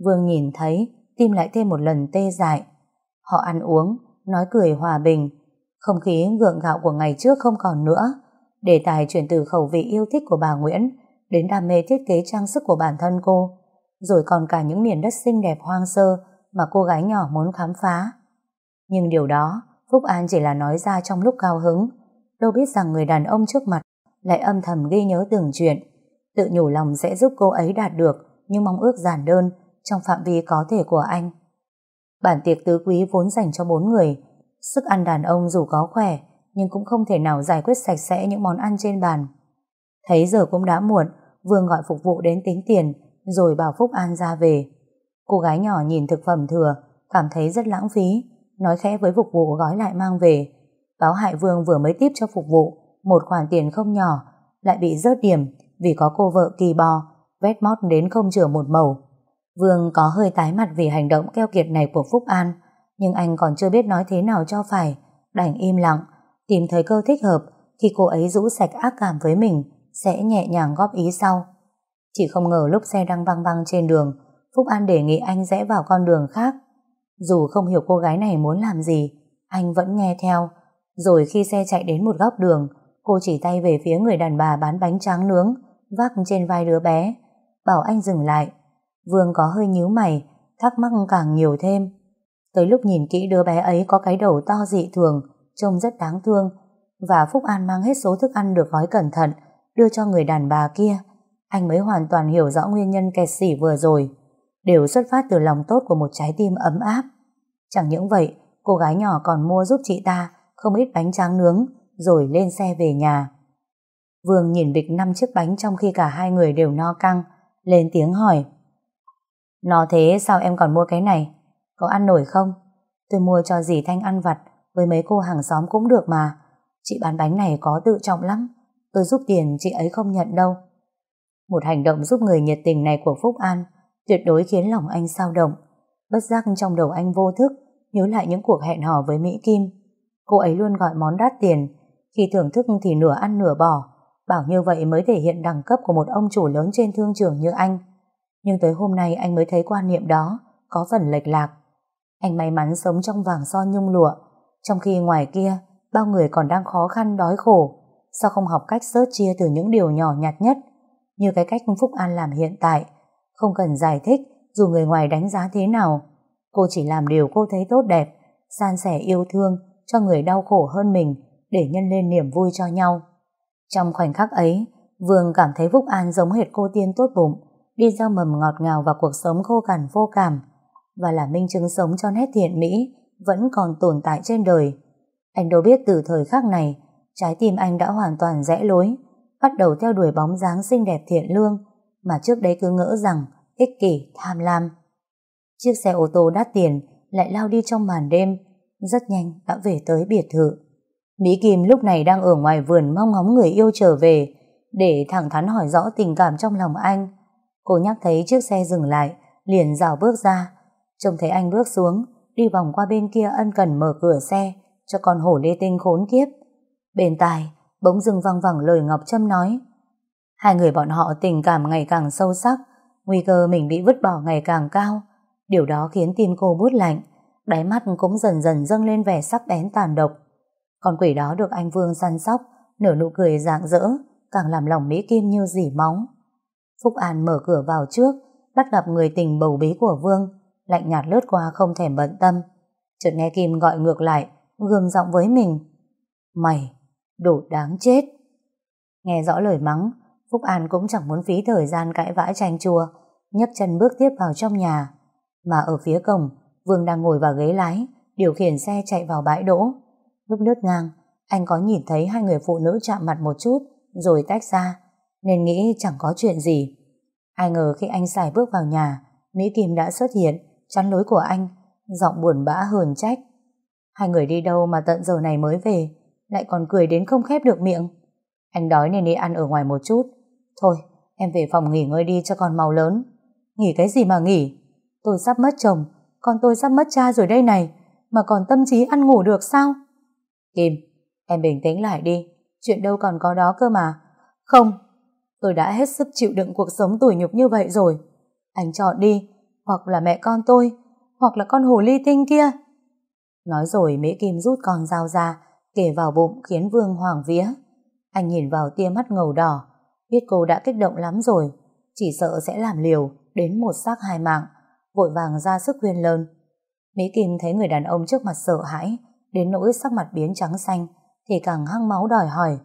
Vương nhìn thấy, tim lại thêm một lần tê dại. Họ ăn uống, nói cười hòa bình. Không khí gượng gạo của ngày trước không còn nữa. Đề tài chuyển từ khẩu vị yêu thích của bà Nguyễn đến đam mê thiết kế trang sức của bản thân cô, rồi còn cả những miền đất xinh đẹp hoang sơ mà cô gái nhỏ muốn khám phá. Nhưng điều đó, Phúc An chỉ là nói ra trong lúc cao hứng, đâu biết rằng người đàn ông trước mặt lại âm thầm ghi nhớ từng chuyện, tự nhủ lòng sẽ giúp cô ấy đạt được những mong ước giản đơn trong phạm vi có thể của anh. Bản tiệc tứ quý vốn dành cho bốn người, sức ăn đàn ông dù có khỏe, nhưng cũng không thể nào giải quyết sạch sẽ những món ăn trên bàn. Thấy giờ cũng đã muộn, Vương gọi phục vụ đến tính tiền, rồi bảo Phúc An ra về. Cô gái nhỏ nhìn thực phẩm thừa, cảm thấy rất lãng phí, nói khẽ với phục vụ gói lại mang về. Báo hại Vương vừa mới tiếp cho phục vụ một khoản tiền không nhỏ, lại bị rớt điểm vì có cô vợ kỳ bò, vét mót đến không chừa một màu. Vương có hơi tái mặt vì hành động keo kiệt này của Phúc An, nhưng anh còn chưa biết nói thế nào cho phải, đành im lặng, tìm thời cơ thích hợp khi cô ấy rũ sạch ác cảm với mình, sẽ nhẹ nhàng góp ý sau. Chỉ không ngờ lúc xe đang văng văng trên đường, Phúc An đề nghị anh rẽ vào con đường khác. Dù không hiểu cô gái này muốn làm gì, anh vẫn nghe theo. Rồi khi xe chạy đến một góc đường, cô chỉ tay về phía người đàn bà bán bánh tráng nướng, vác trên vai đứa bé, bảo anh dừng lại. Vương có hơi nhíu mày, thắc mắc càng nhiều thêm. Tới lúc nhìn kỹ đứa bé ấy có cái đầu to dị thường, trông rất đáng thương, và Phúc An mang hết số thức ăn được gói cẩn thận, đưa cho người đàn bà kia, anh mới hoàn toàn hiểu rõ nguyên nhân kẹt xỉ vừa rồi, đều xuất phát từ lòng tốt của một trái tim ấm áp. Chẳng những vậy, cô gái nhỏ còn mua giúp chị ta không ít bánh tráng nướng, rồi lên xe về nhà. Vương nhìn bịch năm chiếc bánh trong khi cả hai người đều no căng, lên tiếng hỏi. No thế sao em còn mua cái này? Có ăn nổi không? Tôi mua cho dì Thanh ăn vặt, với mấy cô hàng xóm cũng được mà. Chị bán bánh này có tự trọng lắm, tôi giúp tiền chị ấy không nhận đâu. Một hành động giúp người nhiệt tình này của Phúc An tuyệt đối khiến lòng anh sao động. Bất giác trong đầu anh vô thức nhớ lại những cuộc hẹn hò với Mỹ Kim. Cô ấy luôn gọi món đắt tiền, khi thưởng thức thì nửa ăn nửa bỏ, bảo như vậy mới thể hiện đẳng cấp của một ông chủ lớn trên thương trường như anh. Nhưng tới hôm nay anh mới thấy quan niệm đó có phần lệch lạc. Anh may mắn sống trong vàng son nhung lụa, trong khi ngoài kia bao người còn đang khó khăn đói khổ. Sao không học cách sớt chia từ những điều nhỏ nhặt nhất, như cái cách Phúc An làm hiện tại, không cần giải thích dù người ngoài đánh giá thế nào. Cô chỉ làm điều cô thấy tốt đẹp, san sẻ yêu thương cho người đau khổ hơn mình để nhân lên niềm vui cho nhau. Trong khoảnh khắc ấy, Vương cảm thấy Phúc An giống hệt cô tiên tốt bụng, đi ra mầm ngọt ngào vào cuộc sống khô cằn vô cảm, và là minh chứng sống cho nét thiện mỹ vẫn còn tồn tại trên đời. Anh đâu biết từ thời khắc này, trái tim anh đã hoàn toàn rẽ lối, bắt đầu theo đuổi bóng dáng xinh đẹp thiện lương, mà trước đấy cứ ngỡ rằng ích kỷ, tham lam. Chiếc xe ô tô đắt tiền lại lao đi trong màn đêm, rất nhanh đã về tới biệt thự. Mỹ Kim lúc này đang ở ngoài vườn mong ngóng người yêu trở về, để thẳng thắn hỏi rõ tình cảm trong lòng anh. Cô nhắc thấy chiếc xe dừng lại, liền rào bước ra. Trông thấy anh bước xuống, đi vòng qua bên kia ân cần mở cửa xe cho con hổ lê tinh khốn kiếp. Bên tai, bỗng dưng văng vẳng lời Ngọc Trâm nói. Hai người bọn họ tình cảm ngày càng sâu sắc, nguy cơ mình bị vứt bỏ ngày càng cao. Điều đó khiến tim cô bút lạnh, đáy mắt cũng dần dần dâng lên vẻ sắc bén tàn độc. Con quỷ đó được anh Vương săn sóc, nở nụ cười rạng rỡ, càng làm lòng Mỹ Kim như dỉ móng. Phúc An mở cửa vào trước, bắt gặp người tình bầu bí của Vương, lạnh nhạt lướt qua không thèm bận tâm. Chợt nghe Kim gọi ngược lại, gương giọng với mình. Mày, đồ đáng chết. Nghe rõ lời mắng, Phúc An cũng chẳng muốn phí thời gian cãi vã tranh chua, nhấc chân bước tiếp vào trong nhà. Mà ở phía cổng, Vương đang ngồi vào ghế lái, điều khiển xe chạy vào bãi đỗ. Lúc lướt ngang, anh có nhìn thấy hai người phụ nữ chạm mặt một chút, rồi tách ra, nên nghĩ chẳng có chuyện gì. Ai ngờ khi anh xài bước vào nhà, Mỹ Kim đã xuất hiện, chắn lối của anh, giọng buồn bã hờn trách. Hai người đi đâu mà tận giờ này mới về, lại còn cười đến không khép được miệng. Anh đói nên đi ăn ở ngoài một chút. Thôi, em về phòng nghỉ ngơi đi cho con mau lớn. Nghỉ cái gì mà nghỉ? Tôi sắp mất chồng, con tôi sắp mất cha rồi đây này, mà còn tâm trí ăn ngủ được sao? Kim, em bình tĩnh lại đi, chuyện đâu còn có đó cơ mà. Không, tôi đã hết sức chịu đựng cuộc sống tủi nhục như vậy rồi. Anh chọn đi, hoặc là mẹ con tôi, hoặc là con hồ ly tinh kia. Nói rồi Mỹ Kim rút con dao ra, kề vào bụng khiến Vương hoàng vía. Anh nhìn vào tia mắt ngầu đỏ, biết cô đã kích động lắm rồi, chỉ sợ sẽ làm liều đến một xác hai mạng, vội vàng ra sức khuyên lơn. Mỹ Kim thấy người đàn ông trước mặt sợ hãi, đến nỗi sắc mặt biến trắng xanh, thì càng hăng máu đòi hỏi.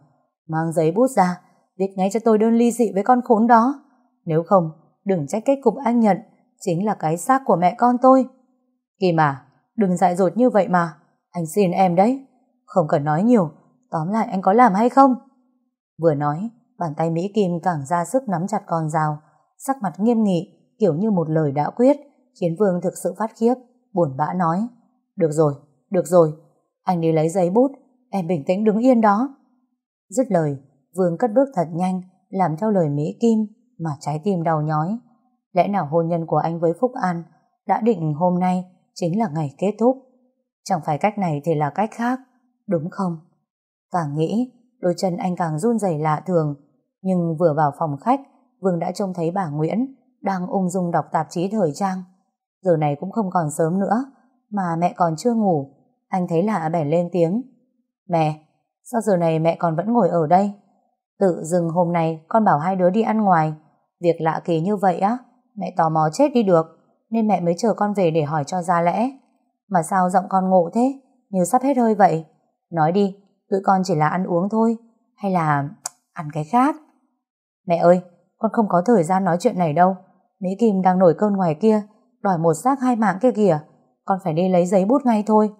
Mang giấy bút ra, viết ngay cho tôi đơn ly dị với con khốn đó. Nếu không, đừng trách kết cục anh nhận, chính là cái xác của mẹ con tôi. Kỳ mà, đừng dại dột như vậy mà, anh xin em đấy. Không cần nói nhiều, tóm lại anh có làm hay không? Vừa nói, bàn tay Mỹ Kim càng ra sức nắm chặt con dao, sắc mặt nghiêm nghị, kiểu như một lời đã quyết, khiến Vương thực sự phát khiếp, buồn bã nói. Được rồi, được rồi, anh đi lấy giấy bút, em bình tĩnh đứng yên đó. Dứt lời, Vương cất bước thật nhanh, làm theo lời Mỹ Kim, mà trái tim đau nhói. Lẽ nào hôn nhân của anh với Phúc An đã định hôm nay chính là ngày kết thúc? Chẳng phải cách này thì là cách khác, đúng không? Càng nghĩ, đôi chân anh càng run rẩy lạ thường, nhưng vừa vào phòng khách, Vương đã trông thấy bà Nguyễn đang ung dung đọc tạp chí thời trang. Giờ này cũng không còn sớm nữa, mà mẹ còn chưa ngủ. Anh thấy lạ bẻ lên tiếng. Mẹ, sao giờ này mẹ còn vẫn ngồi ở đây? Tự dừng hôm nay con bảo hai đứa đi ăn ngoài. Việc lạ kỳ như vậy á, mẹ tò mò chết đi được, nên mẹ mới chờ con về để hỏi cho ra lẽ. Mà sao giọng con ngộ thế, như sắp hết hơi vậy? Nói đi, tụi con chỉ là ăn uống thôi, hay là ăn cái khác? Mẹ ơi, con không có thời gian nói chuyện này đâu. Mỹ Kim đang nổi cơn ngoài kia, đòi một xác hai mạng kia kìa. Con phải đi lấy giấy bút ngay thôi.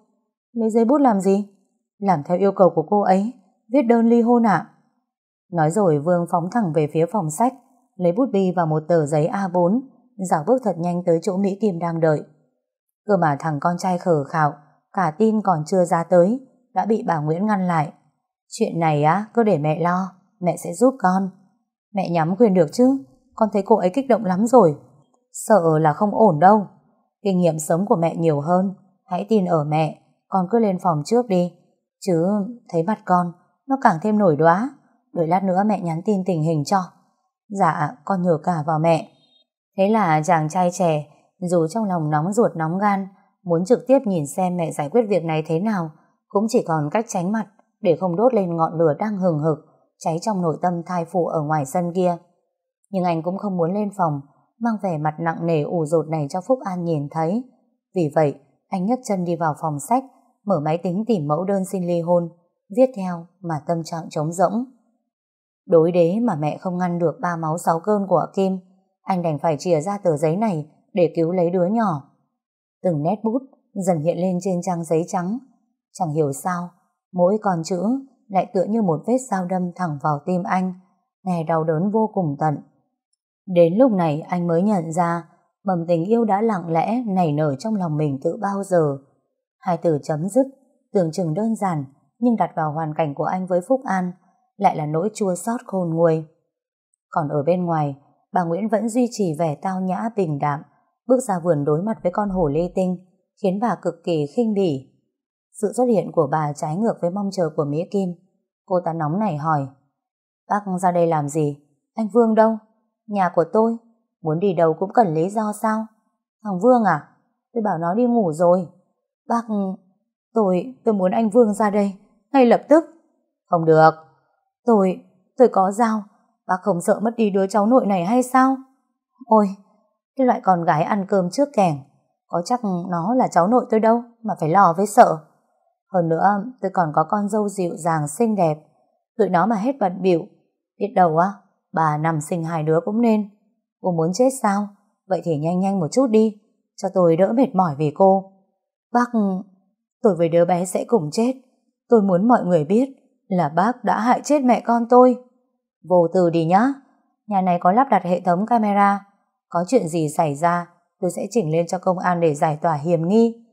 Lấy giấy bút làm gì? Làm theo yêu cầu của cô ấy, viết đơn ly hôn ạ. Nói rồi Vương phóng thẳng về phía phòng sách, lấy bút bi và một tờ giấy A4, dạo bước thật nhanh tới chỗ Mỹ Kim đang đợi. Cơ mà thằng con trai khờ khạo, cả tin còn chưa ra tới, đã bị bà Nguyễn ngăn lại. Chuyện này á, cứ để mẹ lo, mẹ sẽ giúp con. Mẹ nhắm quyền được chứ, con thấy cô ấy kích động lắm rồi. Sợ là không ổn đâu. Kinh nghiệm sống của mẹ nhiều hơn, hãy tin ở mẹ, con cứ lên phòng trước đi. Chứ thấy mặt con, nó càng thêm nổi đoá. Đợi lát nữa mẹ nhắn tin tình hình cho. Dạ, con nhờ cả vào mẹ. Thế là chàng trai trẻ, dù trong lòng nóng ruột nóng gan, muốn trực tiếp nhìn xem mẹ giải quyết việc này thế nào, cũng chỉ còn cách tránh mặt, để không đốt lên ngọn lửa đang hừng hực, cháy trong nội tâm thai phụ ở ngoài sân kia. Nhưng anh cũng không muốn lên phòng, mang vẻ mặt nặng nề ủ rột này cho Phúc An nhìn thấy. Vì vậy, anh nhấc chân đi vào phòng sách, mở máy tính tìm mẫu đơn xin ly hôn, viết theo mà tâm trạng trống rỗng. Đối đế mà mẹ không ngăn được ba máu sáu cơn của Kim, anh đành phải chìa ra tờ giấy này để cứu lấy đứa nhỏ. Từng nét bút dần hiện lên trên trang giấy trắng. Chẳng hiểu sao, mỗi con chữ lại tựa như một vết dao đâm thẳng vào tim anh, nghe đau đớn vô cùng tận. Đến lúc này anh mới nhận ra mầm tình yêu đã lặng lẽ nảy nở trong lòng mình từ bao giờ. Hai từ chấm dứt, tưởng chừng đơn giản, nhưng đặt vào hoàn cảnh của anh với Phúc An, lại là nỗi chua xót khôn nguôi. Còn ở bên ngoài, bà Nguyễn vẫn duy trì vẻ tao nhã bình đạm, bước ra vườn đối mặt với con hổ lê tinh, khiến bà cực kỳ khinh bỉ. Sự xuất hiện của bà trái ngược với mong chờ của Mỹ Kim. Cô ta nóng nảy hỏi, Bác ra đây làm gì? Anh Vương đâu? Nhà của tôi. Muốn đi đâu cũng cần lý do sao? Thằng Vương à? Tôi bảo nó đi ngủ rồi. Bác... Tôi... tôi muốn anh Vương ra đây. Ngay lập tức. Không được. Tôi... tôi có dao. Bác không sợ mất đi đứa cháu nội này hay sao? Ôi, cái loại con gái ăn cơm trước kèng. Có chắc nó là cháu nội tôi đâu mà phải lo với sợ. Hơn nữa, tôi còn có con dâu dịu dàng xinh đẹp. Tụi nó mà hết bận biểu. Biết đâu á, bà nằm sinh hai đứa cũng nên. Cô muốn chết sao? Vậy thì nhanh nhanh một chút đi, cho tôi đỡ mệt mỏi vì cô. Bác, tôi với đứa bé sẽ cùng chết. Tôi muốn mọi người biết là bác đã hại chết mẹ con tôi. Vô từ đi nhá. Nhà này có lắp đặt hệ thống camera. Có chuyện gì xảy ra, tôi sẽ chỉnh lên cho công an để giải tỏa hiểm nghi.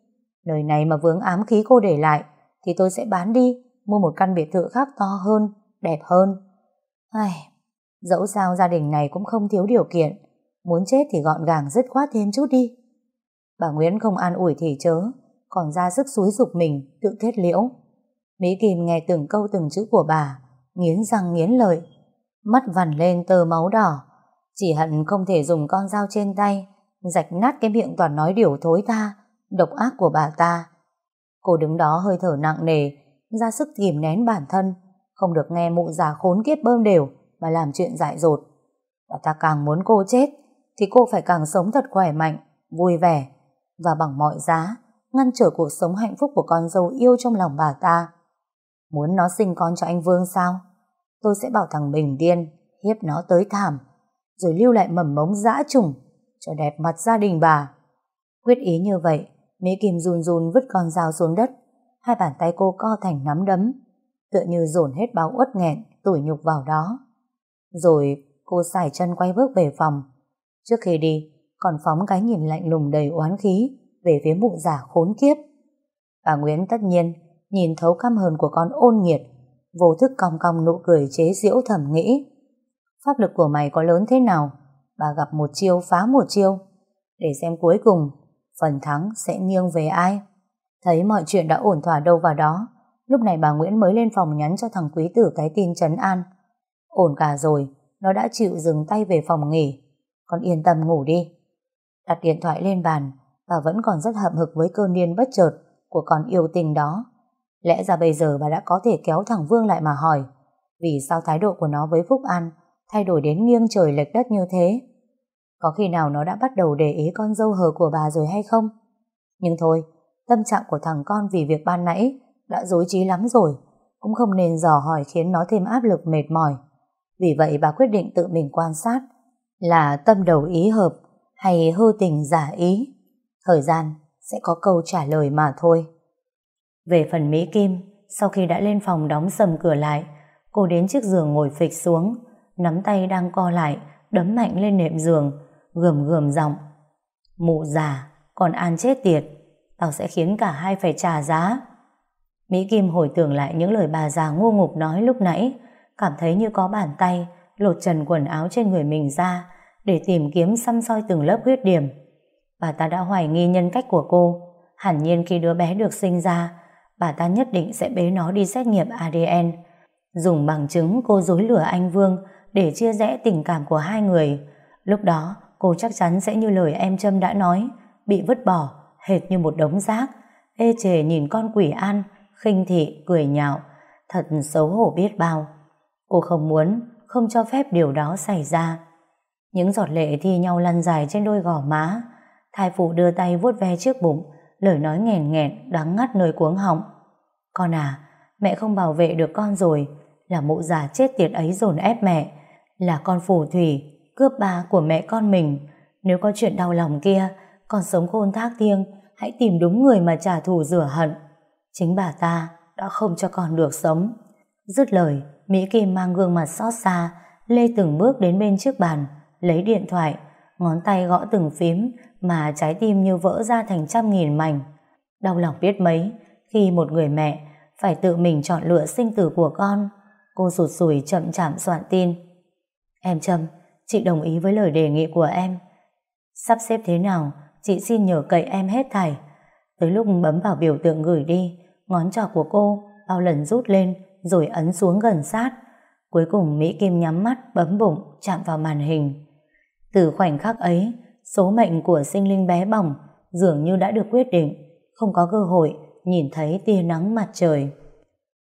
Nơi này mà vướng ám khí cô để lại, thì tôi sẽ bán đi, mua một căn biệt thự khác to hơn, đẹp hơn. Ai, dẫu sao gia đình này cũng không thiếu điều kiện, muốn chết thì gọn gàng dứt khoát thêm chút đi. Bà Nguyễn không an ủi thì chớ, còn ra sức xúi dục mình, tự kết liễu. Mỹ Kim nghe từng câu từng chữ của bà, nghiến răng nghiến lợi, mắt vằn lên tơ máu đỏ, chỉ hận không thể dùng con dao trên tay, rạch nát cái miệng toàn nói điều thối tha, độc ác của bà ta. Cô đứng đó hơi thở nặng nề, ra sức kìm nén bản thân, không được nghe mụ già khốn kiếp bơm đều mà làm chuyện dại dột. Bà ta càng muốn cô chết, thì cô phải càng sống thật khỏe mạnh, vui vẻ, và bằng mọi giá, ngăn trở cuộc sống hạnh phúc của con dâu yêu trong lòng bà ta. Muốn nó sinh con cho anh Vương sao? Tôi sẽ bảo thằng Bình điên, hiếp nó tới thảm, rồi lưu lại mầm mống dã trùng, cho đẹp mặt gia đình bà. Quyết ý như vậy, Mỹ Kim run run vứt con dao xuống đất, hai bàn tay cô co thành nắm đấm, tựa như dồn hết bao uất nghẹn, tủi nhục vào đó. Rồi cô xài chân quay bước về phòng. Trước khi đi, còn phóng cái nhìn lạnh lùng đầy oán khí về phía mụ giả khốn kiếp. Bà Nguyễn tất nhiên nhìn thấu căm hờn của con ôn nghiệt, vô thức cong cong nụ cười chế giễu thầm nghĩ. Pháp lực của mày có lớn thế nào? Bà gặp một chiêu phá một chiêu. Để xem cuối cùng, phần thắng sẽ nghiêng về ai? Thấy mọi chuyện đã ổn thỏa đâu vào đó, lúc này bà Nguyễn mới lên phòng nhắn cho thằng quý tử cái tin trấn an. Ổn cả rồi, nó đã chịu dừng tay về phòng nghỉ. Con yên tâm ngủ đi. Đặt điện thoại lên bàn, bà vẫn còn rất hậm hực với cơn điên bất chợt của con yêu tình đó. Lẽ ra bây giờ bà đã có thể kéo thằng Vương lại mà hỏi vì sao thái độ của nó với Phúc An thay đổi đến nghiêng trời lệch đất như thế. Có khi nào nó đã bắt đầu để ý con dâu hờ của bà rồi hay không? Nhưng thôi, tâm trạng của thằng con vì việc ban nãy đã dối trí lắm rồi, cũng không nên dò hỏi khiến nó thêm áp lực mệt mỏi. Vì vậy bà quyết định tự mình quan sát là tâm đầu ý hợp hay hư tình giả ý. Thời gian sẽ có câu trả lời mà thôi. Về phần Mỹ Kim, sau khi đã lên phòng đóng sầm cửa lại, cô đến chiếc giường ngồi phịch xuống, nắm tay đang co lại, đấm mạnh lên nệm giường, gườm gườm giọng. Mụ già, còn an chết tiệt, tao sẽ khiến cả hai phải trả giá. Mỹ Kim hồi tưởng lại những lời bà già ngu ngục nói lúc nãy, cảm thấy như có bàn tay lột trần quần áo trên người mình ra để tìm kiếm xăm soi từng lớp huyết điểm. Bà ta đã hoài nghi nhân cách của cô, hẳn nhiên khi đứa bé được sinh ra, bà ta nhất định sẽ bế nó đi xét nghiệm ADN, dùng bằng chứng cô dối lừa anh Vương để chia rẽ tình cảm của hai người. Lúc đó, cô chắc chắn sẽ như lời em Trâm đã nói, bị vứt bỏ, hệt như một đống rác, ê chề nhìn con quỷ an, khinh thị, cười nhạo, thật xấu hổ biết bao. Cô không muốn, không cho phép điều đó xảy ra. Những giọt lệ thi nhau lăn dài trên đôi gò má. Thai phụ đưa tay vuốt ve trước bụng, lời nói nghèn nghẹn, đắng ngắt nơi cuống họng. Con à, mẹ không bảo vệ được con rồi, là mụ già chết tiệt ấy dồn ép mẹ, là con phù thủy, cướp ba của mẹ con mình. Nếu có chuyện đau lòng kia, con sống khôn thác thiêng, hãy tìm đúng người mà trả thù rửa hận. Chính bà ta đã không cho con được sống. Dứt lời, Mỹ Kim mang gương mặt xót xa, lê từng bước đến bên trước bàn, lấy điện thoại, ngón tay gõ từng phím mà trái tim như vỡ ra thành trăm nghìn mảnh. Đau lòng biết mấy khi một người mẹ phải tự mình chọn lựa sinh tử của con. Cô rụt sùi chậm chạm soạn tin. Em Trâm, chị đồng ý với lời đề nghị của em. Sắp xếp thế nào, chị xin nhờ cậy em hết thảy. Tới lúc bấm vào biểu tượng gửi đi, ngón trỏ của cô bao lần rút lên rồi ấn xuống gần sát. Cuối cùng Mỹ Kim nhắm mắt bấm bụng chạm vào màn hình. Từ khoảnh khắc ấy, số mệnh của sinh linh bé bỏng dường như đã được quyết định, không có cơ hội nhìn thấy tia nắng mặt trời.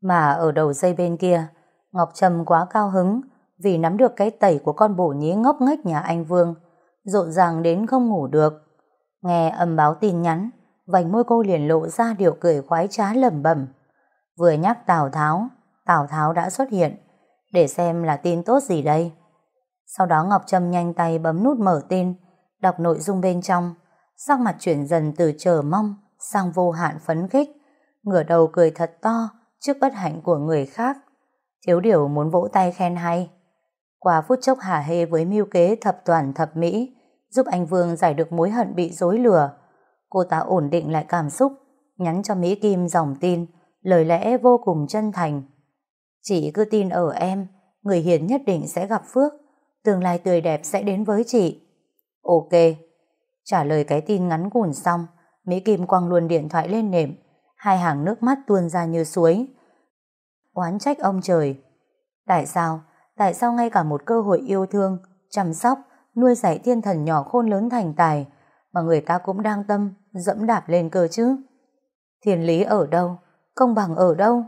Mà ở đầu dây bên kia, Ngọc Trầm quá cao hứng vì nắm được cái tẩy của con bổ nhí ngốc nghếch nhà anh Vương, rộn ràng đến không ngủ được. Nghe âm báo tin nhắn, vành môi cô liền lộ ra điều cười khoái trá lẩm bẩm. Vừa nhắc Tào Tháo, Tào Tháo đã xuất hiện, để xem là tin tốt gì đây. Sau đó Ngọc Trâm nhanh tay bấm nút mở tin, đọc nội dung bên trong, sắc mặt chuyển dần từ chờ mong sang vô hạn phấn khích, ngửa đầu cười thật to trước bất hạnh của người khác. Thiếu điều muốn vỗ tay khen hay. Qua phút chốc hả hê với mưu kế thập toàn thập mỹ, giúp anh Vương giải được mối hận bị dối lừa. Cô ta ổn định lại cảm xúc, nhắn cho Mỹ Kim dòng tin, lời lẽ vô cùng chân thành. Chị cứ tin ở em, người hiền nhất định sẽ gặp phước, tương lai tươi đẹp sẽ đến với chị. Ok. Trả lời cái tin ngắn ngủn xong, Mỹ Kim quăng luôn điện thoại lên nệm, hai hàng nước mắt tuôn ra như suối. Oán trách ông trời. Tại sao? Tại sao ngay cả một cơ hội yêu thương, chăm sóc, nuôi dạy thiên thần nhỏ khôn lớn thành tài mà người ta cũng đang tâm dẫm đạp lên cơ chứ? Thiên lý ở đâu? Công bằng ở đâu?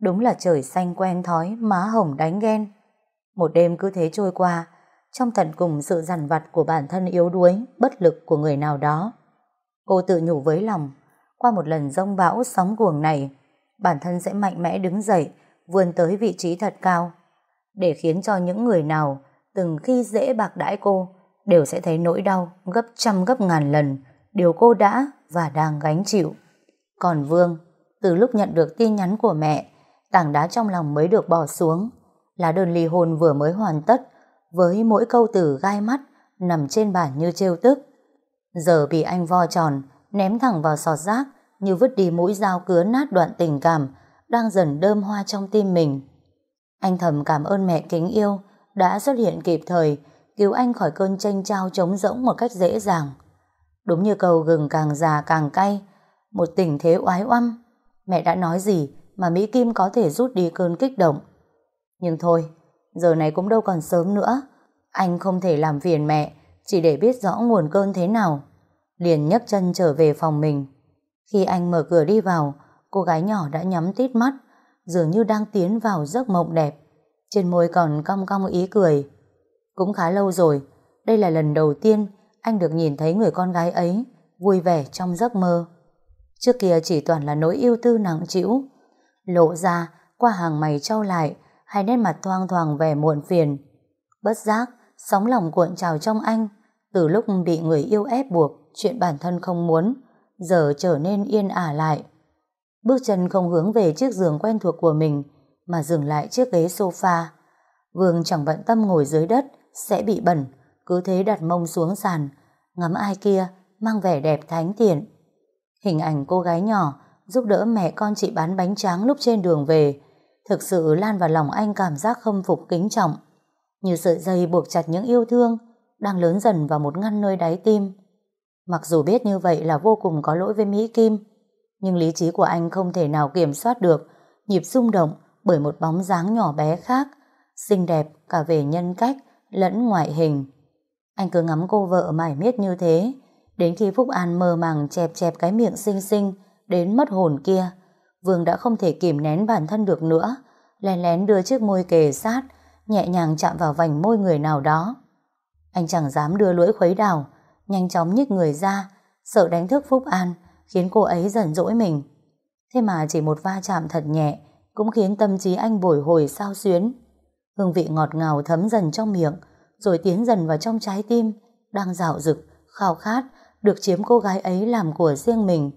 Đúng là trời xanh quen thói, má hồng đánh ghen. Một đêm cứ thế trôi qua, trong tận cùng sự dằn vặt của bản thân yếu đuối, bất lực của người nào đó. Cô tự nhủ với lòng, qua một lần rông bão sóng cuồng này, bản thân sẽ mạnh mẽ đứng dậy, vươn tới vị trí thật cao, để khiến cho những người nào từng khi dễ bạc đãi cô đều sẽ thấy nỗi đau gấp trăm gấp ngàn lần điều cô đã và đang gánh chịu. Còn Vương, từ lúc nhận được tin nhắn của mẹ, tảng đá trong lòng mới được bỏ xuống. Lá đơn ly hôn vừa mới hoàn tất, với mỗi câu từ gai mắt nằm trên bàn như trêu tức. Giờ bị anh vo tròn, ném thẳng vào sọt rác như vứt đi mũi dao cứa nát đoạn tình cảm đang dần đơm hoa trong tim mình. Anh thầm cảm ơn mẹ kính yêu đã xuất hiện kịp thời cứu anh khỏi cơn tranh trao trống rỗng một cách dễ dàng. Đúng như câu gừng càng già càng cay, một tình thế oái oăm. Mẹ đã nói gì mà Mỹ Kim có thể rút đi cơn kích động. Nhưng thôi, giờ này cũng đâu còn sớm nữa. Anh không thể làm phiền mẹ chỉ để biết rõ nguồn cơn thế nào. Liền nhấc chân trở về phòng mình. Khi anh mở cửa đi vào, cô gái nhỏ đã nhắm tít mắt, dường như đang tiến vào giấc mộng đẹp. Trên môi còn cong cong ý cười. Cũng khá lâu rồi, đây là lần đầu tiên anh được nhìn thấy người con gái ấy vui vẻ trong giấc mơ. Trước kia chỉ toàn là nỗi yêu tư nặng trĩu, lộ ra qua hàng mày trao lại, hai nét mặt thoang thoảng vẻ muộn phiền. Bất giác, sóng lòng cuộn trào trong anh, từ lúc bị người yêu ép buộc chuyện bản thân không muốn, giờ trở nên yên ả lại. Bước chân không hướng về chiếc giường quen thuộc của mình, mà dừng lại chiếc ghế sofa. Vương chẳng bận tâm ngồi dưới đất, sẽ bị bẩn, cứ thế đặt mông xuống sàn, ngắm ai kia, mang vẻ đẹp thánh thiện. Hình ảnh cô gái nhỏ giúp đỡ mẹ con chị bán bánh tráng lúc trên đường về, thực sự lan vào lòng anh cảm giác khâm phục kính trọng, như sợi dây buộc chặt những yêu thương đang lớn dần vào một ngăn nơi đáy tim. Mặc dù biết như vậy là vô cùng có lỗi với Mỹ Kim, nhưng lý trí của anh không thể nào kiểm soát được nhịp rung động bởi một bóng dáng nhỏ bé khác, xinh đẹp cả về nhân cách lẫn ngoại hình. Anh cứ ngắm cô vợ mải miết như thế, đến khi Phúc An mơ màng chẹp chẹp cái miệng xinh xinh đến mất hồn kia, Vương đã không thể kìm nén bản thân được nữa, lén lén đưa chiếc môi kề sát, nhẹ nhàng chạm vào vành môi người nào đó. Anh chẳng dám đưa lưỡi khuấy đào, nhanh chóng nhích người ra, sợ đánh thức Phúc An, khiến cô ấy giận dỗi mình. Thế mà chỉ một va chạm thật nhẹ, cũng khiến tâm trí anh bồi hồi sao xuyến. Hương vị ngọt ngào thấm dần trong miệng, rồi tiến dần vào trong trái tim, đang dạo rực khao khát, được chiếm cô gái ấy làm của riêng mình.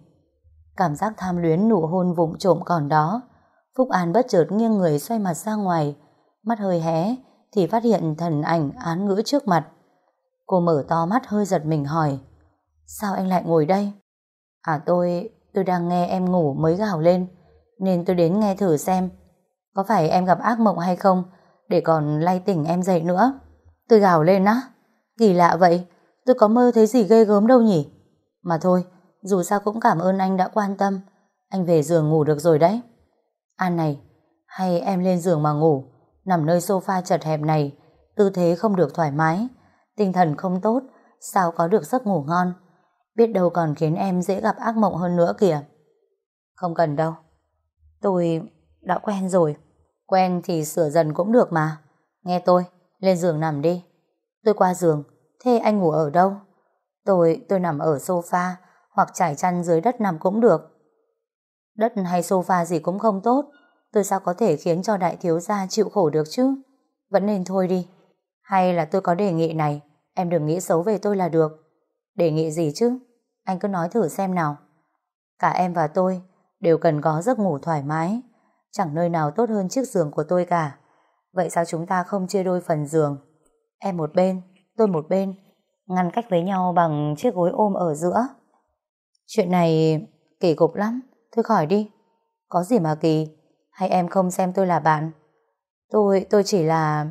Cảm giác tham luyến nụ hôn vụng trộm còn đó. Phúc An bất chợt nghiêng người xoay mặt ra ngoài, mắt hơi hé, thì phát hiện thần ảnh án ngữ trước mặt. Cô mở to mắt hơi giật mình hỏi, sao anh lại ngồi đây? À tôi, tôi đang nghe em ngủ mới gào lên, nên tôi đến nghe thử xem. Có phải em gặp ác mộng hay không, để còn lay tỉnh em dậy nữa. Tôi gào lên á, kỳ lạ vậy, tôi có mơ thấy gì ghê gớm đâu nhỉ? Mà thôi, dù sao cũng cảm ơn anh đã quan tâm, anh về giường ngủ được rồi đấy. An này, hay em lên giường mà ngủ, nằm nơi sofa chật hẹp này, tư thế không được thoải mái, tinh thần không tốt, sao có được giấc ngủ ngon. Biết đâu còn khiến em dễ gặp ác mộng hơn nữa kìa. Không cần đâu. Tôi đã quen rồi. Quen thì sửa dần cũng được mà. Nghe tôi, lên giường nằm đi. Tôi qua giường, thế anh ngủ ở đâu? Tôi, tôi nằm ở sofa, hoặc trải chăn dưới đất nằm cũng được. Đất hay sofa gì cũng không tốt, tôi sao có thể khiến cho đại thiếu gia chịu khổ được chứ? Vẫn nên thôi đi. Hay là tôi có đề nghị này, em đừng nghĩ xấu về tôi là được. Đề nghị gì chứ? Anh cứ nói thử xem nào. Cả em và tôi đều cần có giấc ngủ thoải mái. Chẳng nơi nào tốt hơn chiếc giường của tôi cả. Vậy sao chúng ta không chia đôi phần giường? Em một bên, tôi một bên, ngăn cách với nhau bằng chiếc gối ôm ở giữa. Chuyện này kỳ cục lắm, thôi khỏi đi. Có gì mà kỳ, hay em không xem tôi là bạn? Tôi, tôi chỉ là...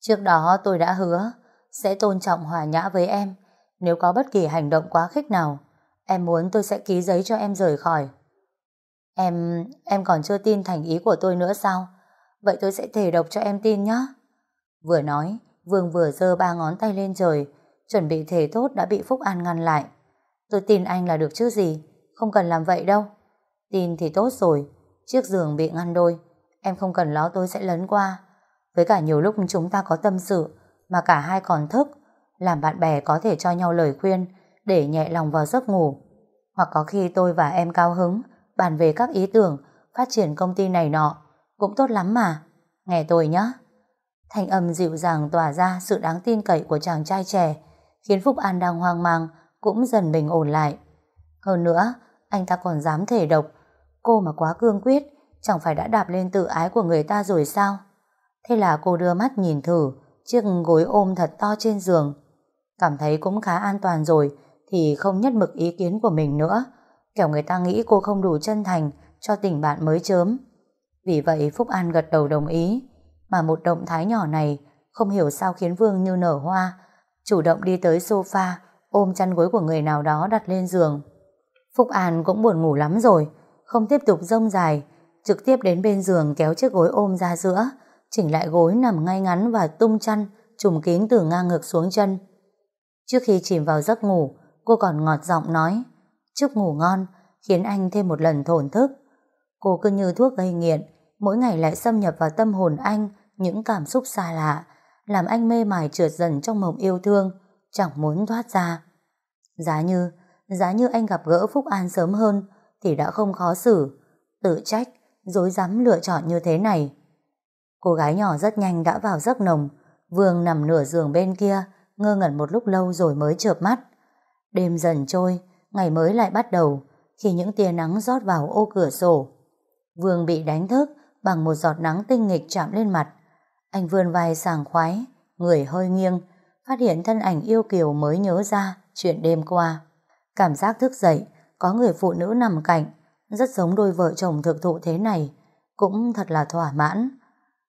Trước đó tôi đã hứa sẽ tôn trọng hòa nhã với em nếu có bất kỳ hành động quá khích nào, em muốn tôi sẽ ký giấy cho em rời khỏi. Em, em còn chưa tin thành ý của tôi nữa sao? Vậy tôi sẽ thề độc cho em tin nhé. Vừa nói, Vương vừa giơ ba ngón tay lên trời, chuẩn bị thề tốt đã bị Phúc An ngăn lại. Tôi tin anh là được chứ gì, không cần làm vậy đâu. Tin thì tốt rồi, chiếc giường bị ngăn đôi, em không cần lo tôi sẽ lấn qua. Với cả nhiều lúc chúng ta có tâm sự, mà cả hai còn thức, làm bạn bè có thể cho nhau lời khuyên để nhẹ lòng vào giấc ngủ. Hoặc có khi tôi và em cao hứng bàn về các ý tưởng phát triển công ty này nọ cũng tốt lắm mà. Nghe tôi nhé. Thanh âm dịu dàng tỏa ra sự đáng tin cậy của chàng trai trẻ khiến Phúc An đang hoang mang cũng dần bình ổn lại. Hơn nữa, anh ta còn dám thể độc cô mà quá cương quyết chẳng phải đã đạp lên tự ái của người ta rồi sao? Thế là cô đưa mắt nhìn thử chiếc gối ôm thật to trên giường Cảm thấy cũng khá an toàn rồi thì không nhất mực ý kiến của mình nữa. Kẻo người ta nghĩ cô không đủ chân thành cho tình bạn mới chớm. Vì vậy Phúc An gật đầu đồng ý. Mà một động thái nhỏ này không hiểu sao khiến Vương như nở hoa chủ động đi tới sofa ôm chăn gối của người nào đó đặt lên giường. Phúc An cũng buồn ngủ lắm rồi không tiếp tục rông dài trực tiếp đến bên giường kéo chiếc gối ôm ra giữa chỉnh lại gối nằm ngay ngắn và tung chăn trùm kín từ ngang ngược xuống chân. Trước khi chìm vào giấc ngủ, cô còn ngọt giọng nói chúc ngủ ngon, khiến anh thêm một lần thổn thức. Cô cứ như thuốc gây nghiện, mỗi ngày lại xâm nhập vào tâm hồn anh những cảm xúc xa lạ, làm anh mê mải trượt dần trong mộng yêu thương, chẳng muốn thoát ra. Giá như, giá như anh gặp gỡ Phúc An sớm hơn, thì đã không khó xử, tự trách, dối dám lựa chọn như thế này. Cô gái nhỏ rất nhanh đã vào giấc nồng, Vương nằm nửa giường bên kia, ngơ ngẩn một lúc lâu rồi mới chợp mắt. Đêm dần trôi, ngày mới lại bắt đầu, khi những tia nắng rót vào ô cửa sổ. Vương bị đánh thức bằng một giọt nắng tinh nghịch chạm lên mặt. Anh vươn vai sàng khoái, người hơi nghiêng, phát hiện thân ảnh yêu kiều mới nhớ ra chuyện đêm qua. Cảm giác thức dậy, có người phụ nữ nằm cạnh, rất giống đôi vợ chồng thực thụ thế này, cũng thật là thỏa mãn.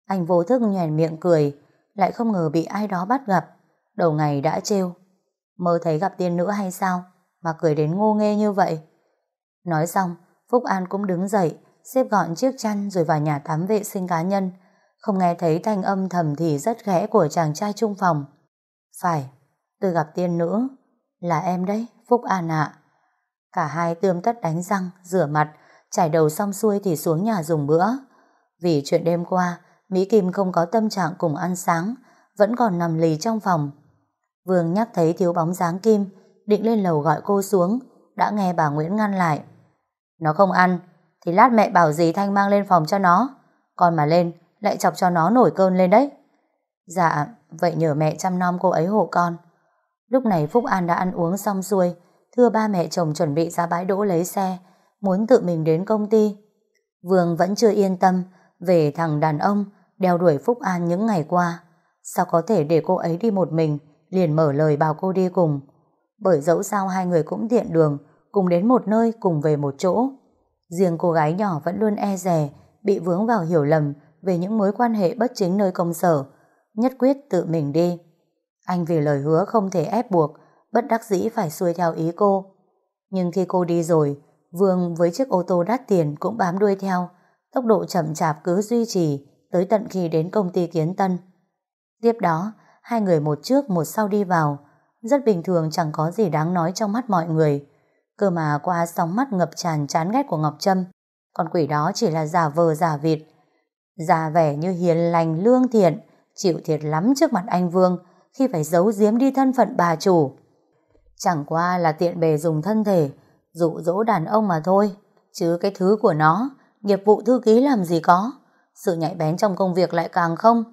Anh vô thức nhoèn miệng cười, lại không ngờ bị ai đó bắt gặp. Đầu ngày đã trêu Mơ thấy gặp tiên nữ hay sao Mà cười đến ngô nghê như vậy Nói xong Phúc An cũng đứng dậy Xếp gọn chiếc chăn rồi vào nhà tắm vệ sinh cá nhân Không nghe thấy thanh âm thầm thì rất khẽ Của chàng trai trung phòng phải Tôi gặp tiên nữ Là em đấy Phúc An ạ Cả hai tươm tất đánh răng Rửa mặt Trải đầu xong xuôi thì xuống nhà dùng bữa. Vì chuyện đêm qua, Mỹ Kim không có tâm trạng cùng ăn sáng, vẫn còn nằm lì trong phòng. Vương nhắc thấy thiếu bóng dáng Kim, định lên lầu gọi cô xuống, đã nghe bà Nguyễn ngăn lại. Nó không ăn, thì lát mẹ bảo dì Thanh mang lên phòng cho nó. còn mà lên, lại chọc cho nó nổi cơn lên đấy. Dạ, vậy nhờ mẹ chăm nom cô ấy hộ con. Lúc này Phúc An đã ăn uống xong xuôi, thưa ba mẹ chồng chuẩn bị ra bãi đỗ lấy xe, muốn tự mình đến công ty. Vương vẫn chưa yên tâm về thằng đàn ông đeo đuổi Phúc An những ngày qua. Sao có thể để cô ấy đi một mình, liền mở lời bảo cô đi cùng. Bởi dẫu sao hai người cũng tiện đường, cùng đến một nơi cùng về một chỗ. Riêng cô gái nhỏ vẫn luôn e rè, bị vướng vào hiểu lầm về những mối quan hệ bất chính nơi công sở, nhất quyết tự mình đi. Anh vì lời hứa không thể ép buộc, bất đắc dĩ phải xuôi theo ý cô. Nhưng khi cô đi rồi, Vương với chiếc ô tô đắt tiền cũng bám đuôi theo, tốc độ chậm chạp cứ duy trì tới tận khi đến công ty Kiến Tân. Tiếp đó, hai người một trước một sau đi vào, rất bình thường chẳng có gì đáng nói trong mắt mọi người. Cơ mà qua sóng mắt ngập tràn chán ghét của Ngọc Trâm, con quỷ đó chỉ là giả vờ giả vịt. Giả vẻ như hiền lành lương thiện, chịu thiệt lắm trước mặt anh Vương khi phải giấu giếm đi thân phận bà chủ. Chẳng qua là tiện bề dùng thân thể, dụ dỗ đàn ông mà thôi, chứ cái thứ của nó, nghiệp vụ thư ký làm gì có. Sự nhạy bén trong công việc lại càng không.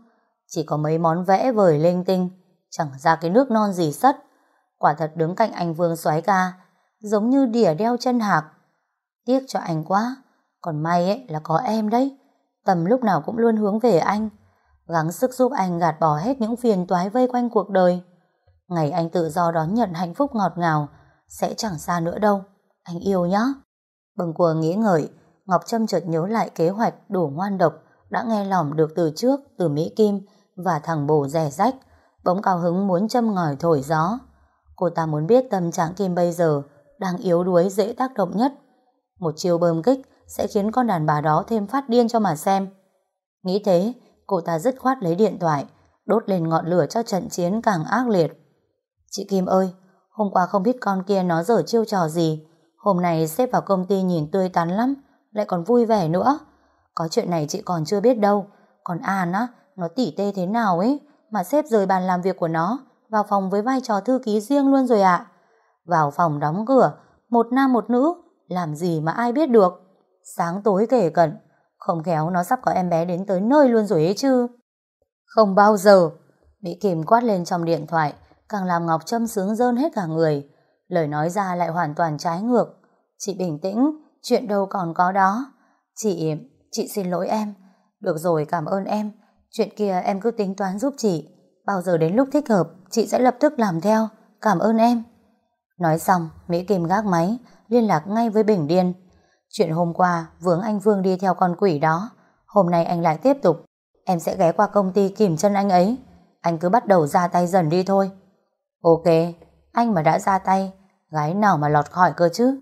Chỉ có mấy món vẽ vời linh tinh, chẳng ra cái nước non gì sất. Quả thật đứng cạnh anh Vương xoái ca, giống như đỉa đeo chân hạc. Tiếc cho anh quá, còn may ấy là có em đấy. Tầm lúc nào cũng luôn hướng về anh, gắng sức giúp anh gạt bỏ hết những phiền toái vây quanh cuộc đời. Ngày anh tự do đón nhận hạnh phúc ngọt ngào, sẽ chẳng xa nữa đâu. Anh yêu nhá. Bừng cùa nghĩ ngợi, Ngọc Trâm chợt nhớ lại kế hoạch đủ ngoan độc đã nghe lỏm được từ trước từ Mỹ Kim và thằng bồ rẻ rách, bỗng cao hứng muốn châm ngòi thổi gió. Cô ta muốn biết tâm trạng Kim bây giờ đang yếu đuối dễ tác động nhất. Một chiêu bơm kích sẽ khiến con đàn bà đó thêm phát điên cho mà xem. Nghĩ thế, cô ta dứt khoát lấy điện thoại, đốt lên ngọn lửa cho trận chiến càng ác liệt. Chị Kim ơi, hôm qua không biết con kia nó dở chiêu trò gì, hôm nay xếp vào công ty nhìn tươi tắn lắm, lại còn vui vẻ nữa. Có chuyện này chị còn chưa biết đâu, còn An á, nó tỉ tê thế nào ấy, mà xếp rời bàn làm việc của nó, vào phòng với vai trò thư ký riêng luôn rồi ạ. Vào phòng đóng cửa, một nam một nữ, làm gì mà ai biết được. Sáng tối kể cận, không khéo nó sắp có em bé đến tới nơi luôn rồi ấy chứ. Không bao giờ, Mỹ Kim quát lên trong điện thoại, càng làm Ngọc Trâm sướng rơn hết cả người. Lời nói ra lại hoàn toàn trái ngược. Chị bình tĩnh, chuyện đâu còn có đó. Chị, chị xin lỗi em. Được rồi, cảm ơn em. Chuyện kia em cứ tính toán giúp chị. Bao giờ đến lúc thích hợp, chị sẽ lập tức làm theo. Cảm ơn em. Nói xong, Mỹ Kim gác máy, liên lạc ngay với Bình Điên. Chuyện hôm qua, vướng anh Vương đi theo con quỷ đó. Hôm nay anh lại tiếp tục. Em sẽ ghé qua công ty kìm chân anh ấy. Anh cứ bắt đầu ra tay dần đi thôi. Ok, anh mà đã ra tay, gái nào mà lọt khỏi cơ chứ?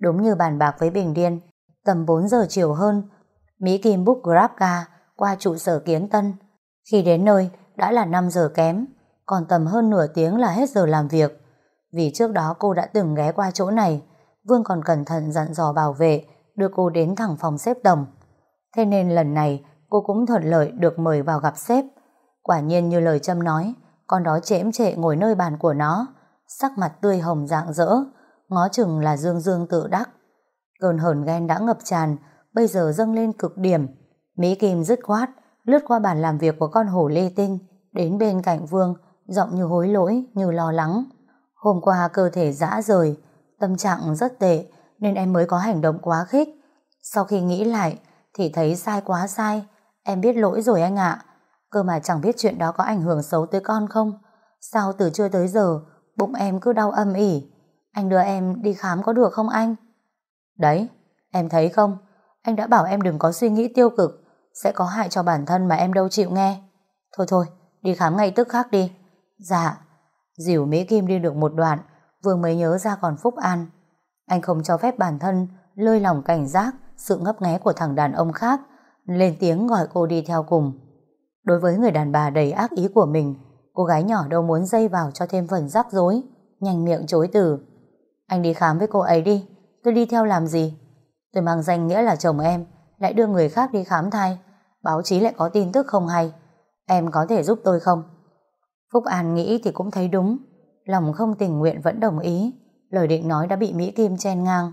Đúng như bàn bạc với Bình Điên, tầm 4 giờ chiều hơn, Mỹ Kim book Grab car qua trụ sở Kiến Tân. Khi đến nơi, đã là 5 giờ kém, còn tầm hơn nửa tiếng là hết giờ làm việc. Vì trước đó cô đã từng ghé qua chỗ này, Vương còn cẩn thận dặn dò bảo vệ đưa cô đến thẳng phòng xếp đồng. Thế nên lần này cô cũng thuận lợi được mời vào gặp sếp. Quả nhiên như lời Trâm nói, con đó chễm trệ ngồi nơi bàn của nó, sắc mặt tươi hồng rạng rỡ, ngó chừng là dương dương tự đắc. Cơn hờn ghen đã ngập tràn, bây giờ dâng lên cực điểm. Mỹ Kim dứt khoát, lướt qua bàn làm việc của con hổ lê tinh, đến bên cạnh Vương, giọng như hối lỗi, như lo lắng. Hôm qua cơ thể dã rời, tâm trạng rất tệ, nên em mới có hành động quá khích. Sau khi nghĩ lại, thì thấy sai quá sai, em biết lỗi rồi anh ạ. Cơ mà chẳng biết chuyện đó có ảnh hưởng xấu tới con không? Sao từ trưa tới giờ, bụng em cứ đau âm ỉ? Anh đưa em đi khám có được không anh? Đấy, em thấy không? Anh đã bảo em đừng có suy nghĩ tiêu cực, sẽ có hại cho bản thân mà em đâu chịu nghe. Thôi thôi, đi khám ngay tức khắc đi. Dạ. Dìu Mỹ Kim đi được một đoạn, Vương mới nhớ ra còn Phúc An. Anh không cho phép bản thân lơi lòng cảnh giác sự ngấp nghé của thằng đàn ông khác, lên tiếng gọi cô đi theo cùng. Đối với người đàn bà đầy ác ý của mình, cô gái nhỏ đâu muốn dây vào cho thêm phần rắc rối, nhanh miệng chối từ. Anh đi khám với cô ấy đi, tôi đi theo làm gì? Tôi mang danh nghĩa là chồng em, lại đưa người khác đi khám thai. Báo chí lại có tin tức không hay. Em có thể giúp tôi không? Phúc An nghĩ thì cũng thấy đúng. Lòng không tình nguyện vẫn đồng ý. Lời định nói đã bị Mỹ Kim chen ngang.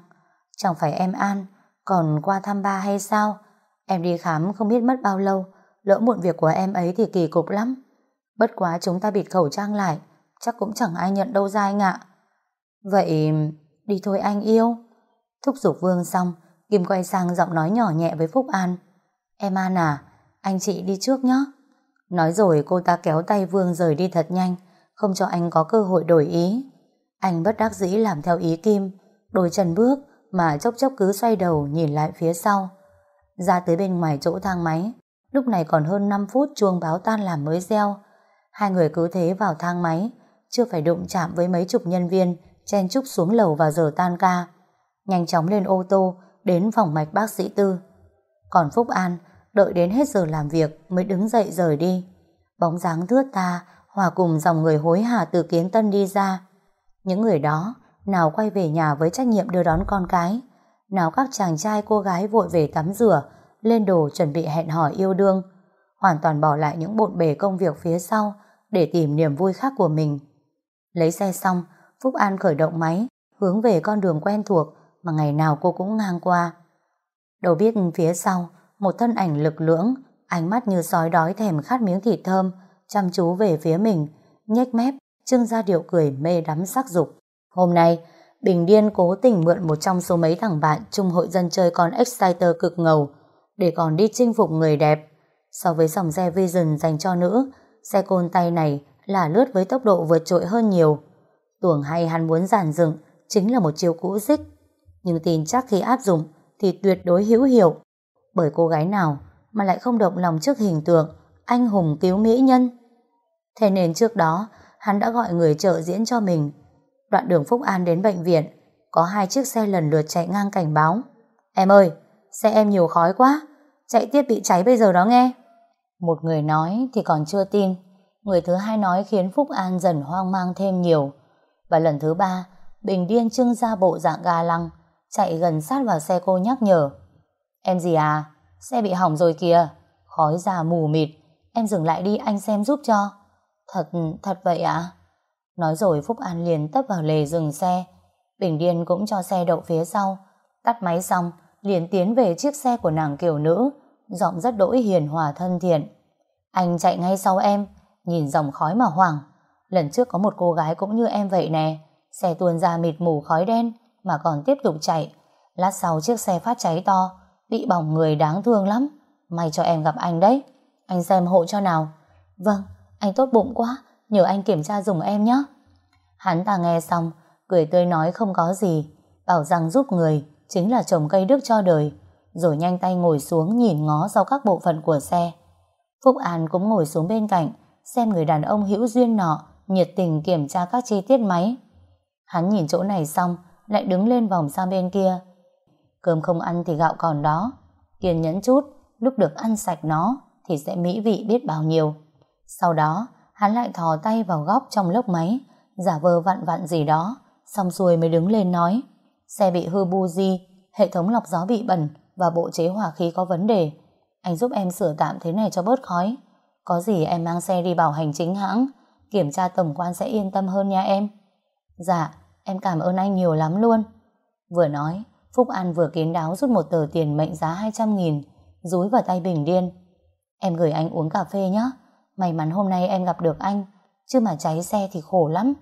Chẳng phải em An, còn qua thăm ba hay sao? Em đi khám không biết mất bao lâu. Lỡ muộn việc của em ấy thì kỳ cục lắm. Bất quá chúng ta bịt khẩu trang lại. Chắc cũng chẳng ai nhận đâu ra anh ạ. Vậy đi thôi anh yêu. Thúc giục Vương xong, Kim quay sang giọng nói nhỏ nhẹ với Phúc An. Em An à, anh chị đi trước nhé. Nói rồi cô ta kéo tay Vương rời đi thật nhanh, không cho anh có cơ hội đổi ý. Anh bất đắc dĩ làm theo ý Kim, đôi chân bước mà chốc chốc cứ xoay đầu nhìn lại phía sau. Ra tới bên ngoài chỗ thang máy, lúc này còn hơn 5 phút chuông báo tan làm mới reo. Hai người cứ thế vào thang máy, chưa phải đụng chạm với mấy chục nhân viên chen chúc xuống lầu vào giờ tan ca. Nhanh chóng lên ô tô, đến phòng mạch bác sĩ Tư. Còn Phúc An, đợi đến hết giờ làm việc mới đứng dậy rời đi. Bóng dáng thướt tha, hòa cùng dòng người hối hả từ kiến tân đi ra. Những người đó, nào quay về nhà với trách nhiệm đưa đón con cái, nào các chàng trai cô gái vội về tắm rửa, lên đồ chuẩn bị hẹn hò yêu đương, hoàn toàn bỏ lại những bộn bề công việc phía sau để tìm niềm vui khác của mình. Lấy xe xong, Phúc An khởi động máy, hướng về con đường quen thuộc mà ngày nào cô cũng ngang qua. đầu biết phía sau, một thân ảnh lực lưỡng, ánh mắt như sói đói thèm khát miếng thịt thơm, chăm chú về phía mình, nhếch mép, trưng ra điệu cười mê đắm sắc dục. Hôm nay, Bình Điên cố tình mượn một trong số mấy thằng bạn chung hội dân chơi con Exciter cực ngầu để còn đi chinh phục người đẹp. So với dòng xe Vision dành cho nữ, xe côn tay này là lướt với tốc độ vượt trội hơn nhiều. Tưởng hay hắn muốn giản dựng chính là một chiêu cũ dích, Nhưng tin chắc khi áp dụng thì tuyệt đối hữu hiệu. Bởi cô gái nào mà lại không động lòng trước hình tượng anh hùng cứu mỹ nhân. Thế nên trước đó hắn đã gọi người trợ diễn cho mình. Đoạn đường Phúc An đến bệnh viện có hai chiếc xe lần lượt chạy ngang cảnh báo. Em ơi, xe em nhiều khói quá, chạy tiếp bị cháy bây giờ đó nghe. Một người nói thì còn chưa tin, người thứ hai nói khiến Phúc An dần hoang mang thêm nhiều. Và lần thứ ba, Bình Điên trưng ra bộ dạng ga lăng, chạy gần sát vào xe cô nhắc nhở. Em gì à? Xe bị hỏng rồi kìa. Khói già mù mịt. Em dừng lại đi anh xem giúp cho. Thật, thật vậy ạ? À? Nói rồi Phúc An liền tấp vào lề dừng xe. Bình Điên cũng cho xe đậu phía sau. Tắt máy xong, liền tiến về chiếc xe của nàng kiểu nữ, giọng rất đỗi hiền hòa thân thiện. Anh chạy ngay sau em, nhìn dòng khói mà hoảng. Lần trước có một cô gái cũng như em vậy nè, xe tuôn ra mịt mù khói đen mà còn tiếp tục chạy. Lát sau chiếc xe phát cháy to, bị bỏng người đáng thương lắm. May cho em gặp anh đấy. Anh xem hộ cho nào. Vâng, anh tốt bụng quá, nhờ anh kiểm tra dùng em nhé. Hắn ta nghe xong, cười tươi nói không có gì, bảo rằng giúp người chính là trồng cây đức cho đời, rồi nhanh tay ngồi xuống nhìn ngó sau các bộ phận của xe. Phúc An cũng ngồi xuống bên cạnh, xem người đàn ông hữu duyên nọ nhiệt tình kiểm tra các chi tiết máy. Hắn nhìn chỗ này xong, lại đứng lên vòng sang bên kia. Cơm không ăn thì gạo còn đó. Kiên nhẫn chút, lúc được ăn sạch nó thì sẽ mỹ vị biết bao nhiêu. Sau đó, hắn lại thò tay vào góc trong lốc máy, giả vờ vặn vặn gì đó, xong xuôi mới đứng lên nói. Xe bị hư bu di, hệ thống lọc gió bị bẩn và bộ chế hỏa khí có vấn đề. Anh giúp em sửa tạm thế này cho bớt khói. Có gì em mang xe đi bảo hành chính hãng, kiểm tra tổng quan sẽ yên tâm hơn nha em. Dạ, em cảm ơn anh nhiều lắm luôn. Vừa nói, Phúc An vừa kiến đáo rút một tờ tiền mệnh giá 200 nghìn, rúi vào tay Bình Điên. Em gửi anh uống cà phê nhé. May mắn hôm nay em gặp được anh, chứ mà cháy xe thì khổ lắm.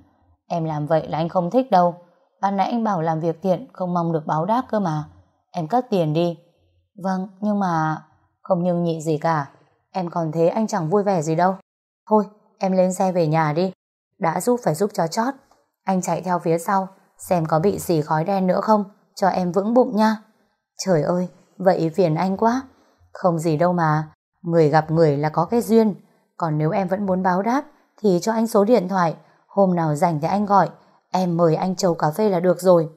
Em làm vậy là anh không thích đâu. Ban nãy anh bảo làm việc thiện không mong được báo đáp cơ mà. Em cất tiền đi. Vâng, nhưng mà... Không nhưng nhị gì cả. Em còn thế anh chẳng vui vẻ gì đâu. Thôi, em lên xe về nhà đi. Đã giúp phải giúp cho chót. Anh chạy theo phía sau, xem có bị xì khói đen nữa không, cho em vững bụng nha. Trời ơi, vậy phiền anh quá. Không gì đâu mà, người gặp người là có cái duyên. Còn nếu em vẫn muốn báo đáp, thì cho anh số điện thoại. Hôm nào rảnh thì anh gọi, em mời anh chầu cà phê là được rồi.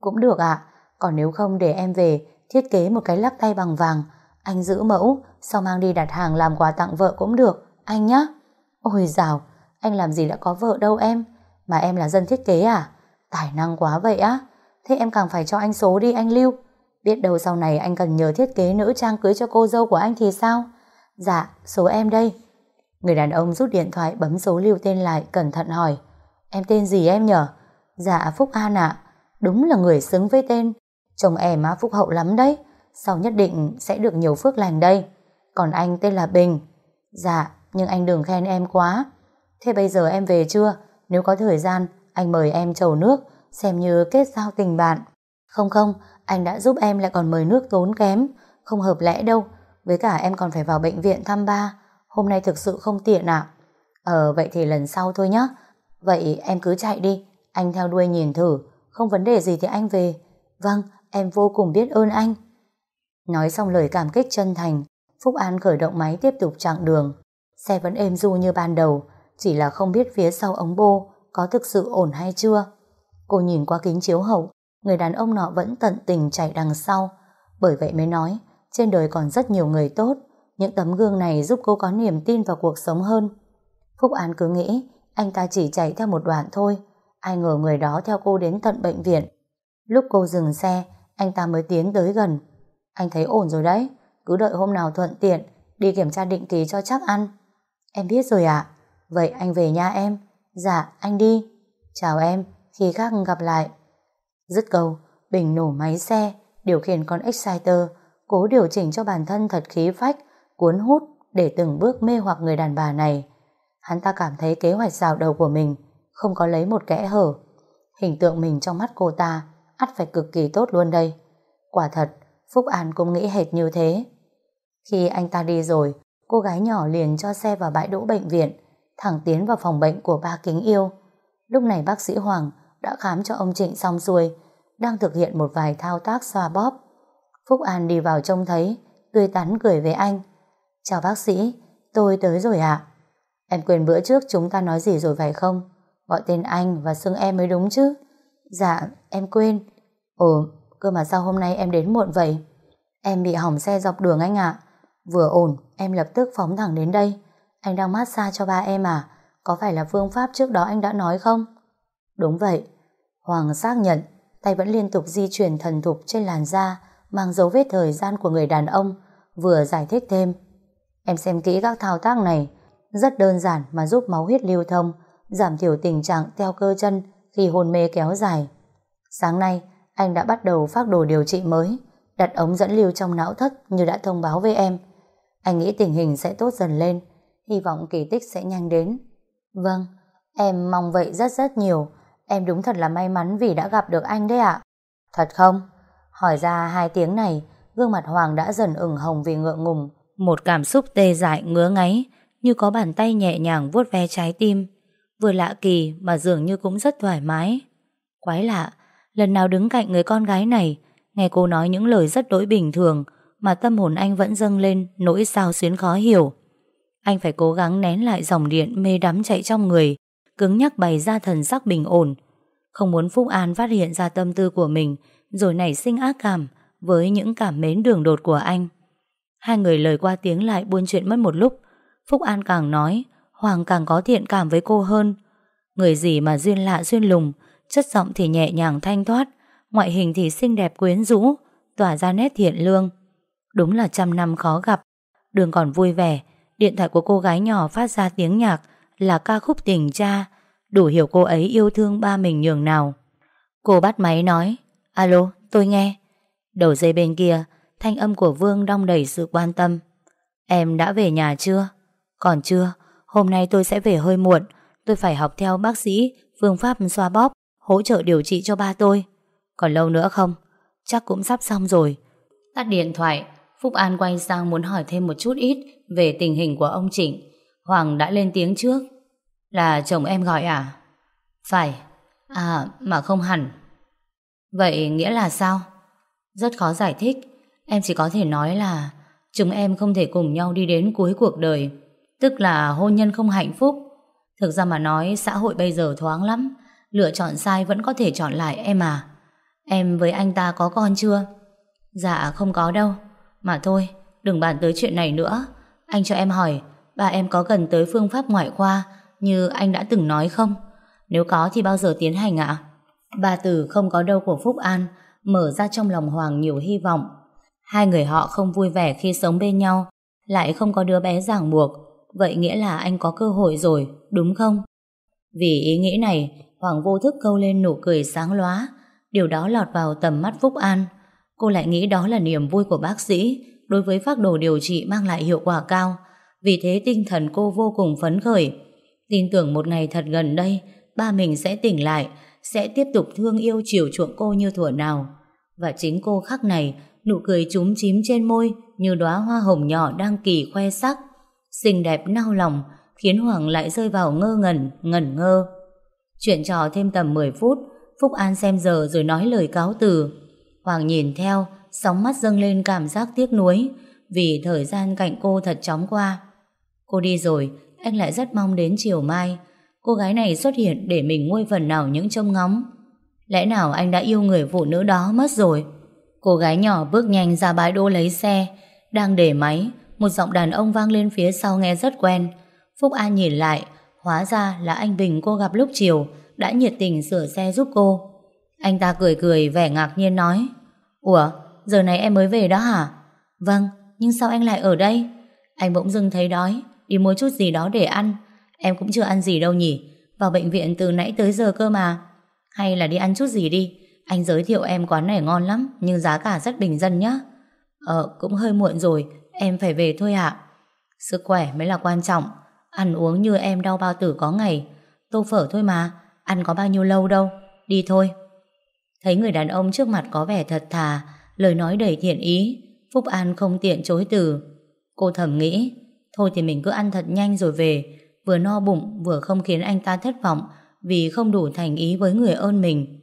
Cũng được ạ, còn nếu không để em về, thiết kế một cái lắc tay bằng vàng. Anh giữ mẫu, sau mang đi đặt hàng làm quà tặng vợ cũng được, anh nhá. Ôi dào, anh làm gì đã có vợ đâu em. Mà em là dân thiết kế à? Tài năng quá vậy á. Thế em càng phải cho anh số đi anh Lưu. Biết đâu sau này anh cần nhờ thiết kế nữ trang cưới cho cô dâu của anh thì sao? Dạ, số em đây. Người đàn ông rút điện thoại bấm số lưu tên lại cẩn thận hỏi. Em tên gì em nhở? Dạ Phúc An ạ. Đúng là người xứng với tên. Chồng em á Phúc Hậu lắm đấy. Sau nhất định sẽ được nhiều phước lành đây. Còn anh tên là Bình. Dạ, nhưng anh đừng khen em quá. Thế bây giờ em về chưa? Nếu có thời gian, anh mời em chầu nước, xem như kết giao tình bạn. Không không, anh đã giúp em lại còn mời nước tốn kém, không hợp lẽ đâu. Với cả em còn phải vào bệnh viện thăm ba, hôm nay thực sự không tiện ạ. Ờ, vậy thì lần sau thôi nhé. Vậy em cứ chạy đi, anh theo đuôi nhìn thử, không vấn đề gì thì anh về. Vâng, em vô cùng biết ơn anh. Nói xong lời cảm kích chân thành, Phúc An khởi động máy tiếp tục chặng đường. Xe vẫn êm du như ban đầu, chỉ là không biết phía sau ống bô có thực sự ổn hay chưa. Cô nhìn qua kính chiếu hậu, người đàn ông nọ vẫn tận tình chạy đằng sau. Bởi vậy mới nói, trên đời còn rất nhiều người tốt, những tấm gương này giúp cô có niềm tin vào cuộc sống hơn. Phúc An cứ nghĩ anh ta chỉ chạy theo một đoạn thôi, ai ngờ người đó theo cô đến tận bệnh viện. Lúc cô dừng xe, anh ta mới tiến tới gần. Anh thấy ổn rồi đấy, cứ đợi hôm nào thuận tiện, đi kiểm tra định kỳ cho chắc ăn. Em biết rồi ạ. Vậy anh về nha em. Dạ, anh đi. Chào em, khi khác gặp lại. Dứt câu, Bình nổ máy xe, điều khiển con Exciter, cố điều chỉnh cho bản thân thật khí phách, cuốn hút để từng bước mê hoặc người đàn bà này. Hắn ta cảm thấy kế hoạch rào đầu của mình không có lấy một kẽ hở. Hình tượng mình trong mắt cô ta ắt phải cực kỳ tốt luôn đây. Quả thật, Phúc An cũng nghĩ hệt như thế. Khi anh ta đi rồi, cô gái nhỏ liền cho xe vào bãi đỗ bệnh viện, thẳng tiến vào phòng bệnh của ba kính yêu. Lúc này bác sĩ Hoàng đã khám cho ông Trịnh xong xuôi, đang thực hiện một vài thao tác xoa bóp. Phúc An đi vào trông thấy, tươi tắn cười với anh. Chào bác sĩ, tôi tới rồi ạ. Em quên bữa trước chúng ta nói gì rồi phải không? Gọi tên anh và xưng em mới đúng chứ. Dạ, em quên. Ồ, cơ mà sao hôm nay em đến muộn vậy? Em bị hỏng xe dọc đường anh ạ. Vừa ổn, em lập tức phóng thẳng đến đây. Anh đang massage cho ba em à? Có phải là phương pháp trước đó anh đã nói không? Đúng vậy. Hoàng xác nhận, tay vẫn liên tục di chuyển thần thục trên làn da, mang dấu vết thời gian của người đàn ông, vừa giải thích thêm. Em xem kỹ các thao tác này, rất đơn giản mà giúp máu huyết lưu thông, giảm thiểu tình trạng teo cơ chân khi hôn mê kéo dài. Sáng nay, anh đã bắt đầu phát đồ điều trị mới, đặt ống dẫn lưu trong não thất như đã thông báo với em. Anh nghĩ tình hình sẽ tốt dần lên, hy vọng kỳ tích sẽ nhanh đến. Vâng, em mong vậy rất rất nhiều. Em đúng thật là may mắn vì đã gặp được anh đấy ạ. Thật không? Hỏi ra hai tiếng này, gương mặt Hoàng đã dần ửng hồng vì ngượng ngùng. Một cảm xúc tê dại ngứa ngáy, như có bàn tay nhẹ nhàng vuốt ve trái tim. Vừa lạ kỳ mà dường như cũng rất thoải mái. Quái lạ, lần nào đứng cạnh người con gái này, nghe cô nói những lời rất đối bình thường, mà tâm hồn anh vẫn dâng lên nỗi sao xuyến khó hiểu. Anh phải cố gắng nén lại dòng điện mê đắm chạy trong người, cứng nhắc bày ra thần sắc bình ổn. Không muốn Phúc An phát hiện ra tâm tư của mình, rồi nảy sinh ác cảm với những cảm mến đường đột của anh. Hai người lời qua tiếng lại buôn chuyện mất một lúc, Phúc An càng nói, Hoàng càng có thiện cảm với cô hơn. Người gì mà duyên lạ duyên lùng, chất giọng thì nhẹ nhàng thanh thoát, ngoại hình thì xinh đẹp quyến rũ, tỏa ra nét thiện lương. Đúng là trăm năm khó gặp. Đường còn vui vẻ, điện thoại của cô gái nhỏ phát ra tiếng nhạc là ca khúc tình cha, đủ hiểu cô ấy yêu thương ba mình nhường nào. Cô bắt máy nói, alo, tôi nghe. Đầu dây bên kia, thanh âm của Vương đong đầy sự quan tâm. Em đã về nhà chưa? Còn chưa, hôm nay tôi sẽ về hơi muộn, tôi phải học theo bác sĩ phương pháp xoa bóp, hỗ trợ điều trị cho ba tôi. Còn lâu nữa không? Chắc cũng sắp xong rồi. Tắt điện thoại, Phúc An quay sang muốn hỏi thêm một chút ít về tình hình của ông Trịnh. Hoàng đã lên tiếng trước. Là chồng em gọi à? Phải. À, mà không hẳn. Vậy nghĩa là sao? Rất khó giải thích. Em chỉ có thể nói là chúng em không thể cùng nhau đi đến cuối cuộc đời. Tức là hôn nhân không hạnh phúc. Thực ra mà nói xã hội bây giờ thoáng lắm. Lựa chọn sai vẫn có thể chọn lại em à. Em với anh ta có con chưa? Dạ không có đâu. Mà thôi, đừng bàn tới chuyện này nữa. Anh cho em hỏi, bà em có cần tới phương pháp ngoại khoa như anh đã từng nói không? Nếu có thì bao giờ tiến hành ạ? Bà Tử không có đâu của Phúc An mở ra trong lòng Hoàng nhiều hy vọng. Hai người họ không vui vẻ khi sống bên nhau, lại không có đứa bé ràng buộc, vậy nghĩa là anh có cơ hội rồi, đúng không? Vì ý nghĩ này, Hoàng vô thức câu lên nụ cười sáng lóa, điều đó lọt vào tầm mắt Phúc An. Cô lại nghĩ đó là niềm vui của bác sĩ đối với phác đồ điều trị mang lại hiệu quả cao. Vì thế tinh thần cô vô cùng phấn khởi. Tin tưởng một ngày thật gần đây, ba mình sẽ tỉnh lại, sẽ tiếp tục thương yêu chiều chuộng cô như thuở nào. Và chính cô khắc này, nụ cười chúm chím trên môi như đóa hoa hồng nhỏ đang kỳ khoe sắc. Xinh đẹp nao lòng, khiến Hoàng lại rơi vào ngơ ngẩn, ngẩn ngơ. Chuyện trò thêm tầm 10 phút, Phúc An xem giờ rồi nói lời cáo từ. Hoàng nhìn theo, sóng mắt dâng lên cảm giác tiếc nuối, vì thời gian cạnh cô thật chóng qua. Cô đi rồi, anh lại rất mong đến chiều mai. Cô gái này xuất hiện để mình nguôi phần nào những trông ngóng. Lẽ nào anh đã yêu người phụ nữ đó mất rồi? Cô gái nhỏ bước nhanh ra bãi đỗ lấy xe, đang để máy, một giọng đàn ông vang lên phía sau nghe rất quen. Phúc An nhìn lại, hóa ra là anh Bình cô gặp lúc chiều, đã nhiệt tình sửa xe giúp cô. Anh ta cười cười vẻ ngạc nhiên nói Ủa, giờ này em mới về đó hả? Vâng, nhưng sao anh lại ở đây? Anh bỗng dưng thấy đói, đi mua chút gì đó để ăn. Em cũng chưa ăn gì đâu nhỉ? Vào bệnh viện từ nãy tới giờ cơ mà. Hay là đi ăn chút gì đi? Anh giới thiệu em quán này ngon lắm, nhưng giá cả rất bình dân nhá. Ờ, cũng hơi muộn rồi, em phải về thôi ạ. Sức khỏe mới là quan trọng. Ăn uống như em đau bao tử có ngày. Tô phở thôi mà, ăn có bao nhiêu lâu đâu. Đi thôi. Thấy người đàn ông trước mặt có vẻ thật thà, lời nói đầy thiện ý, Phúc An không tiện chối từ. Cô thầm nghĩ, thôi thì mình cứ ăn thật nhanh rồi về, vừa no bụng vừa không khiến anh ta thất vọng vì không đủ thành ý với người ơn mình.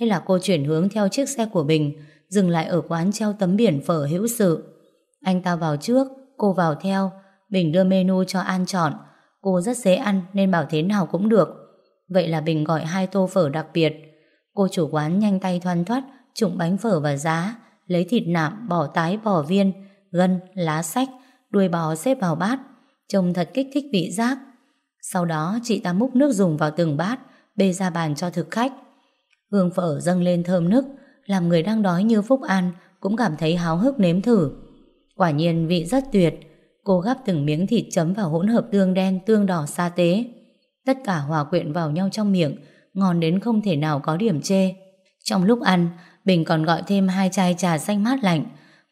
Thế là cô chuyển hướng theo chiếc xe của Bình, dừng lại ở quán treo tấm biển phở hữu sự. Anh ta vào trước, cô vào theo, Bình đưa menu cho An chọn. Cô rất dễ ăn nên bảo thế nào cũng được. Vậy là Bình gọi hai tô phở đặc biệt. Cô chủ quán nhanh tay thoăn thoắt, trụng bánh phở và giá, lấy thịt nạm, bỏ tái, bỏ viên, gân, lá sách, đuôi bò xếp vào bát. Trông thật kích thích vị giác. Sau đó chị ta múc nước dùng vào từng bát, bê ra bàn cho thực khách. Hương phở dâng lên thơm nức, làm người đang đói như Phúc An cũng cảm thấy háo hức nếm thử. Quả nhiên vị rất tuyệt, cô gắp từng miếng thịt chấm vào hỗn hợp tương đen, tương đỏ sa tế. Tất cả hòa quyện vào nhau trong miệng, ngon đến không thể nào có điểm chê. Trong lúc ăn, Bình còn gọi thêm hai chai trà xanh mát lạnh.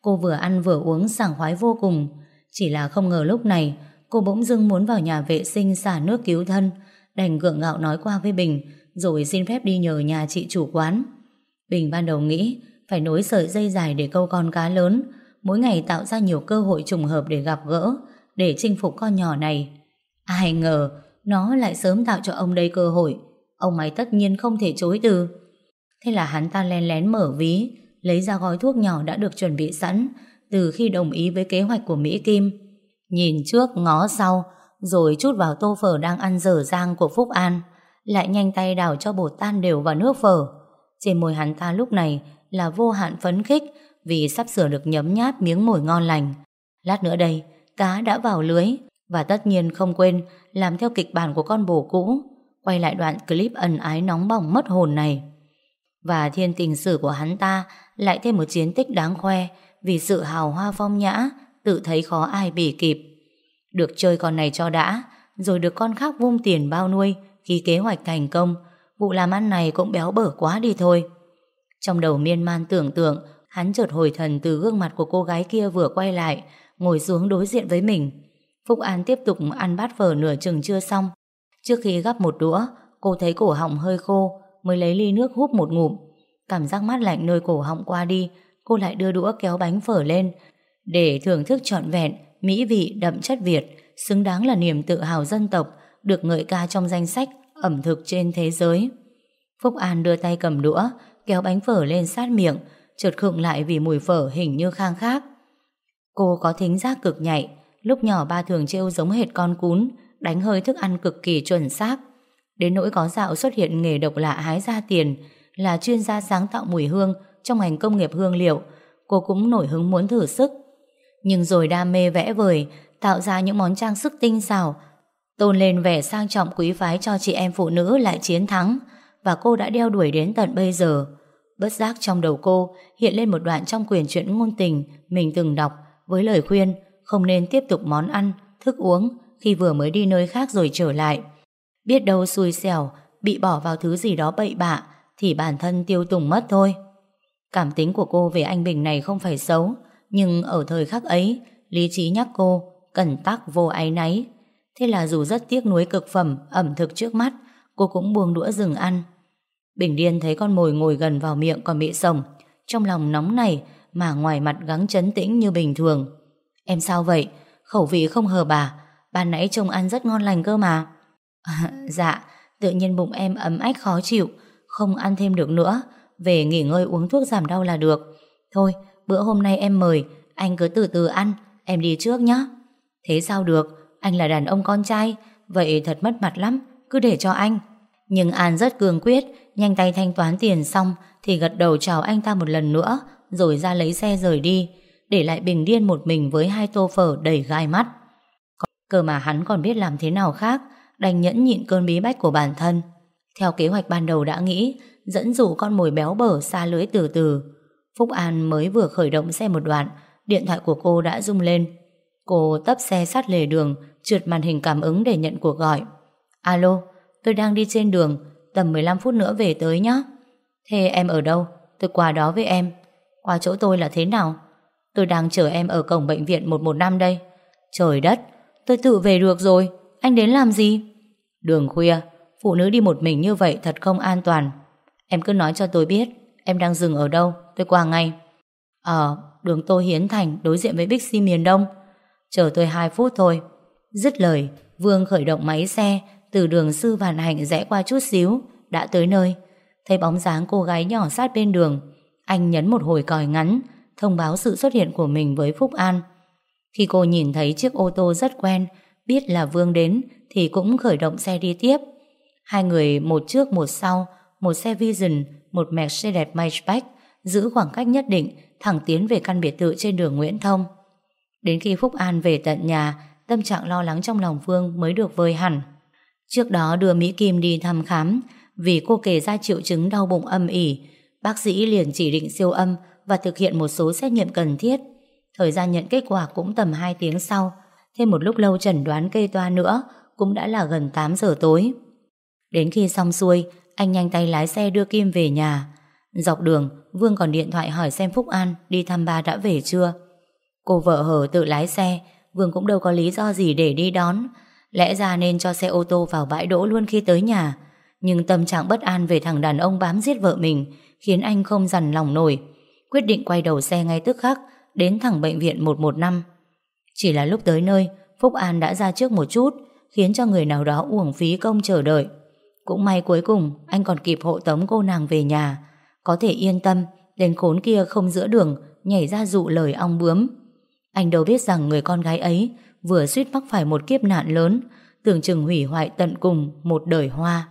Cô vừa ăn vừa uống sảng khoái vô cùng. Chỉ là không ngờ lúc này, cô bỗng dưng muốn vào nhà vệ sinh xả nước cứu thân, đành gượng gạo nói qua với Bình, rồi xin phép đi nhờ nhà chị chủ quán. Bình ban đầu nghĩ phải nối sợi dây dài để câu con cá lớn, mỗi ngày tạo ra nhiều cơ hội trùng hợp để gặp gỡ, để chinh phục con nhỏ này. Ai ngờ, nó lại sớm tạo cho ông đây cơ hội, ông ấy tất nhiên không thể chối từ. Thế là hắn ta len lén mở ví, lấy ra gói thuốc nhỏ đã được chuẩn bị sẵn từ khi đồng ý với kế hoạch của Mỹ Kim. Nhìn trước ngó sau, rồi chút vào tô phở đang ăn dở dang của Phúc An, lại nhanh tay đảo cho bột tan đều vào nước phở. Trên môi hắn ta lúc này là vô hạn phấn khích vì sắp sửa được nhấm nháp miếng mồi ngon lành. Lát nữa đây, cá đã vào lưới và tất nhiên không quên làm theo kịch bản của con bồ cũ, quay lại đoạn clip ẩn ái nóng bỏng mất hồn này. Và thiên tình sử của hắn ta lại thêm một chiến tích đáng khoe vì sự hào hoa phong nhã, tự thấy khó ai bỉ kịp. Được chơi con này cho đã, rồi được con khác vung tiền bao nuôi khi kế hoạch thành công, vụ làm ăn này cũng béo bở quá đi thôi. Trong đầu miên man tưởng tượng, hắn chợt hồi thần từ gương mặt của cô gái kia vừa quay lại, ngồi xuống đối diện với mình. Phúc An tiếp tục ăn bát phở nửa chừng chưa xong. Trước khi gắp một đũa, cô thấy cổ họng hơi khô, mới lấy ly nước húp một ngụm. Cảm giác mát lạnh nơi cổ họng qua đi, cô lại đưa đũa kéo bánh phở lên, để thưởng thức trọn vẹn, mỹ vị đậm chất Việt, xứng đáng là niềm tự hào dân tộc, được ngợi ca trong danh sách ẩm thực trên thế giới. Phúc An đưa tay cầm đũa, kéo bánh phở lên sát miệng, chợt khựng lại vì mùi phở hình như khang khác. Cô có thính giác cực nhạy, lúc nhỏ ba thường trêu giống hệt con cún, đánh hơi thức ăn cực kỳ chuẩn xác. Đến nỗi có dạo xuất hiện nghề độc lạ hái ra tiền, là chuyên gia sáng tạo mùi hương trong ngành công nghiệp hương liệu, cô cũng nổi hứng muốn thử sức. Nhưng rồi đam mê vẽ vời, tạo ra những món trang sức tinh xảo, tôn lên vẻ sang trọng quý phái cho chị em phụ nữ lại chiến thắng, và cô đã đeo đuổi đến tận bây giờ. Bất giác trong đầu cô hiện lên một đoạn trong quyển truyện ngôn tình mình từng đọc với lời khuyên không nên tiếp tục món ăn, thức uống khi vừa mới đi nơi khác rồi trở lại. Biết đâu xui xẻo, bị bỏ vào thứ gì đó bậy bạ thì bản thân tiêu tùng mất thôi. Cảm tính của cô về anh Bình này không phải xấu, nhưng ở thời khắc ấy, lý trí nhắc cô cẩn tắc vô áy náy. Thế là dù rất tiếc nuối cực phẩm ẩm thực trước mắt, cô cũng buông đũa dừng ăn. Bình điên thấy con mồi ngồi gần vào miệng còn bị sồng, trong lòng nóng này mà ngoài mặt gắng chấn tĩnh như bình thường. Em sao vậy? Khẩu vị không hợp à? bà, ban nãy trông ăn rất ngon lành cơ mà. À, dạ, tự nhiên bụng em ấm ách khó chịu, không ăn thêm được nữa, về nghỉ ngơi uống thuốc giảm đau là được. Thôi, bữa hôm nay em mời, anh cứ từ từ ăn, em đi trước nhé. Thế sao được, anh là đàn ông con trai, vậy thật mất mặt lắm, cứ để cho anh. Nhưng An rất cường quyết, nhanh tay thanh toán tiền xong thì gật đầu chào anh ta một lần nữa, rồi ra lấy xe rời đi, để lại Bình Điên một mình với hai tô phở đầy gai mắt. Cơ mà hắn còn biết làm thế nào khác, đành nhẫn nhịn cơn bí bách của bản thân. Theo kế hoạch ban đầu đã nghĩ, dẫn dụ con mồi béo bở xa lưới từ từ. Phúc An mới vừa khởi động xe một đoạn, điện thoại của cô đã rung lên. Cô tấp xe sát lề đường, trượt màn hình cảm ứng để nhận cuộc gọi. Alo, tôi đang đi trên đường, tầm 15 phút nữa về tới nhé. Thế em ở đâu? Tôi qua đó với em. Qua chỗ tôi là thế nào? Tôi đang chờ em ở cổng bệnh viện 115 đây. Trời đất, tôi tự về được rồi. Anh đến làm gì? Đường khuya, phụ nữ đi một mình như vậy thật không an toàn. Em cứ nói cho tôi biết, em đang dừng ở đâu, tôi qua ngay. Ờ, đường Tô Hiến Thành đối diện với Bixi miền Đông. Chờ tôi 2 phút thôi. Dứt lời, Vương khởi động máy xe, từ đường Sư Vạn Hạnh rẽ qua chút xíu, đã tới nơi. Thấy bóng dáng cô gái nhỏ sát bên đường, anh nhấn một hồi còi ngắn, thông báo sự xuất hiện của mình với Phúc An. Khi cô nhìn thấy chiếc ô tô rất quen, biết là Vương đến thì cũng khởi động xe đi tiếp. Hai người một trước một sau, một xe Vision, một Mercedes Maybach giữ khoảng cách nhất định thẳng tiến về căn biệt thự trên đường Nguyễn Thông. Đến khi Phúc An về tận nhà, tâm trạng lo lắng trong lòng phương mới được vơi hẳn. Trước đó đưa Mỹ Kim đi thăm khám, vì cô kể ra triệu chứng đau bụng âm ỉ, bác sĩ liền chỉ định siêu âm và thực hiện một số xét nghiệm cần thiết. Thời gian nhận kết quả cũng tầm 2 tiếng sau, thêm một lúc lâu chẩn đoán kê toa nữa, cũng đã là gần 8 giờ tối. Đến khi xong xuôi, anh nhanh tay lái xe đưa Kim về nhà. Dọc đường, Vương còn điện thoại hỏi xem Phúc An đi thăm ba đã về chưa. Cô vợ hở tự lái xe, Vương cũng đâu có lý do gì để đi đón. Lẽ ra nên cho xe ô tô vào bãi đỗ luôn khi tới nhà. Nhưng tâm trạng bất an về thằng đàn ông bám giết vợ mình khiến anh không dằn lòng nổi. Quyết định quay đầu xe ngay tức khắc đến thẳng bệnh viện 115. Chỉ là lúc tới nơi, Phúc An đã ra trước một chút khiến cho người nào đó uổng phí công chờ đợi. Cũng may cuối cùng anh còn kịp hộ tống cô nàng về nhà. Có thể yên tâm, đến khốn kia không giữa đường nhảy ra dụ lời ong bướm. Anh đâu biết rằng người con gái ấy vừa suýt mắc phải một kiếp nạn lớn, tưởng chừng hủy hoại tận cùng một đời hoa.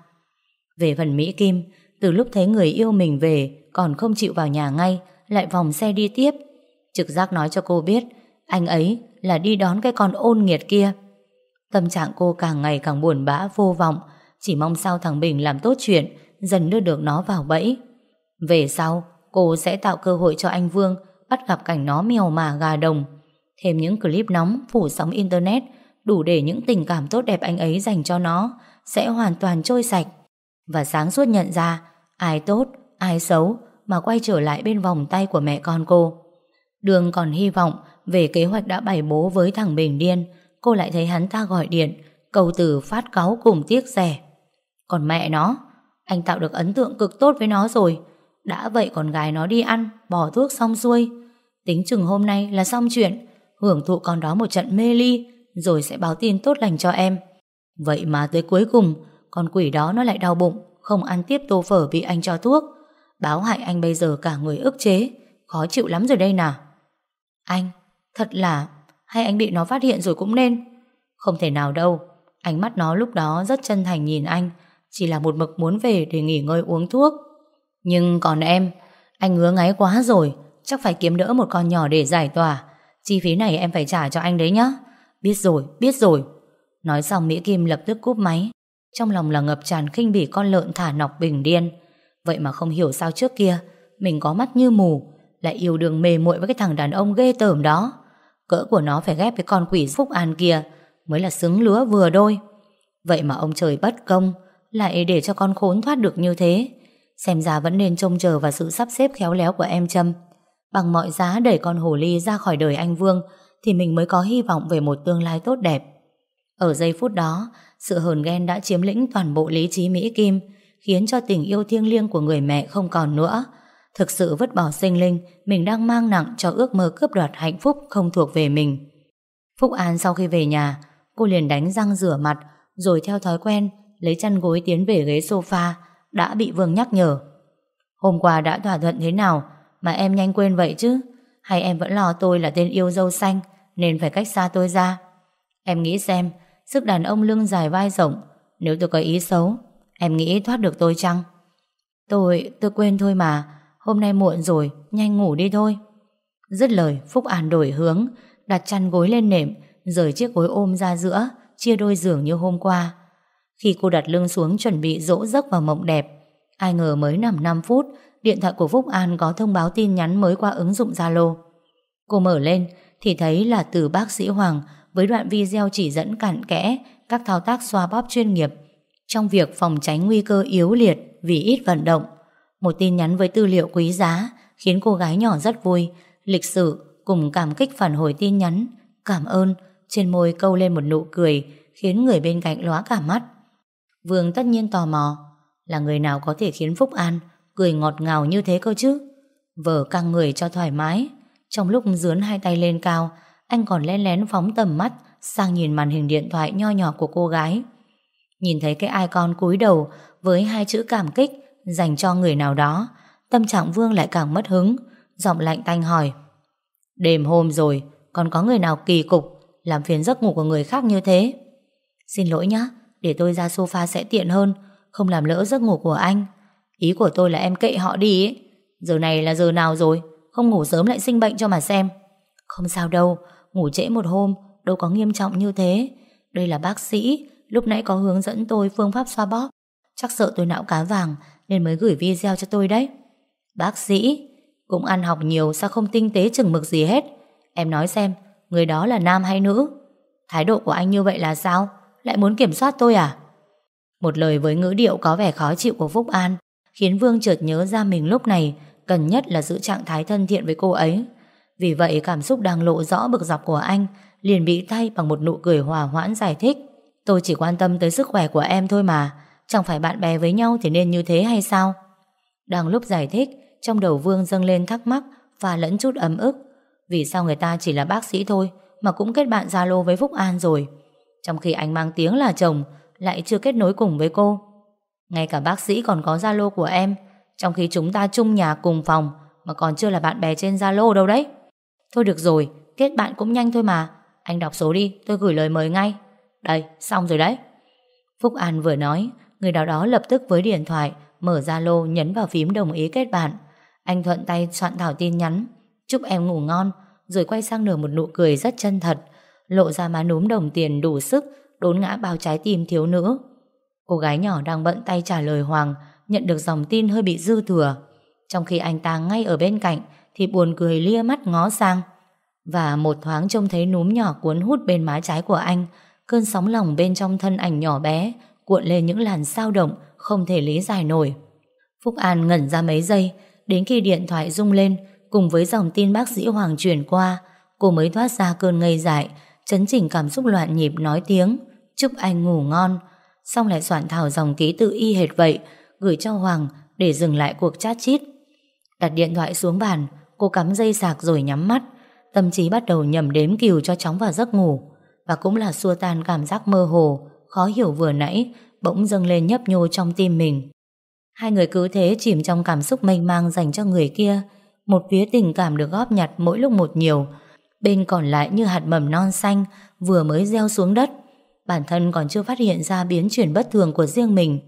Về phần Mỹ Kim, từ lúc thấy người yêu mình về còn không chịu vào nhà ngay, lại vòng xe đi tiếp. Trực giác nói cho cô biết, anh ấy là đi đón cái con ôn nghiệt kia. Tâm trạng cô càng ngày càng buồn bã vô vọng, chỉ mong sao thằng Bình làm tốt chuyện, dần đưa được nó vào bẫy. Về sau, cô sẽ tạo cơ hội cho anh Vương bắt gặp cảnh nó mèo mà gà đồng. Thêm những clip nóng phủ sóng Internet đủ để những tình cảm tốt đẹp anh ấy dành cho nó sẽ hoàn toàn trôi sạch. Và sáng suốt nhận ra ai tốt, ai xấu mà quay trở lại bên vòng tay của mẹ con cô. Đường còn hy vọng về kế hoạch đã bày bố với thằng Bình Điên, cô lại thấy hắn ta gọi điện, cầu từ phát cáu cùng tiếc rẻ. Còn mẹ nó, anh tạo được ấn tượng cực tốt với nó rồi. Đã vậy còn gái nó đi ăn, bỏ thuốc xong xuôi. Tính chừng hôm nay là xong chuyện, hưởng thụ con đó một trận mê ly, rồi sẽ báo tin tốt lành cho em. Vậy mà tới cuối cùng, con quỷ đó nó lại đau bụng, không ăn tiếp tô phở bị anh cho thuốc. Báo hại anh bây giờ cả người ức chế, khó chịu lắm rồi đây nào. Anh, thật là, hay anh bị nó phát hiện rồi cũng nên. Không thể nào đâu, ánh mắt nó lúc đó rất chân thành nhìn anh, chỉ là một mực muốn về để nghỉ ngơi uống thuốc. Nhưng còn em, anh ngứa ngáy quá rồi, chắc phải kiếm đỡ một con nhỏ để giải tỏa. Chi phí này em phải trả cho anh đấy nhá. Biết rồi, biết rồi. Nói xong Mỹ Kim lập tức cúp máy. Trong lòng là ngập tràn khinh bỉ con lợn thả nọc bình điên. Vậy mà không hiểu sao trước kia mình có mắt như mù, lại yêu đường mề muội với cái thằng đàn ông ghê tởm đó. Cỡ của nó phải ghép với con quỷ Phúc An kia mới là xứng lứa vừa đôi. Vậy mà ông trời bất công, lại để cho con khốn thoát được như thế. Xem ra vẫn nên trông chờ vào sự sắp xếp khéo léo của em Trâm. Bằng mọi giá đẩy con hồ ly ra khỏi đời anh Vương thì mình mới có hy vọng về một tương lai tốt đẹp. Ở giây phút đó, sự hờn ghen đã chiếm lĩnh toàn bộ lý trí Mỹ Kim, khiến cho tình yêu thiêng liêng của người mẹ không còn nữa. Thực sự vứt bỏ sinh linh, mình đang mang nặng cho ước mơ cướp đoạt hạnh phúc không thuộc về mình. Phúc An sau khi về nhà, cô liền đánh răng rửa mặt, rồi theo thói quen, lấy chăn gối tiến về ghế sofa, đã bị Vương nhắc nhở. Hôm qua đã thỏa thuận thế nào mà em nhanh quên vậy chứ? Hay em vẫn lo tôi là tên yêu dâu xanh nên phải cách xa tôi ra? Em nghĩ xem, sức đàn ông lưng dài vai rộng, nếu tôi có ý xấu, em nghĩ thoát được tôi chăng? Tôi, tôi quên thôi mà, hôm nay muộn rồi, nhanh ngủ đi thôi. Dứt lời, Phúc An đổi hướng, đặt chăn gối lên nệm, rời chiếc gối ôm ra giữa, chia đôi giường như hôm qua. Khi cô đặt lưng xuống chuẩn bị dỗ giấc vào mộng đẹp, ai ngờ mới nằm 5 phút, điện thoại của Phúc An có thông báo tin nhắn mới qua ứng dụng Zalo. Cô mở lên thì thấy là từ bác sĩ Hoàng với đoạn video chỉ dẫn cặn kẽ các thao tác xoa bóp chuyên nghiệp trong việc phòng tránh nguy cơ yếu liệt vì ít vận động. Một tin nhắn với tư liệu quý giá khiến cô gái nhỏ rất vui, lịch sự cùng cảm kích phản hồi tin nhắn. Cảm ơn, trên môi câu lên một nụ cười khiến người bên cạnh lóa cả mắt. Vương tất nhiên tò mò là người nào có thể khiến Phúc An cười ngọt ngào như thế cơ chứ. Vở căng người cho thoải mái. Trong lúc dướn hai tay lên cao, anh còn lén lén phóng tầm mắt sang nhìn màn hình điện thoại nho nhỏ của cô gái. Nhìn thấy cái icon cúi đầu với hai chữ cảm kích dành cho người nào đó, tâm trạng Vương lại càng mất hứng, giọng lạnh tanh hỏi. Đêm hôm rồi, còn có người nào kỳ cục làm phiền giấc ngủ của người khác như thế? Xin lỗi nhá, để tôi ra sofa sẽ tiện hơn, không làm lỡ giấc ngủ của anh. Ý của tôi là em kệ họ đi ấy. Giờ này là giờ nào rồi, không ngủ sớm lại sinh bệnh cho mà xem. Không sao đâu, ngủ trễ một hôm, đâu có nghiêm trọng như thế. Đây là bác sĩ, lúc nãy có hướng dẫn tôi phương pháp xoa bóp. Chắc sợ tôi não cá vàng nên mới gửi video cho tôi đấy. Bác sĩ, cũng ăn học nhiều sao không tinh tế chừng mực gì hết. Em nói xem, người đó là nam hay nữ? Thái độ của anh như vậy là sao? Lại muốn kiểm soát tôi à? Một lời với ngữ điệu có vẻ khó chịu của Phúc An khiến Vương chợt nhớ ra mình lúc này cần nhất là giữ trạng thái thân thiện với cô ấy. Vì vậy cảm xúc đang lộ rõ bực dọc của anh liền bị thay bằng một nụ cười hòa hoãn giải thích. Tôi chỉ quan tâm tới sức khỏe của em thôi mà, chẳng phải bạn bè với nhau thì nên như thế hay sao? Đang lúc giải thích, trong đầu Vương dâng lên thắc mắc và lẫn chút ấm ức. Vì sao người ta chỉ là bác sĩ thôi mà cũng kết bạn Zalo với Phúc An rồi? Trong khi anh mang tiếng là chồng lại chưa kết nối cùng với cô. Ngay cả bác sĩ còn có Zalo của em, trong khi chúng ta chung nhà cùng phòng mà còn chưa là bạn bè trên Zalo đâu đấy. Thôi được rồi, kết bạn cũng nhanh thôi mà. Anh đọc số đi, tôi gửi lời mời ngay. Đây, xong rồi đấy. Phúc An vừa nói, người nào đó lập tức với điện thoại, mở Zalo nhấn vào phím đồng ý kết bạn. Anh thuận tay soạn thảo tin nhắn, chúc em ngủ ngon, rồi quay sang nở một nụ cười rất chân thật, lộ ra má núm đồng tiền đủ sức đốn ngã bao trái tim thiếu nữ. Cô gái nhỏ đang bận tay trả lời Hoàng, nhận được dòng tin hơi bị dư thừa. Trong khi anh ta ngay ở bên cạnh thì buồn cười lia mắt ngó sang. Và một thoáng trông thấy núm nhỏ cuốn hút bên má trái của anh, cơn sóng lòng bên trong thân ảnh nhỏ bé cuộn lên những làn sao động không thể lý giải nổi. Phúc An ngẩn ra mấy giây, đến khi điện thoại rung lên cùng với dòng tin bác sĩ Hoàng chuyển qua, cô mới thoát ra cơn ngây dại, chấn chỉnh cảm xúc loạn nhịp nói tiếng, chúc anh ngủ ngon, xong lại soạn thảo dòng ký tự y hệt vậy, gửi cho Hoàng để dừng lại cuộc chat chít. Đặt điện thoại xuống bàn, cô cắm dây sạc rồi nhắm mắt, tâm trí bắt đầu nhầm đếm cừu cho chóng vào giấc ngủ, và cũng là xua tan cảm giác mơ hồ, khó hiểu vừa nãy, bỗng dâng lên nhấp nhô trong tim mình. Hai người cứ thế chìm trong cảm xúc mênh mang dành cho người kia, một phía tình cảm được góp nhặt mỗi lúc một nhiều, bên còn lại như hạt mầm non xanh vừa mới gieo xuống đất. Bản thân còn chưa phát hiện ra biến chuyển bất thường của riêng mình.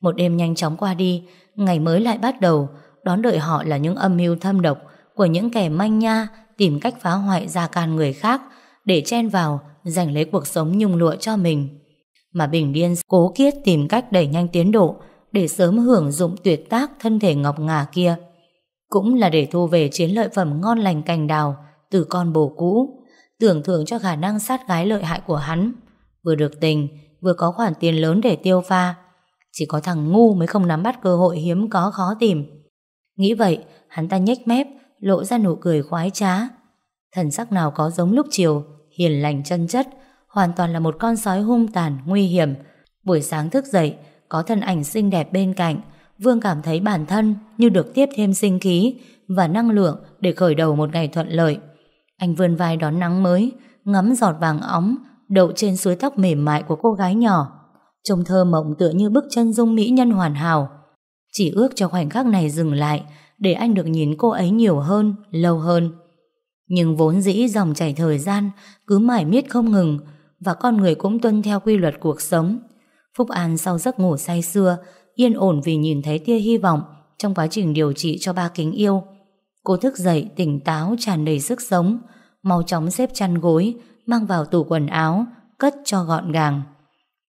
Một đêm nhanh chóng qua đi, ngày mới lại bắt đầu, đón đợi họ là những âm mưu thâm độc của những kẻ manh nha tìm cách phá hoại gia can người khác để chen vào, giành lấy cuộc sống nhung lụa cho mình. Mà Bình Điên cố kiết tìm cách đẩy nhanh tiến độ để sớm hưởng dụng tuyệt tác thân thể ngọc ngà kia. cũng là để thu về chiến lợi phẩm ngon lành cành đào từ con bồ cũ, tưởng thưởng cho khả năng sát gái lợi hại của hắn. Vừa được tình, vừa có khoản tiền lớn để tiêu pha. Chỉ có thằng ngu mới không nắm bắt cơ hội hiếm có khó tìm. Nghĩ vậy, hắn ta nhếch mép, lộ ra nụ cười khoái trá. Thần sắc nào có giống lúc chiều, hiền lành chân chất, hoàn toàn là một con sói hung tàn, nguy hiểm. Buổi sáng thức dậy, có thân ảnh xinh đẹp bên cạnh, Vương cảm thấy bản thân như được tiếp thêm sinh khí và năng lượng để khởi đầu một ngày thuận lợi. Anh vươn vai đón nắng mới, ngắm giọt vàng óng đậu trên suối tóc mềm mại của cô gái nhỏ. Trông thơ mộng tựa như bức chân dung mỹ nhân hoàn hảo. Chỉ ước cho khoảnh khắc này dừng lại để anh được nhìn cô ấy nhiều hơn, lâu hơn. Nhưng vốn dĩ dòng chảy thời gian cứ mãi miết không ngừng và con người cũng tuân theo quy luật cuộc sống. Phúc An sau giấc ngủ say xưa yên ổn vì nhìn thấy tia hy vọng trong quá trình điều trị cho ba kính yêu. Cô thức dậy tỉnh táo tràn đầy sức sống, mau chóng xếp chăn gối, mang vào tủ quần áo, cất cho gọn gàng.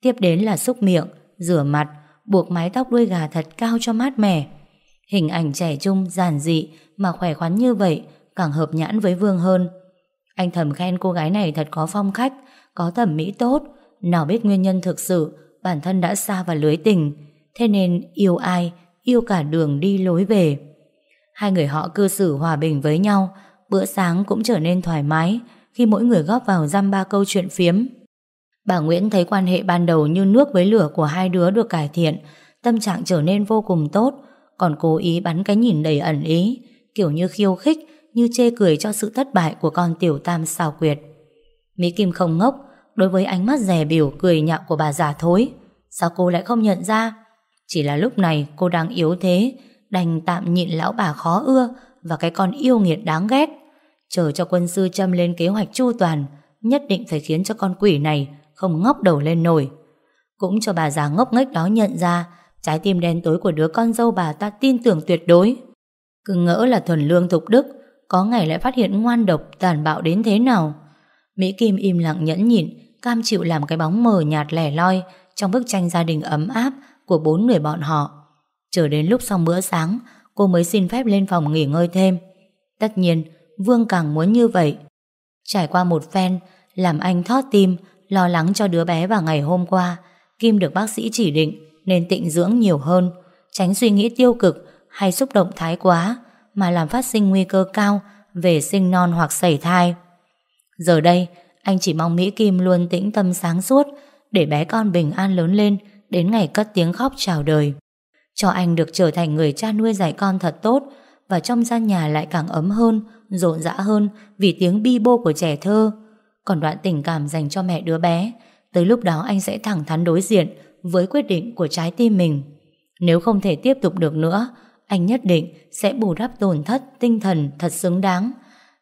Tiếp đến là xúc miệng, rửa mặt, buộc mái tóc đuôi gà thật cao cho mát mẻ. Hình ảnh trẻ trung, giản dị mà khỏe khoắn như vậy càng hợp nhãn với Vương hơn. Anh thầm khen cô gái này thật có phong khách, có thẩm mỹ tốt, nào biết nguyên nhân thực sự bản thân đã xa vào lưới tình, thế nên yêu ai, yêu cả đường đi lối về. Hai người họ cư xử hòa bình với nhau, bữa sáng cũng trở nên thoải mái khi mỗi người góp vào dăm ba câu chuyện phiếm. Bà Nguyễn thấy quan hệ ban đầu như nước với lửa của hai đứa được cải thiện, tâm trạng trở nên vô cùng tốt, còn cố ý bắn cái nhìn đầy ẩn ý, kiểu như khiêu khích, như chê cười cho sự thất bại của con tiểu tam xào quyệt. Mỹ Kim không ngốc, đối với ánh mắt rè biểu cười nhạo của bà già thối. Sao cô lại không nhận ra? Chỉ là lúc này cô đang yếu thế, đành tạm nhịn lão bà khó ưa và cái con yêu nghiệt đáng ghét. Chờ cho quân sư châm lên kế hoạch chu toàn, nhất định phải khiến cho con quỷ này không ngóc đầu lên nổi. Cũng cho bà già ngốc nghếch đó nhận ra trái tim đen tối của đứa con dâu bà ta tin tưởng tuyệt đối. Cứ ngỡ là thuần lương thục đức, có ngày lại phát hiện ngoan độc tàn bạo đến thế nào. Mỹ Kim im lặng nhẫn nhịn, cam chịu làm cái bóng mờ nhạt lẻ loi trong bức tranh gia đình ấm áp của bốn người bọn họ. Chờ đến lúc xong bữa sáng, cô mới xin phép lên phòng nghỉ ngơi thêm. Tất nhiên, Vương càng muốn như vậy. Trải qua một phen, làm anh thót tim, lo lắng cho đứa bé vào ngày hôm qua, Kim được bác sĩ chỉ định nên tịnh dưỡng nhiều hơn, tránh suy nghĩ tiêu cực hay xúc động thái quá mà làm phát sinh nguy cơ cao về sinh non hoặc sẩy thai. Giờ đây, anh chỉ mong Mỹ Kim luôn tĩnh tâm sáng suốt để bé con bình an lớn lên đến ngày cất tiếng khóc chào đời. Cho anh được trở thành người cha nuôi dạy con thật tốt và trong gian nhà lại càng ấm hơn, rộn rã hơn vì tiếng bi bô của trẻ thơ. Còn đoạn tình cảm dành cho mẹ đứa bé, tới lúc đó anh sẽ thẳng thắn đối diện với quyết định của trái tim mình. Nếu không thể tiếp tục được nữa, anh nhất định sẽ bù đắp tổn thất tinh thần thật xứng đáng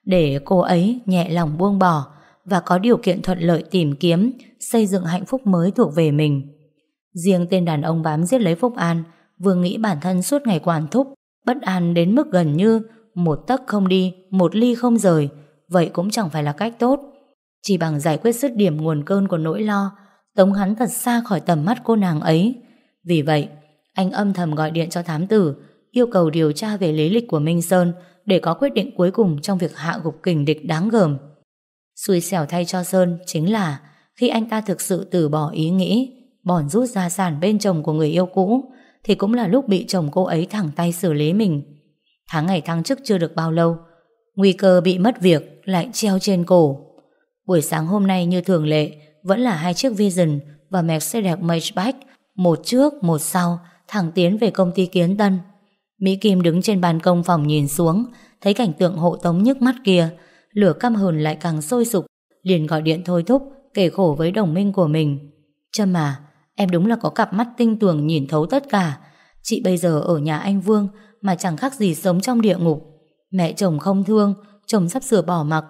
để cô ấy nhẹ lòng buông bỏ và có điều kiện thuận lợi tìm kiếm xây dựng hạnh phúc mới thuộc về mình. Riêng tên đàn ông bám giết lấy Phúc An vừa nghĩ bản thân suốt ngày quản thúc Bất an đến mức gần như một tấc không đi, một ly không rời. Vậy cũng chẳng phải là cách tốt. Chỉ bằng giải quyết dứt điểm nguồn cơn của nỗi lo Tống hắn thật xa khỏi tầm mắt cô nàng ấy. Vì vậy Anh âm thầm gọi điện cho thám tử Yêu cầu điều tra về lý lịch của Minh Sơn Để có quyết định cuối cùng Trong việc hạ gục kình địch đáng gờm. Xui xẻo thay cho Sơn Chính là khi anh ta thực sự từ bỏ ý nghĩ bòn rút gia sản bên chồng của người yêu cũ thì cũng là lúc bị chồng cô ấy thẳng tay xử lý mình. Tháng ngày thăng chức chưa được bao lâu, nguy cơ bị mất việc lại treo trên cổ. Buổi sáng hôm nay như thường lệ, vẫn là hai chiếc Vision và Mercedes Maybach, một trước một sau, thẳng tiến về công ty Kiến Tân. Mỹ Kim đứng trên ban công phòng nhìn xuống, thấy cảnh tượng hộ tống nhức mắt kia, lửa căm hờn lại càng sôi sục, liền gọi điện thôi thúc, kể khổ với đồng minh của mình. Trâm à, Em đúng là có cặp mắt tinh tường nhìn thấu tất cả Chị bây giờ ở nhà anh Vương mà chẳng khác gì sống trong địa ngục. Mẹ chồng không thương, Chồng sắp sửa bỏ mặc.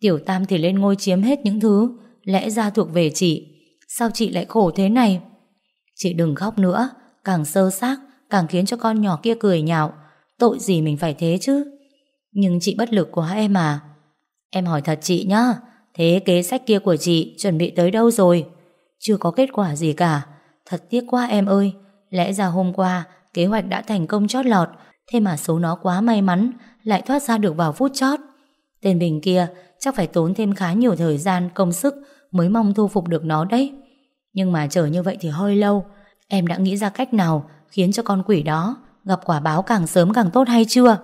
Tiểu Tam thì lên ngôi chiếm hết những thứ, Lẽ ra thuộc về chị. Sao chị lại khổ thế này? Chị đừng khóc nữa, Càng sơ xác, càng khiến cho con nhỏ kia cười nhạo. Tội gì mình phải thế chứ? Nhưng chị bất lực quá em à. Em hỏi thật chị nhá, Thế kế sách kia của chị chuẩn bị tới đâu rồi? Chưa có kết quả gì cả. Thật tiếc quá em ơi. Lẽ ra hôm qua kế hoạch đã thành công chót lọt Thế mà số nó quá may mắn, Lại thoát ra được vào phút chót. Tên Bình kia chắc phải tốn thêm khá nhiều thời gian, Công sức mới mong thu phục được nó đấy. Nhưng mà chờ như vậy thì hơi lâu. Em đã nghĩ ra cách nào Khiến cho con quỷ đó Gặp quả báo càng sớm càng tốt hay chưa?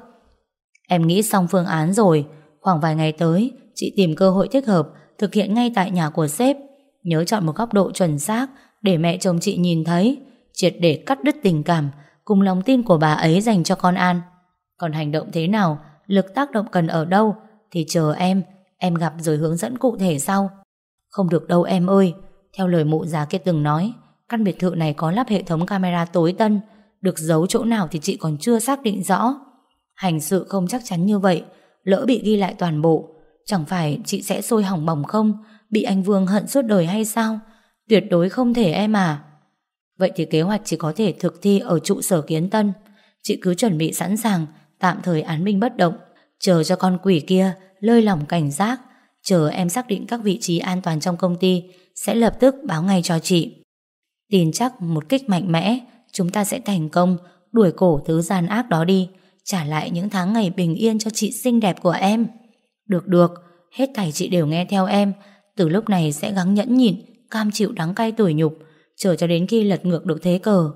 Em nghĩ xong phương án rồi. Khoảng vài ngày tới, Chị tìm cơ hội thích hợp Thực hiện ngay tại nhà của sếp. Nhớ chọn một góc độ chuẩn xác Để mẹ chồng chị nhìn thấy, Triệt để cắt đứt tình cảm Cùng lòng tin của bà ấy dành cho con An. Còn hành động thế nào, Lực tác động cần ở đâu, Thì chờ em Em gặp rồi hướng dẫn cụ thể sau. Không được đâu em ơi, Theo lời mụ già kia từng nói, Căn biệt thự này có lắp hệ thống camera tối tân, Được giấu chỗ nào thì chị còn chưa xác định rõ. Hành sự không chắc chắn như vậy, Lỡ bị ghi lại toàn bộ, Chẳng phải chị sẽ sôi hỏng bỏng không, Bị anh Vương hận suốt đời hay sao? Tuyệt đối không thể em à. Vậy thì kế hoạch chỉ có thể thực thi Ở trụ sở kiến tân. Chị cứ chuẩn bị sẵn sàng, Tạm thời án minh bất động. Chờ cho con quỷ kia lơi lỏng cảnh giác. Chờ em xác định các vị trí an toàn trong công ty, Sẽ lập tức báo ngay cho chị. Tin chắc một kích mạnh mẽ, Chúng ta sẽ thành công, Đuổi cổ thứ gian ác đó đi. Trả lại những tháng ngày bình yên cho chị xinh đẹp của em. Được được. Hết thảy chị đều nghe theo em. Từ lúc này sẽ gắng nhẫn nhịn, Cam chịu đắng cay tủi nhục. Chờ cho đến khi lật ngược được thế cờ.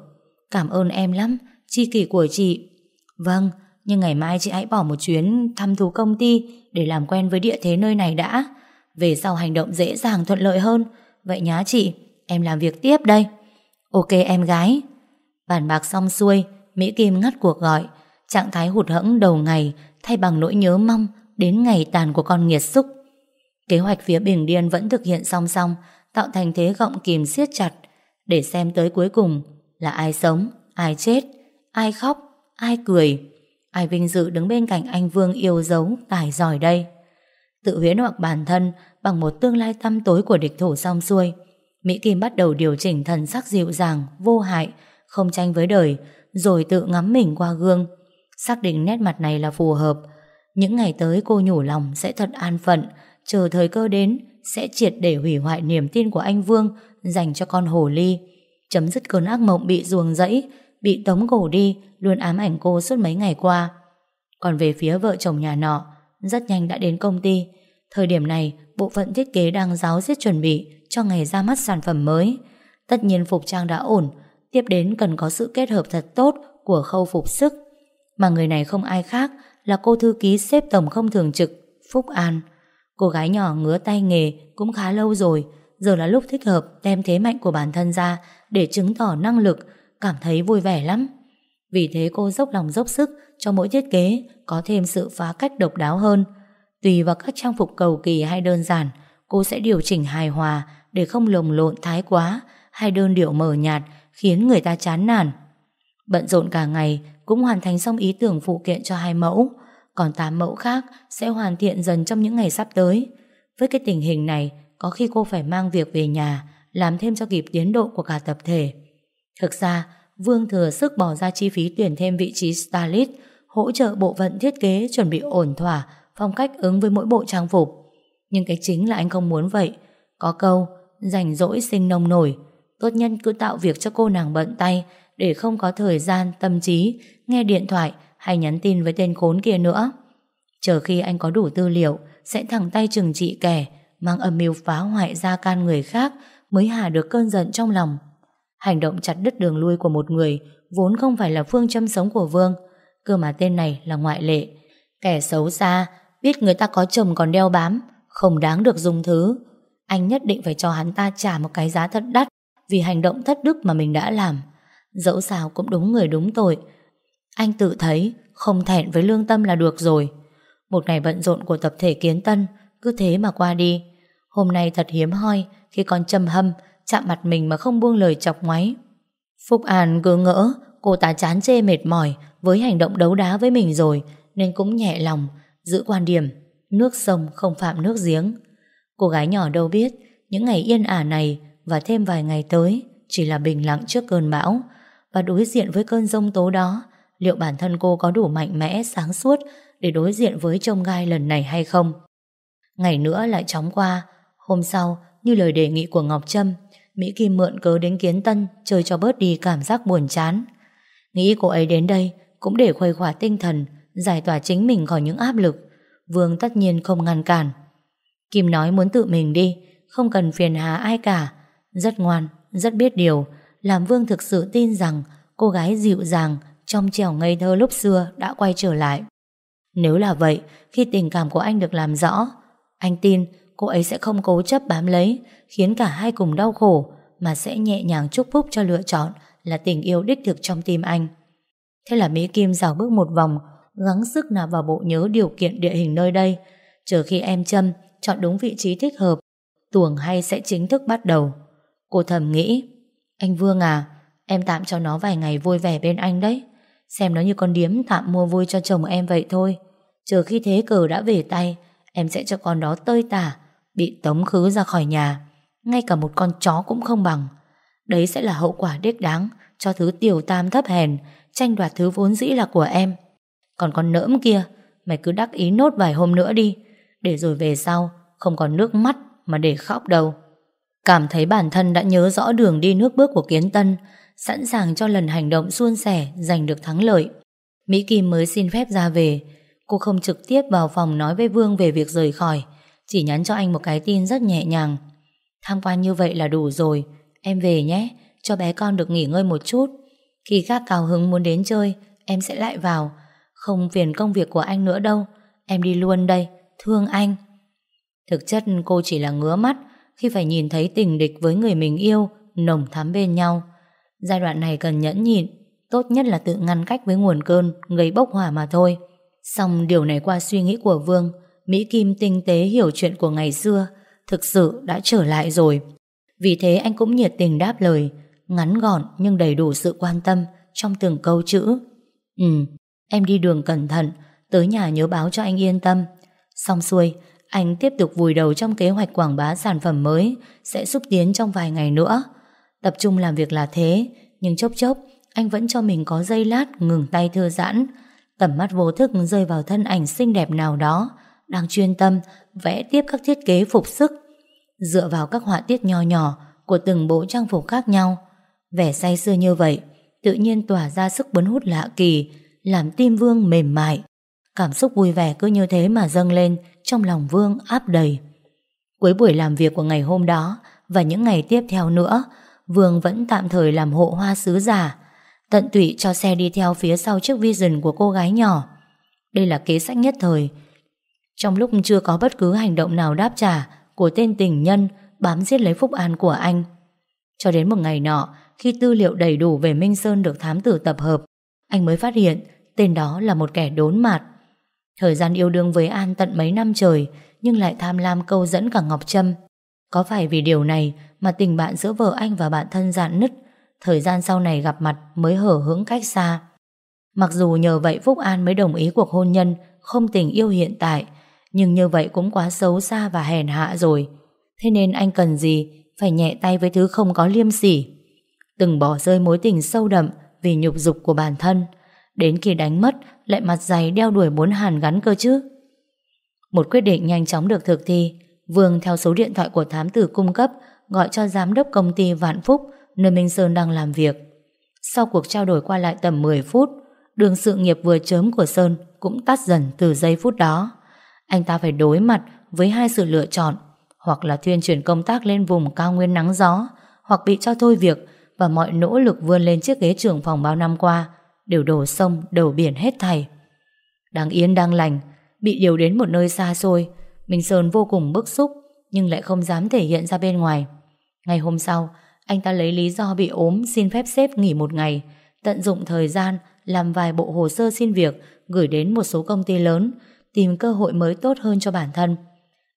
Cảm ơn em lắm Chi kỷ của chị. Vâng Nhưng ngày mai chị hãy bỏ một chuyến thăm thú công ty Để làm quen với địa thế nơi này đã. Về sau hành động dễ dàng thuận lợi hơn. Vậy nhá chị, Em làm việc tiếp đây. Ok em gái. Bàn bạc xong xuôi, Mỹ Kim ngắt cuộc gọi. Trạng thái hụt hẫng đầu ngày Thay bằng nỗi nhớ mong Đến ngày tàn của con nghiệt xúc. Kế hoạch phía Bình Điên vẫn thực hiện song song, Tạo thành thế gọng kìm siết chặt. Để xem tới cuối cùng Là ai sống, ai chết Ai khóc, ai cười Ai vinh dự đứng bên cạnh anh Vương yêu dấu Tài giỏi đây. Tự huyễn hoặc bản thân Bằng một tương lai tăm tối của địch thủ xong xuôi Mỹ Kim bắt đầu điều chỉnh thần sắc dịu dàng Vô hại Không tranh với đời Rồi tự ngắm mình qua gương. Xác định nét mặt này là phù hợp. Những ngày tới cô nhủ lòng sẽ thật an phận Chờ thời cơ đến Sẽ triệt để hủy hoại niềm tin của anh Vương Dành cho con hồ ly. Chấm dứt cơn ác mộng bị ruồng rẫy Bị tống cổ đi Luôn ám ảnh cô suốt mấy ngày qua. Còn về phía vợ chồng nhà nọ Rất nhanh đã đến công ty. Thời điểm này bộ phận thiết kế đang giáo diết chuẩn bị Cho ngày ra mắt sản phẩm mới. Tất nhiên phục trang đã ổn Tiếp đến cần có sự kết hợp thật tốt Của khâu phục sức. Mà người này không ai khác là cô thư ký xếp tổng không thường trực Phúc An. Cô gái nhỏ ngứa tay nghề cũng khá lâu rồi, giờ là lúc thích hợp đem thế mạnh của bản thân ra để chứng tỏ năng lực, cảm thấy vui vẻ lắm. Vì thế cô dốc lòng dốc sức cho mỗi thiết kế có thêm sự phá cách độc đáo hơn. Tùy vào các trang phục cầu kỳ hay đơn giản, cô sẽ điều chỉnh hài hòa để không lồng lộn thái quá hay đơn điệu mờ nhạt khiến người ta chán nản. Bận rộn cả ngày cũng hoàn thành xong ý tưởng phụ kiện cho hai mẫu, còn 8 mẫu khác sẽ hoàn thiện dần trong những ngày sắp tới. Với cái tình hình này, có khi cô phải mang việc về nhà, làm thêm cho kịp tiến độ của cả tập thể. Thực ra, Vương thừa sức bỏ ra chi phí tuyển thêm vị trí stylist, hỗ trợ bộ phận thiết kế chuẩn bị ổn thỏa, phong cách ứng với mỗi bộ trang phục. Nhưng cái chính là anh không muốn vậy. Có câu, rảnh rỗi sinh nông nổi, tốt nhân cứ tạo việc cho cô nàng bận tay, để không có thời gian, tâm trí nghe điện thoại hay nhắn tin với tên khốn kia nữa. Chờ khi anh có đủ tư liệu, sẽ thẳng tay trừng trị kẻ, mang âm mưu phá hoại gia can người khác mới hà được cơn giận trong lòng. Hành động chặt đứt đường lui của một người vốn không phải là phương châm sống của Vương, cơ mà tên này là ngoại lệ. Kẻ xấu xa, biết người ta có chồng còn đeo bám, không đáng được dùng thứ. Anh nhất định phải cho hắn ta trả một cái giá thật đắt vì hành động thất đức mà mình đã làm. Dẫu sao cũng đúng người đúng tội Anh tự thấy Không thẹn với lương tâm là được rồi Một ngày bận rộn của tập thể kiến tân Cứ thế mà qua đi Hôm nay thật hiếm hoi Khi con trầm hâm Chạm mặt mình mà không buông lời chọc ngoáy. Phúc An cứ ngỡ Cô ta chán chê mệt mỏi Với hành động đấu đá với mình rồi Nên cũng nhẹ lòng Giữ quan điểm Nước sông không phạm nước giếng. Cô gái nhỏ đâu biết Những ngày yên ả này Và thêm vài ngày tới Chỉ là bình lặng trước cơn bão. Và đối diện với cơn rông tố đó liệu bản thân cô có đủ mạnh mẽ, sáng suốt để đối diện với trông gai lần này hay không. Ngày nữa lại chóng qua, hôm sau, như lời đề nghị của Ngọc Trâm, Mỹ Kim mượn cớ đến Kiến Tân chơi cho bớt đi cảm giác buồn chán. Nghĩ cô ấy đến đây cũng để khuây khỏa tinh thần, giải tỏa chính mình khỏi những áp lực. Vương tất nhiên không ngăn cản. Kim nói muốn tự mình đi, không cần phiền hà ai cả. Rất ngoan, rất biết điều, làm Vương thực sự tin rằng cô gái dịu dàng, trong trẻo ngây thơ lúc xưa đã quay trở lại. Nếu là vậy, khi tình cảm của anh được làm rõ, anh tin cô ấy sẽ không cố chấp bám lấy, khiến cả hai cùng đau khổ, mà sẽ nhẹ nhàng chúc phúc cho lựa chọn là tình yêu đích thực trong tim anh. Thế là Mỹ Kim dào bước một vòng, gắng sức nạp vào bộ nhớ điều kiện địa hình nơi đây, chờ khi em châm chọn đúng vị trí thích hợp, tuồng hay sẽ chính thức bắt đầu. Cô thầm nghĩ, anh Vương à, em tạm cho nó vài ngày vui vẻ bên anh đấy. Xem nó như con điếm tạm mua vui cho chồng em vậy thôi. Chờ khi thế cờ đã về tay, em sẽ cho con đó tơi tả, bị tống khứ ra khỏi nhà. Ngay cả một con chó cũng không bằng. Đấy sẽ là hậu quả đếch đáng cho thứ tiểu tam thấp hèn, tranh đoạt thứ vốn dĩ là của em. Còn con nỡm kia, mày cứ đắc ý nốt vài hôm nữa đi, để rồi về sau không còn nước mắt mà để khóc đâu. Cảm thấy bản thân đã nhớ rõ đường đi nước bước của Kiến Tân, sẵn sàng cho lần hành động suôn sẻ giành được thắng lợi. Mỹ Kim mới xin phép ra về, cô không trực tiếp vào phòng nói với Vương về việc rời khỏi, chỉ nhắn cho anh một cái tin rất nhẹ nhàng. Tham quan như vậy là đủ rồi, em về nhé, cho bé con được nghỉ ngơi một chút. Khi các cao hứng muốn đến chơi, em sẽ lại vào, không phiền công việc của anh nữa đâu, em đi luôn đây, thương anh. Thực chất cô chỉ là ngứa mắt khi phải nhìn thấy tình địch với người mình yêu nồng thắm bên nhau. Giai đoạn này cần nhẫn nhịn, tốt nhất là tự ngăn cách với nguồn cơn gây bốc hỏa mà thôi. Xong điều này qua suy nghĩ của Vương, Mỹ Kim tinh tế hiểu chuyện của ngày xưa, thực sự đã trở lại rồi. Vì thế anh cũng nhiệt tình đáp lời, ngắn gọn nhưng đầy đủ sự quan tâm trong từng câu chữ. Ừ, em đi đường cẩn thận, tới nhà nhớ báo cho anh yên tâm. Xong xuôi, anh tiếp tục vùi đầu trong kế hoạch quảng bá sản phẩm mới sẽ xúc tiến trong vài ngày nữa. Tập trung làm việc là thế, nhưng chốc chốc anh vẫn cho mình có giây lát ngừng tay thư giãn. Tầm mắt vô thức rơi vào thân ảnh xinh đẹp nào đó, đang chuyên tâm vẽ tiếp các thiết kế phục sức. Dựa vào các họa tiết nho nhỏ của từng bộ trang phục khác nhau, vẻ say sưa như vậy, tự nhiên tỏa ra sức cuốn hút lạ kỳ, làm tim Vương mềm mại. Cảm xúc vui vẻ cứ như thế mà dâng lên trong lòng Vương áp đầy. Cuối buổi làm việc của ngày hôm đó và những ngày tiếp theo nữa, Vương vẫn tạm thời làm hộ hoa sứ giả, tận tụy cho xe đi theo phía sau chiếc vision của cô gái nhỏ. Đây là kế sách nhất thời. Trong lúc chưa có bất cứ hành động nào đáp trả của tên tình nhân bám giết lấy Phúc An của anh. Cho đến một ngày nọ, khi tư liệu đầy đủ về Minh Sơn được thám tử tập hợp, anh mới phát hiện tên đó là một kẻ đốn mạt. Thời gian yêu đương với An tận mấy năm trời, nhưng lại tham lam câu dẫn cả Ngọc Trâm. Có phải vì điều này mà tình bạn giữa vợ anh và bạn thân dạn nứt, thời gian sau này gặp mặt mới hở hững cách xa. Mặc dù nhờ vậy Phúc An mới đồng ý cuộc hôn nhân, không tình yêu hiện tại, nhưng như vậy cũng quá xấu xa và hèn hạ rồi. Thế nên anh cần gì phải nhẹ tay với thứ không có liêm sỉ. Từng bỏ rơi mối tình sâu đậm vì nhục dục của bản thân, đến khi đánh mất lại mặt dày đeo đuổi muốn hàn gắn cơ chứ. Một quyết định nhanh chóng được thực thi, Vương theo số điện thoại của thám tử cung cấp gọi cho giám đốc công ty Vạn Phúc nơi Minh Sơn đang làm việc. Sau cuộc trao đổi qua lại tầm 10 phút, đường sự nghiệp vừa chớm của Sơn cũng tắt dần từ giây phút đó. Anh ta phải đối mặt với hai sự lựa chọn, hoặc là thuyên chuyển công tác lên vùng cao nguyên nắng gió, hoặc bị cho thôi việc và mọi nỗ lực vươn lên chiếc ghế trưởng phòng bao năm qua đều đổ sông, đổ biển hết thảy. Đang yên đang lành, bị điều đến một nơi xa xôi, Minh Sơn vô cùng bức xúc nhưng lại không dám thể hiện ra bên ngoài. Ngày hôm sau, anh ta lấy lý do bị ốm xin phép sếp nghỉ một ngày, tận dụng thời gian làm vài bộ hồ sơ xin việc gửi đến một số công ty lớn, tìm cơ hội mới tốt hơn cho bản thân.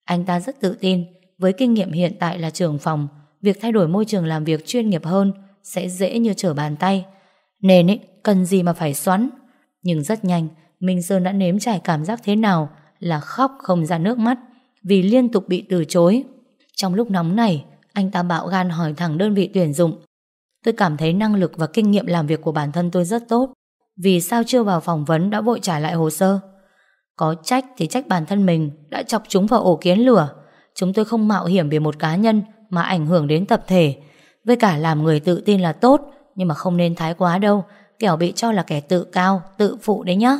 Anh ta rất tự tin, với kinh nghiệm hiện tại là trưởng phòng, việc thay đổi môi trường làm việc chuyên nghiệp hơn sẽ dễ như trở bàn tay. Nên ấy, cần gì mà phải xoắn. Nhưng rất nhanh, Minh Sơn đã nếm trải cảm giác thế nào là khóc không ra nước mắt vì liên tục bị từ chối. Trong lúc nóng này, anh ta bạo gan hỏi thẳng đơn vị tuyển dụng. Tôi cảm thấy năng lực và kinh nghiệm làm việc của bản thân tôi rất tốt. Vì sao chưa vào phỏng vấn đã vội trả lại hồ sơ? Có trách thì trách bản thân mình đã chọc chúng vào ổ kiến lửa. Chúng tôi không mạo hiểm vì một cá nhân mà ảnh hưởng đến tập thể. Với cả làm người tự tin là tốt, nhưng mà không nên thái quá đâu, kẻo bị cho là kẻ tự cao, tự phụ đấy nhá.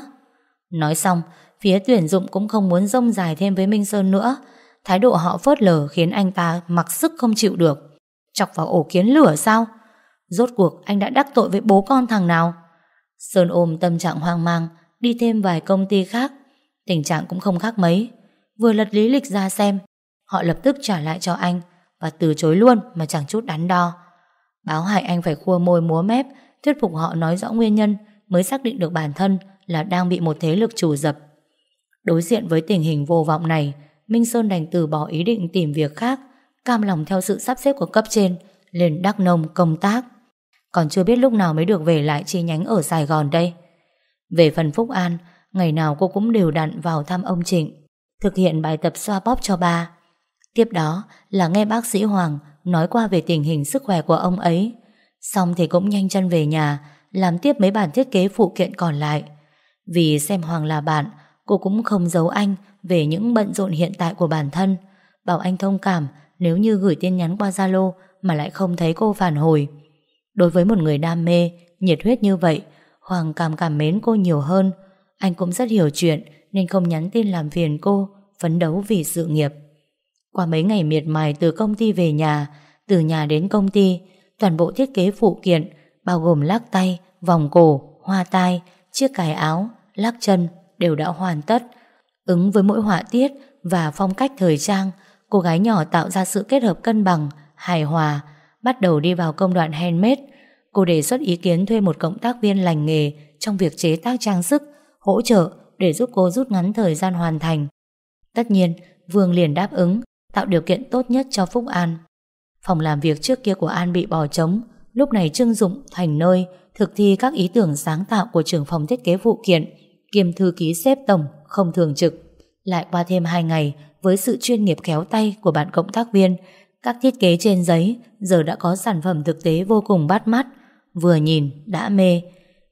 Nói xong, phía tuyển dụng cũng không muốn rông dài thêm với Minh Sơn nữa. Thái độ họ phớt lờ khiến anh ta mặc sức không chịu được. Chọc vào ổ kiến lửa sao? Rốt cuộc anh đã đắc tội với bố con thằng nào? Sơn ôm tâm trạng hoang mang, đi thêm vài công ty khác. Tình trạng cũng không khác mấy. Vừa lật lý lịch ra xem, họ lập tức trả lại cho anh và từ chối luôn mà chẳng chút đắn đo. Báo hại anh phải khua môi múa mép, thuyết phục họ nói rõ nguyên nhân mới xác định được bản thân là đang bị một thế lực chủ dập. Đối diện với tình hình vô vọng này, Minh Sơn đành từ bỏ ý định tìm việc khác, cam lòng theo sự sắp xếp của cấp trên, lên Đắk Nông công tác. Còn chưa biết lúc nào mới được về lại chi nhánh ở Sài Gòn đây. Về phần Phúc An, ngày nào cô cũng đều đặn vào thăm ông Trịnh, thực hiện bài tập xoa bóp cho ba. Tiếp đó là nghe bác sĩ Hoàng nói qua về tình hình sức khỏe của ông ấy. Xong thì cũng nhanh chân về nhà, làm tiếp mấy bản thiết kế phụ kiện còn lại. Vì xem Hoàng là bạn, cô cũng không giấu anh về những bận rộn hiện tại của bản thân. Bảo anh thông cảm nếu như gửi tin nhắn qua Zalo mà lại không thấy cô phản hồi. Đối với một người đam mê, nhiệt huyết như vậy, Hoàng cảm cảm mến cô nhiều hơn. Anh cũng rất hiểu chuyện nên không nhắn tin làm phiền cô, phấn đấu vì sự nghiệp. Qua mấy ngày miệt mài từ công ty về nhà, từ nhà đến công ty, toàn bộ thiết kế phụ kiện, bao gồm lắc tay, vòng cổ, hoa tai, chiếc cài áo, lắc chân đều đã hoàn tất. Ứng với mỗi họa tiết và phong cách thời trang, cô gái nhỏ tạo ra sự kết hợp cân bằng, hài hòa, bắt đầu đi vào công đoạn handmade. Cô đề xuất ý kiến thuê một cộng tác viên lành nghề trong việc chế tác trang sức, hỗ trợ để giúp cô rút ngắn thời gian hoàn thành. Tất nhiên, Vương liền đáp ứng, tạo điều kiện tốt nhất cho Phúc An. Phòng làm việc trước kia của An bị bỏ trống, lúc này trưng dụng thành nơi thực thi các ý tưởng sáng tạo của trưởng phòng thiết kế vụ kiện, kiêm thư ký xếp tổng, không thường trực. Lại qua thêm 2 ngày, với sự chuyên nghiệp khéo tay của bạn cộng tác viên, các thiết kế trên giấy giờ đã có sản phẩm thực tế vô cùng bắt mắt, vừa nhìn đã mê.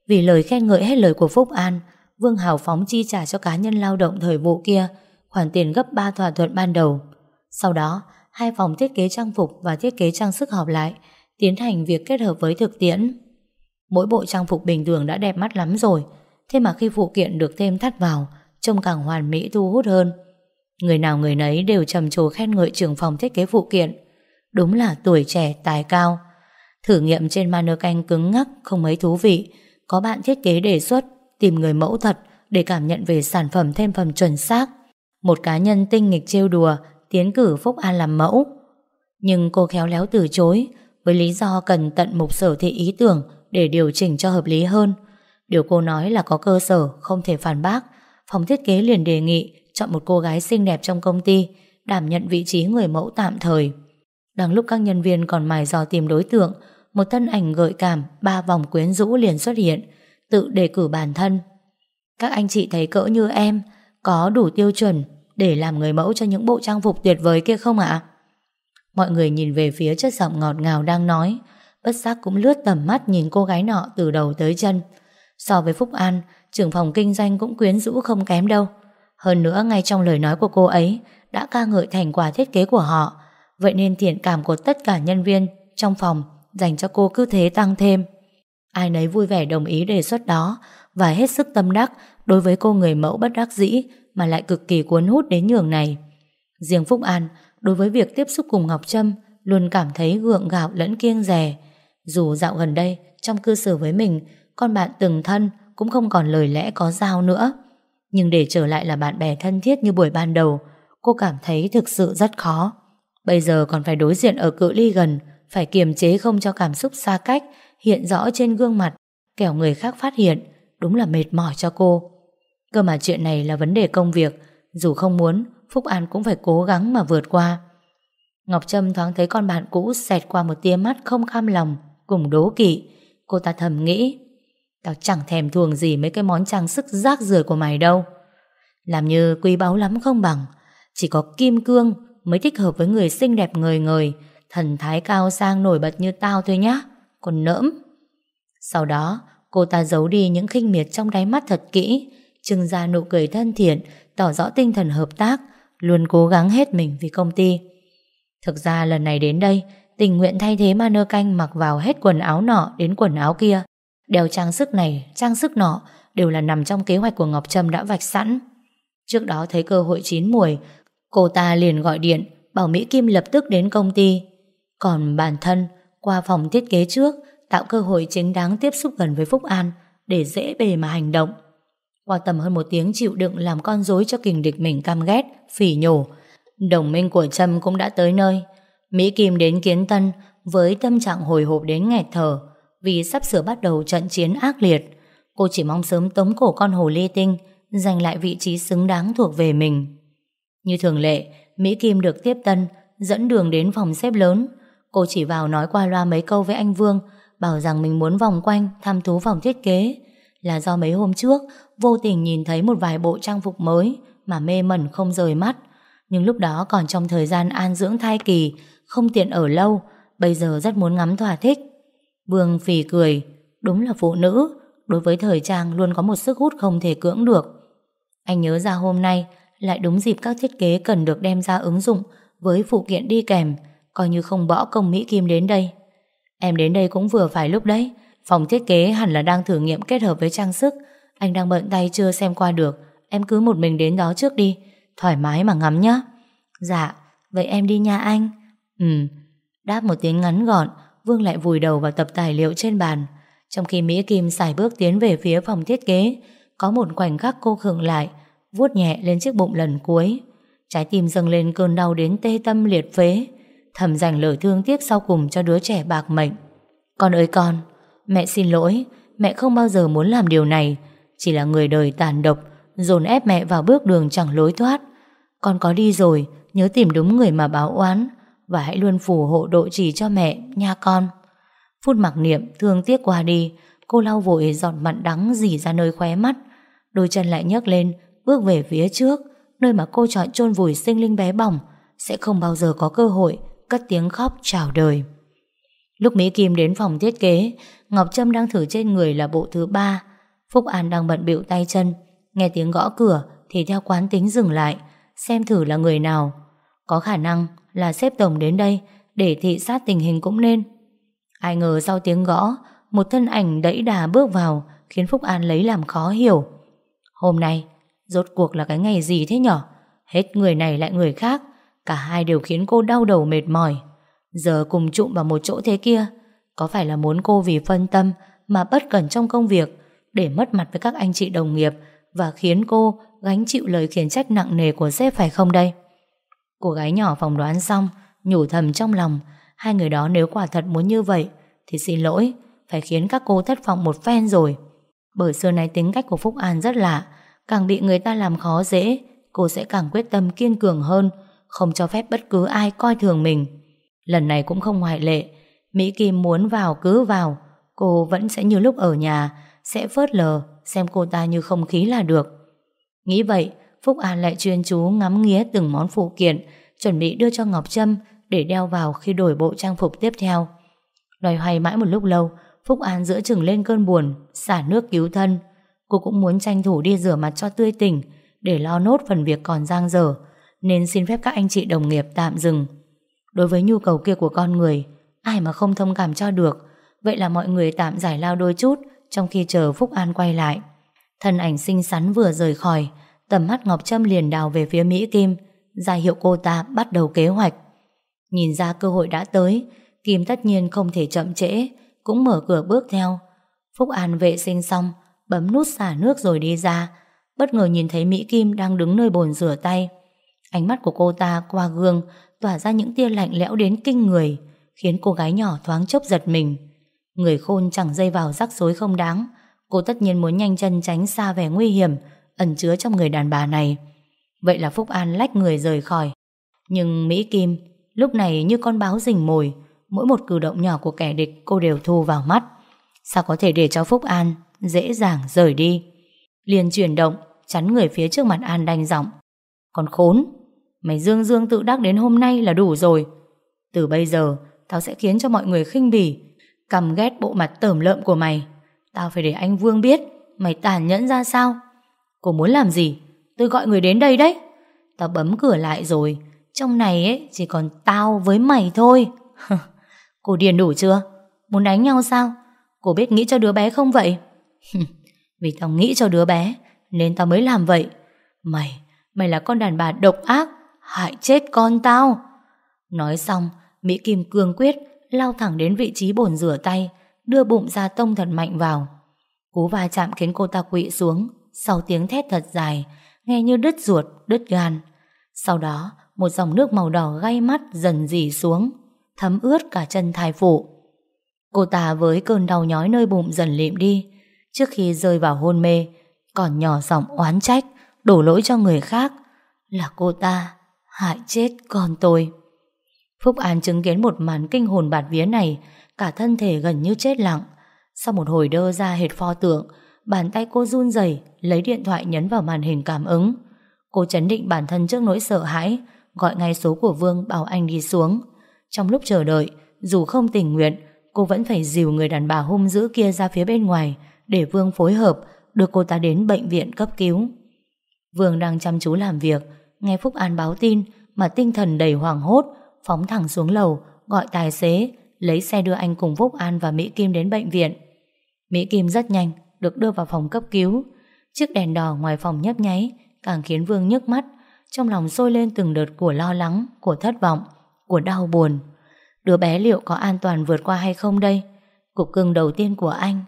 Vì lời khen ngợi hết lời của Phúc An, Vương Hào phóng chi trả cho cá nhân lao động thời vụ kia khoản tiền gấp 3 thỏa thuận ban đầu. Sau đó, hai phòng thiết kế trang phục và thiết kế trang sức họp lại, tiến hành việc kết hợp với thực tiễn. Mỗi bộ trang phục bình thường đã đẹp mắt lắm rồi, thế mà khi phụ kiện được thêm thắt vào, trông càng hoàn mỹ thu hút hơn. Người nào người nấy đều trầm trồ khen ngợi trưởng phòng thiết kế phụ kiện. Đúng là tuổi trẻ tài cao. Thử nghiệm trên mannequin cứng ngắc không mấy thú vị, có bạn thiết kế đề xuất tìm người mẫu thật để cảm nhận về sản phẩm thêm phần chuẩn xác. Một cá nhân tinh nghịch trêu đùa tiến cử Phúc An làm mẫu. Nhưng cô khéo léo từ chối với lý do cần tận mục sở thị ý tưởng để điều chỉnh cho hợp lý hơn. Điều cô nói là có cơ sở, không thể phản bác. Phòng thiết kế liền đề nghị chọn một cô gái xinh đẹp trong công ty đảm nhận vị trí người mẫu tạm thời. Đang lúc các nhân viên còn mài dò tìm đối tượng, một thân ảnh gợi cảm, ba vòng quyến rũ liền xuất hiện, tự đề cử bản thân. Các anh chị thấy cỡ như em, có đủ tiêu chuẩn để làm người mẫu cho những bộ trang phục tuyệt vời kia không ạ? Mọi người nhìn về phía chất giọng ngọt ngào đang nói, bất giác cũng lướt tầm mắt nhìn cô gái nọ từ đầu tới chân. So với Phúc An, trưởng phòng kinh doanh cũng quyến rũ không kém đâu. Hơn nữa ngay trong lời nói của cô ấy đã ca ngợi thành quả thiết kế của họ, vậy nên thiện cảm của tất cả nhân viên trong phòng dành cho cô cứ thế tăng thêm. Ai nấy vui vẻ đồng ý đề xuất đó và hết sức tâm đắc đối với cô người mẫu bất đắc dĩ mà lại cực kỳ cuốn hút đến nhường này. Riêng Phúc An, đối với việc tiếp xúc cùng Ngọc Trâm, luôn cảm thấy gượng gạo lẫn kiêng rè. Dù dạo gần đây, trong cư xử với mình, con bạn từng thân cũng không còn lời lẽ có dao nữa. Nhưng để trở lại là bạn bè thân thiết như buổi ban đầu, cô cảm thấy thực sự rất khó. Bây giờ còn phải đối diện ở cự ly gần, phải kiềm chế không cho cảm xúc xa cách hiện rõ trên gương mặt, kẻo người khác phát hiện, đúng là mệt mỏi cho cô. Cơ mà chuyện này là vấn đề công việc, dù không muốn, Phúc An cũng phải cố gắng mà vượt qua. Ngọc Trâm thoáng thấy con bạn cũ xẹt qua một tia mắt không cam lòng, cùng đố kỵ. Cô ta thầm nghĩ, tao chẳng thèm thuồng gì mấy cái món trang sức rác rưởi của mày đâu. Làm như quý báu lắm không bằng, chỉ có kim cương mới thích hợp với người xinh đẹp người người, thần thái cao sang nổi bật như tao thôi nhá. Còn nỡm. Sau đó, cô ta giấu đi những khinh miệt trong đáy mắt thật kỹ, trưng ra nụ cười thân thiện, tỏ rõ tinh thần hợp tác, luôn cố gắng hết mình vì công ty. Thực ra lần này đến đây, tình nguyện thay thế ma nơ canh mặc vào hết quần áo nọ đến quần áo kia, Đeo trang sức này, trang sức nọ đều là nằm trong kế hoạch của Ngọc Trâm đã vạch sẵn. Trước đó thấy cơ hội chín mùi, cô ta liền gọi điện bảo Mỹ Kim lập tức đến công ty. Còn bản thân, qua phòng thiết kế trước, tạo cơ hội chính đáng tiếp xúc gần với Phúc An để dễ bề mà hành động. Qua tầm hơn một tiếng chịu đựng làm con rối cho kình địch mình cam ghét, phỉ nhổ, đồng minh của Trâm cũng đã tới nơi. Mỹ Kim đến Kiến Tân với tâm trạng hồi hộp đến nghẹt thở vì sắp sửa bắt đầu trận chiến ác liệt. Cô chỉ mong sớm tống cổ con hồ ly tinh giành lại vị trí xứng đáng thuộc về mình. Như thường lệ, Mỹ Kim được tiếp tân dẫn đường đến phòng xếp lớn. Cô chỉ vào nói qua loa mấy câu với anh Vương, bảo rằng mình muốn vòng quanh thăm thú phòng thiết kế là do mấy hôm trước, vô tình nhìn thấy một vài bộ trang phục mới mà mê mẩn không rời mắt. Nhưng lúc đó còn trong thời gian an dưỡng thai kỳ, không tiện ở lâu, bây giờ rất muốn ngắm thỏa thích. Vương phì cười, đúng là phụ nữ, đối với thời trang luôn có một sức hút không thể cưỡng được. Anh nhớ ra hôm nay, lại đúng dịp các thiết kế cần được đem ra ứng dụng với phụ kiện đi kèm coi như không bỏ công Mỹ Kim đến đây. Em đến đây cũng vừa phải lúc đấy. Phòng thiết kế hẳn là đang thử nghiệm kết hợp với trang sức. Anh đang bận tay chưa xem qua được. Em cứ một mình đến đó trước đi. Thoải mái mà ngắm nhé Dạ, vậy em đi nha anh. Ừ, đáp một tiếng ngắn gọn Vương lại vùi đầu vào tập tài liệu trên bàn. Trong khi Mỹ Kim xài bước tiến về phía phòng thiết kế Có một khoảnh khắc cô khựng lại vuốt nhẹ lên chiếc bụng lần cuối. Trái tim dâng lên cơn đau đến tê tâm liệt phế. Thầm dành lời thương tiếc sau cùng cho đứa trẻ bạc mệnh. Con ơi con, Mẹ xin lỗi, Mẹ không bao giờ muốn làm điều này. Chỉ là người đời tàn độc, Dồn ép mẹ vào bước đường chẳng lối thoát. Con có đi rồi, Nhớ tìm đúng người mà báo oán, Và hãy luôn phù hộ độ trì cho mẹ, Nha con. Phút mặc niệm, thương tiếc qua đi, Cô lau vội giọt mặn đắng dì ra nơi khóe mắt. Đôi chân lại nhấc lên, Bước về phía trước, Nơi mà cô chọn chôn vùi sinh linh bé bỏng. Sẽ không bao giờ có cơ hội Cất tiếng khóc chào đời. Lúc Mỹ Kim đến phòng thiết kế, Ngọc Trâm đang thử trên người là bộ thứ ba. Phúc An đang bận bịu tay chân, Nghe tiếng gõ cửa Thì theo quán tính dừng lại, Xem thử là người nào. Có khả năng là xếp tổng đến đây Để thị sát tình hình cũng nên. Ai ngờ sau tiếng gõ, Một thân ảnh đẫy đà bước vào, Khiến Phúc An lấy làm khó hiểu. Hôm nay, Rốt cuộc là cái ngày gì thế nhở? Hết người này lại người khác. Cả hai đều khiến cô đau đầu mệt mỏi. Giờ cùng trụm vào một chỗ thế kia, Có phải là muốn cô vì phân tâm Mà bất cẩn trong công việc, Để mất mặt với các anh chị đồng nghiệp Và khiến cô gánh chịu lời khiển trách nặng nề của sếp phải không đây? Cô gái nhỏ phòng đoán xong, Nhủ thầm trong lòng, Hai người đó nếu quả thật muốn như vậy Thì xin lỗi, Phải khiến các cô thất vọng một phen rồi. Bởi xưa nay tính cách của Phúc An rất lạ, Càng bị người ta làm khó dễ, Cô sẽ càng quyết tâm kiên cường hơn không cho phép bất cứ ai coi thường mình. Lần này cũng không ngoại lệ, Mỹ Kim muốn vào cứ vào, Cô vẫn sẽ như lúc ở nhà, Sẽ phớt lờ, Xem cô ta như không khí là được. Nghĩ vậy, Phúc An lại chuyên chú ngắm nghía từng món phụ kiện, Chuẩn bị đưa cho Ngọc Trâm Để đeo vào khi đổi bộ trang phục tiếp theo. Loài hoài mãi một lúc lâu, Phúc An giữa chừng lên cơn buồn, Xả nước cứu thân. Cô cũng muốn tranh thủ đi rửa mặt cho tươi tỉnh, Để lo nốt phần việc còn giang dở. Nên xin phép các anh chị đồng nghiệp tạm dừng. Đối với nhu cầu kia của con người, Ai mà không thông cảm cho được. Vậy là mọi người tạm giải lao đôi chút, Trong khi chờ Phúc An quay lại. Thân ảnh xinh xắn vừa rời khỏi, Tầm mắt Ngọc Trâm liền đào về phía Mỹ Kim, ra hiệu cô ta bắt đầu kế hoạch. Nhìn ra cơ hội đã tới, Kim tất nhiên không thể chậm trễ, Cũng mở cửa bước theo. Phúc An vệ sinh xong, Bấm nút xả nước rồi đi ra. Bất ngờ nhìn thấy Mỹ Kim đang đứng nơi bồn rửa tay. Ánh mắt của cô ta qua gương tỏa ra những tia lạnh lẽo đến kinh người, khiến cô gái nhỏ thoáng chốc giật mình. Người khôn chẳng dây vào rắc rối không đáng, cô tất nhiên muốn nhanh chân tránh xa vẻ nguy hiểm ẩn chứa trong người đàn bà này. Vậy là Phúc An lách người rời khỏi. Nhưng Mỹ Kim lúc này như con báo rình mồi, mỗi một cử động nhỏ của kẻ địch cô đều thu vào mắt. Sao có thể để cho Phúc An dễ dàng rời đi? Liền chuyển động, chắn người phía trước mặt An đanh giọng. Còn khốn, Mày dương dương tự đắc đến hôm nay là đủ rồi. Từ bây giờ Tao sẽ khiến cho mọi người khinh bỉ Cầm ghét bộ mặt tởm lợm của mày. Tao phải để anh Vương biết Mày tàn nhẫn ra sao. Cô muốn làm gì? Tôi gọi người đến đây đấy. Tao bấm cửa lại rồi Trong này ấy chỉ còn tao với mày thôi. <laughs> Cô điền đủ chưa? Muốn đánh nhau sao? Cô biết nghĩ cho đứa bé không vậy? <laughs> Vì tao nghĩ cho đứa bé Nên tao mới làm vậy. Mày, mày là con đàn bà độc ác Hại chết con tao Nói xong, Mỹ Kim cương quyết lao thẳng đến vị trí bồn rửa tay đưa bụng ra tông thật mạnh vào. Cú va chạm khiến cô ta quỵ xuống sau tiếng thét thật dài nghe như đứt ruột, đứt gan. Sau đó, một dòng nước màu đỏ gay mắt dần dỉ xuống thấm ướt cả chân thai phụ. Cô ta với cơn đau nhói nơi bụng dần lịm đi trước khi rơi vào hôn mê còn nhỏ giọng oán trách đổ lỗi cho người khác là cô ta hại chết con tôi. Phúc An chứng kiến một màn kinh hồn bạt vía này, cả thân thể gần như chết lặng. Sau một hồi đơ ra hệt pho tượng, bàn tay cô run rẩy lấy điện thoại nhấn vào màn hình cảm ứng. Cô chấn định bản thân trước nỗi sợ hãi, gọi ngay số của Vương bảo anh đi xuống. Trong lúc chờ đợi, dù không tình nguyện, cô vẫn phải dìu người đàn bà hung dữ kia ra phía bên ngoài để Vương phối hợp đưa cô ta đến bệnh viện cấp cứu. Vương đang chăm chú làm việc, nghe Phúc An báo tin mà tinh thần đầy hoảng hốt, phóng thẳng xuống lầu, gọi tài xế, lấy xe đưa anh cùng Phúc An và Mỹ Kim đến bệnh viện. Mỹ Kim rất nhanh, được đưa vào phòng cấp cứu. Chiếc đèn đỏ ngoài phòng nhấp nháy, càng khiến Vương nhức mắt, trong lòng sôi lên từng đợt của lo lắng, của thất vọng, của đau buồn. Đứa bé liệu có an toàn vượt qua hay không đây? Cục cưng đầu tiên của anh.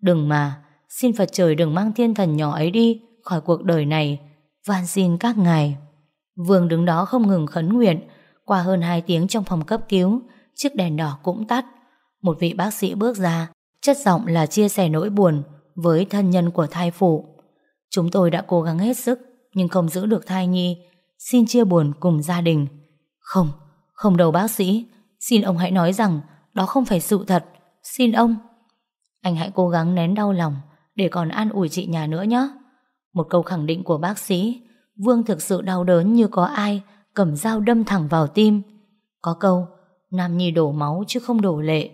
Đừng mà, xin Phật trời đừng mang thiên thần nhỏ ấy đi khỏi cuộc đời này. Van xin các ngài. Vương đứng đó không ngừng khấn nguyện, qua hơn 2 tiếng trong phòng cấp cứu, chiếc đèn đỏ cũng tắt. Một vị bác sĩ bước ra, chất giọng là chia sẻ nỗi buồn với thân nhân của thai phụ. Chúng tôi đã cố gắng hết sức, nhưng không giữ được thai nhi. Xin chia buồn cùng gia đình. Không, không đâu bác sĩ. Xin ông hãy nói rằng đó không phải sự thật. Xin ông. Anh hãy cố gắng nén đau lòng để còn an ủi chị nhà nữa nhé. Một câu khẳng định của bác sĩ Vương thực sự đau đớn như có ai cầm dao đâm thẳng vào tim. Có câu, Nam Nhi đổ máu chứ không đổ lệ.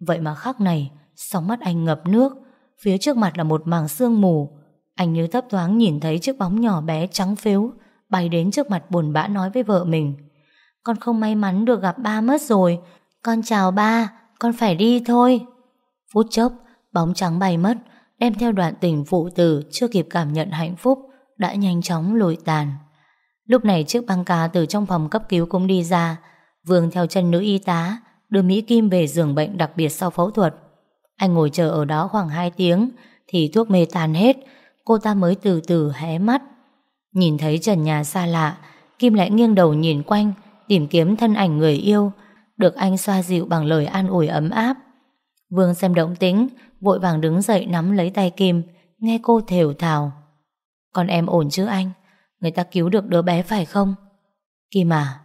Vậy mà khắc này, sóng mắt anh ngập nước, phía trước mặt là một mảng sương mù. Anh như thấp thoáng nhìn thấy chiếc bóng nhỏ bé trắng phếu bay đến trước mặt buồn bã nói với vợ mình. Con không may mắn được gặp ba mất rồi. Con chào ba, con phải đi thôi. Phút chốc, bóng trắng bay mất, đem theo đoạn tình phụ tử chưa kịp cảm nhận hạnh phúc, đã nhanh chóng lùi tàn. Lúc này chiếc băng ca từ trong phòng cấp cứu cũng đi ra Vương theo chân nữ y tá Đưa Mỹ Kim về giường bệnh đặc biệt sau phẫu thuật. Anh ngồi chờ ở đó khoảng 2 tiếng Thì thuốc mê tàn hết Cô ta mới từ từ hé mắt. Nhìn thấy trần nhà xa lạ Kim lại nghiêng đầu nhìn quanh Tìm kiếm thân ảnh người yêu Được anh xoa dịu bằng lời an ủi ấm áp. Vương xem động tĩnh Vội vàng đứng dậy nắm lấy tay Kim Nghe cô thều thào. Con em ổn chứ anh? Người ta cứu được đứa bé phải không? Kim à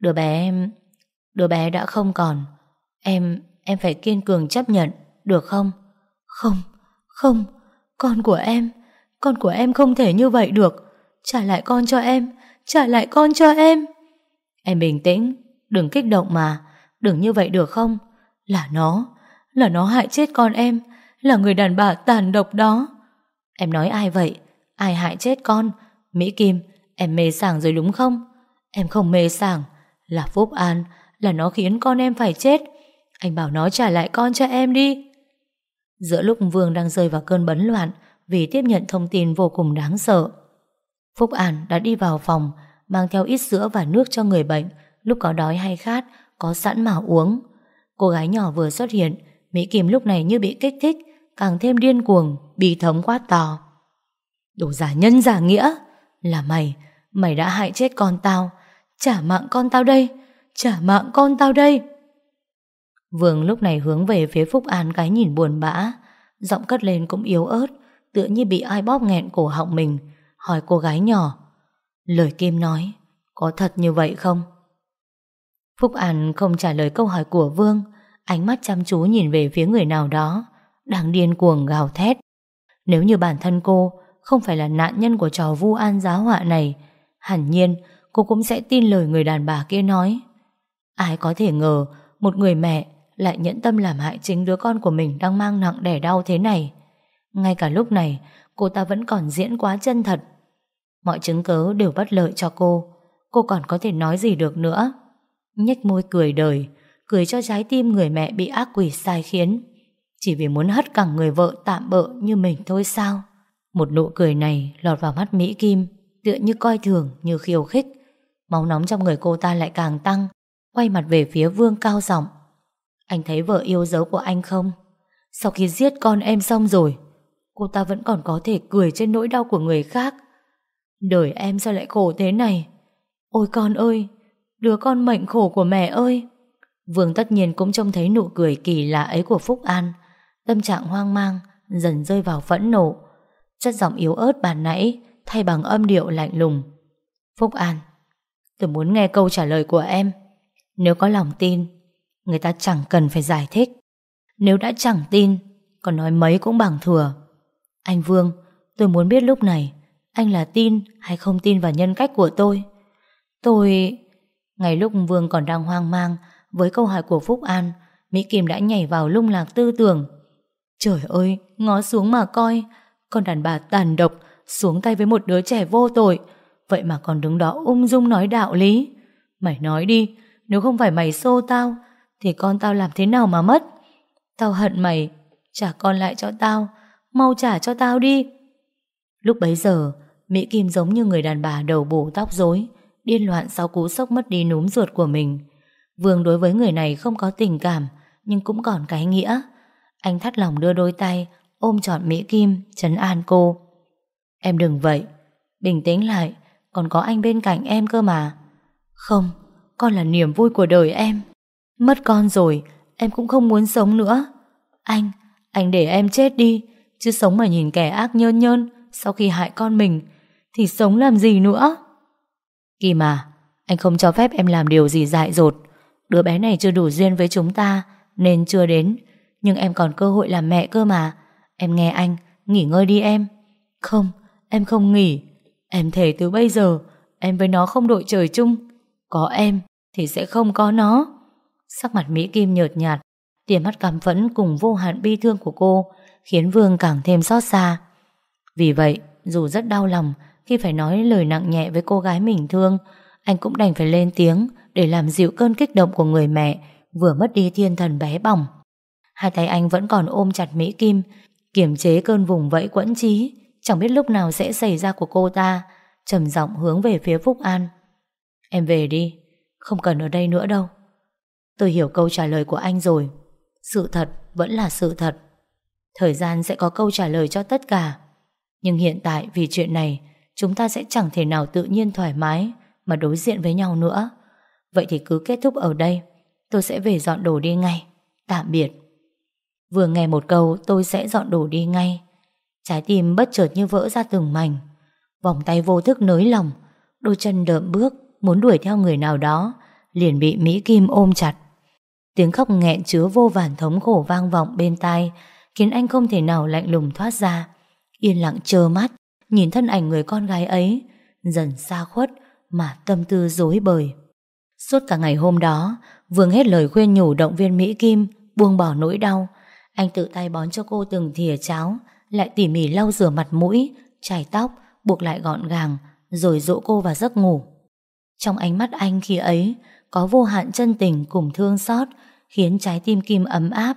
Đứa bé em Đứa bé đã không còn. Em, em phải kiên cường chấp nhận Được không? Không, không. Con của em, con của em không thể như vậy được. Trả lại con cho em Trả lại con cho em. Em bình tĩnh, đừng kích động mà. Đừng như vậy được không? Là nó, là nó hại chết con em Là người đàn bà tàn độc đó Em nói ai vậy Ai hại chết con Mỹ Kim, em mê sảng rồi đúng không? Em không mê sảng, là Phúc An, là nó khiến con em phải chết. Anh bảo nó trả lại con cho em đi. Giữa lúc Vương đang rơi vào cơn bấn loạn vì tiếp nhận thông tin vô cùng đáng sợ. Phúc An đã đi vào phòng, mang theo ít sữa và nước cho người bệnh, lúc có đói hay khát, có sẵn mà uống. Cô gái nhỏ vừa xuất hiện, Mỹ Kim lúc này như bị kích thích, càng thêm điên cuồng, bị thống quát to. Đồ giả nhân giả nghĩa! Là mày, mày đã hại chết con tao. Trả mạng con tao đây, trả mạng con tao đây. Vương lúc này hướng về phía Phúc An cái nhìn buồn bã, giọng cất lên cũng yếu ớt, tựa như bị ai bóp nghẹn cổ họng mình, hỏi cô gái nhỏ. Lời Kim nói, có thật như vậy không? Phúc An không trả lời câu hỏi của Vương, ánh mắt chăm chú nhìn về phía người nào đó, đang điên cuồng gào thét. Nếu như bản thân cô không phải là nạn nhân của trò vu an giáo họa này, hẳn nhiên cô cũng sẽ tin lời người đàn bà kia nói. Ai có thể ngờ một người mẹ lại nhẫn tâm làm hại chính đứa con của mình đang mang nặng đẻ đau thế này. Ngay cả lúc này, cô ta vẫn còn diễn quá chân thật. Mọi chứng cớ đều bất lợi cho cô. Cô còn có thể nói gì được nữa. Nhếch môi cười đời, cười cho trái tim người mẹ bị ác quỷ sai khiến. Chỉ vì muốn hất cẳng người vợ tạm bợ như mình thôi sao? Một nụ cười này lọt vào mắt Mỹ Kim, tựa như coi thường, như khiêu khích. Máu nóng trong người cô ta lại càng tăng, quay mặt về phía Vương cao giọng. Anh thấy vợ yêu dấu của anh không? Sau khi giết con em xong rồi, cô ta vẫn còn có thể cười trên nỗi đau của người khác. Đời em sao lại khổ thế này? Ôi con ơi, đứa con mệnh khổ của mẹ ơi! Vương tất nhiên cũng trông thấy nụ cười kỳ lạ ấy của Phúc An. Tâm trạng hoang mang, dần rơi vào phẫn nộ. Chất giọng yếu ớt bàn nãy, thay bằng âm điệu lạnh lùng. Phúc An, tôi muốn nghe câu trả lời của em. Nếu có lòng tin, người ta chẳng cần phải giải thích. Nếu đã chẳng tin, còn nói mấy cũng bằng thừa. Anh Vương, tôi muốn biết lúc này, anh là tin hay không tin vào nhân cách của tôi? Tôi... Ngày lúc Vương còn đang hoang mang với câu hỏi của Phúc An, Mỹ Kim đã nhảy vào lung lạc tư tưởng. Trời ơi, ngó xuống mà coi, con đàn bà tàn độc xuống tay với một đứa trẻ vô tội, vậy mà còn đứng đó ung dung nói đạo lý. Mày nói đi, nếu không phải mày xô tao, thì con tao làm thế nào mà mất? Tao hận mày, trả con lại cho tao, mau trả cho tao đi. Lúc bấy giờ, Mỹ Kim giống như người đàn bà đầu bù tóc rối, điên loạn sau cú sốc mất đi núm ruột của mình. Vương đối với người này không có tình cảm, nhưng cũng còn cái nghĩa. Anh thắt lòng đưa đôi tay, ôm trọn Mỹ Kim, trấn an cô. Em đừng vậy, bình tĩnh lại, còn có anh bên cạnh em cơ mà. Không, con là niềm vui của đời em. Mất con rồi, em cũng không muốn sống nữa. Anh, anh để em chết đi, chứ sống mà nhìn kẻ ác nhơn nhơn sau khi hại con mình, thì sống làm gì nữa? Kim à, anh không cho phép em làm điều gì dại dột. Đứa bé này chưa đủ duyên với chúng ta, nên chưa đến. Nhưng em còn cơ hội làm mẹ cơ mà. Em nghe anh, nghỉ ngơi đi em. Không, em không nghỉ. Em thề từ bây giờ, em với nó không đội trời chung. Có em, thì sẽ không có nó. Sắc mặt Mỹ Kim nhợt nhạt, tia mắt cảm phẫn cùng vô hạn bi thương của cô khiến Vương càng thêm xót xa. Vì vậy, dù rất đau lòng khi phải nói lời nặng nhẹ với cô gái mình thương, anh cũng đành phải lên tiếng để làm dịu cơn kích động của người mẹ vừa mất đi thiên thần bé bỏng. Hai tay anh vẫn còn ôm chặt Mỹ Kim, kiềm chế cơn vùng vẫy quẫn trí, chẳng biết lúc nào sẽ xảy ra của cô ta, trầm giọng hướng về phía Phúc An. Em về đi, không cần ở đây nữa đâu. Tôi hiểu câu trả lời của anh rồi. Sự thật vẫn là sự thật. Thời gian sẽ có câu trả lời cho tất cả. Nhưng hiện tại vì chuyện này, chúng ta sẽ chẳng thể nào tự nhiên thoải mái mà đối diện với nhau nữa. Vậy thì cứ kết thúc ở đây. Tôi sẽ về dọn đồ đi ngay. Tạm biệt. Vừa nghe một câu, tôi sẽ dọn đồ đi ngay. Trái tim bất chợt như vỡ ra từng mảnh. Vòng tay vô thức nới lòng. Đôi chân đợm bước, muốn đuổi theo người nào đó, liền bị Mỹ Kim ôm chặt. Tiếng khóc nghẹn chứa vô vàn thống khổ vang vọng bên tai, khiến anh không thể nào lạnh lùng thoát ra. Yên lặng chờ mắt, nhìn thân ảnh người con gái ấy, dần xa khuất mà tâm tư dối bời. Suốt cả ngày hôm đó, Vương hết lời khuyên nhủ động viên Mỹ Kim buông bỏ nỗi đau. Anh tự tay bón cho cô từng thìa cháo, lại tỉ mỉ lau rửa mặt mũi, chải tóc, buộc lại gọn gàng, rồi dỗ cô vào giấc ngủ. Trong ánh mắt anh khi ấy có vô hạn chân tình cùng thương xót khiến trái tim Kim ấm áp.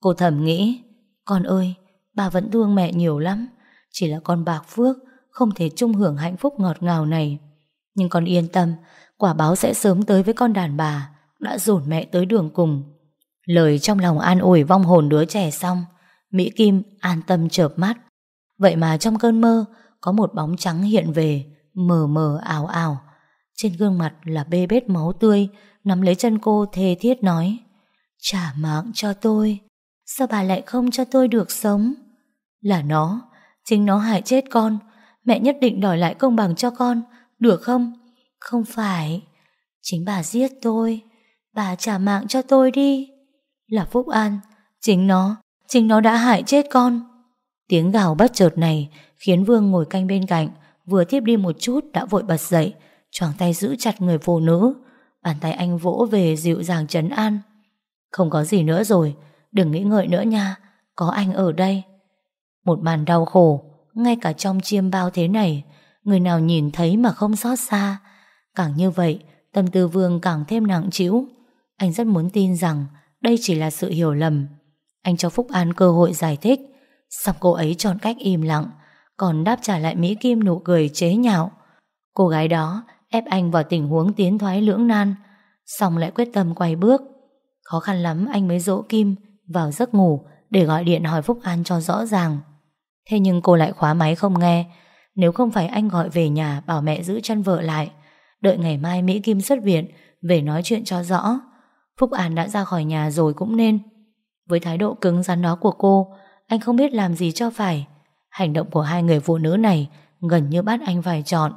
Cô thầm nghĩ, con ơi, bà vẫn thương mẹ nhiều lắm, chỉ là con bạc phước, không thể chung hưởng hạnh phúc ngọt ngào này. Nhưng con yên tâm, quả báo sẽ sớm tới với con đàn bà, đã dồn mẹ tới đường cùng. Lời trong lòng an ủi vong hồn đứa trẻ xong, Mỹ Kim an tâm chợp mắt. Vậy mà trong cơn mơ, có một bóng trắng hiện về, mờ mờ ảo ảo. Trên gương mặt là bê bết máu tươi, nắm lấy chân cô thề thiết nói. Trả mạng cho tôi, sao bà lại không cho tôi được sống? Là nó, chính nó hại chết con, mẹ nhất định đòi lại công bằng cho con, được không? Không phải, chính bà giết tôi, bà trả mạng cho tôi đi. Là Phúc An, chính nó, chính nó đã hại chết con. Tiếng gào bất chợt này khiến Vương ngồi canh bên cạnh, vừa tiếp đi một chút đã vội bật dậy, choàng tay giữ chặt người phụ nữ. Bàn tay anh vỗ về dịu dàng trấn an. Không có gì nữa rồi, đừng nghĩ ngợi nữa nha, có anh ở đây. Một màn đau khổ, ngay cả trong chiêm bao thế này, người nào nhìn thấy mà không xót xa. Càng như vậy, tâm tư vương càng thêm nặng trĩu. Anh rất muốn tin rằng đây chỉ là sự hiểu lầm. Anh cho Phúc An cơ hội giải thích. Xong cô ấy chọn cách im lặng Còn đáp trả lại Mỹ Kim nụ cười chế nhạo. Cô gái đó ép anh vào tình huống tiến thoái lưỡng nan Xong lại quyết tâm quay bước. Khó khăn lắm anh mới dỗ Kim Vào giấc ngủ Để gọi điện hỏi Phúc An cho rõ ràng. Thế nhưng cô lại khóa máy không nghe. Nếu không phải anh gọi về nhà Bảo mẹ giữ chân vợ lại Đợi ngày mai Mỹ Kim xuất viện, Về nói chuyện cho rõ. Phúc An đã ra khỏi nhà rồi cũng nên. Với thái độ cứng rắn đó của cô, Anh không biết làm gì cho phải. Hành động của hai người phụ nữ này Gần như bắt anh phải chọn.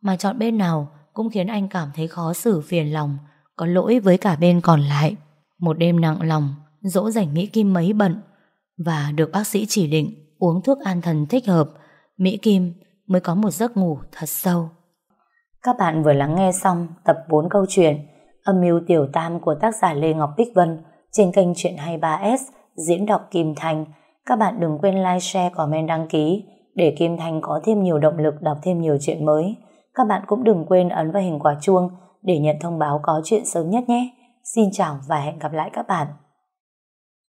Mà chọn bên nào cũng khiến anh cảm thấy khó xử phiền lòng, Có lỗi với cả bên còn lại. Một đêm nặng lòng, Dỗ dành Mỹ Kim mấy bận. Và được bác sĩ chỉ định Uống thuốc an thần thích hợp, Mỹ Kim mới có một giấc ngủ thật sâu. Các bạn vừa lắng nghe xong Tập 4 câu chuyện Âm mưu tiểu tam của tác giả Lê Ngọc Bích Vân Trên kênh Chuyện 23S Diễn đọc Kim Thành. Các bạn đừng quên like, share, comment, đăng ký Để Kim Thành có thêm nhiều động lực Đọc thêm nhiều chuyện mới. Các bạn cũng đừng quên ấn vào hình quả chuông Để nhận thông báo có chuyện sớm nhất nhé. Xin chào và hẹn gặp lại các bạn.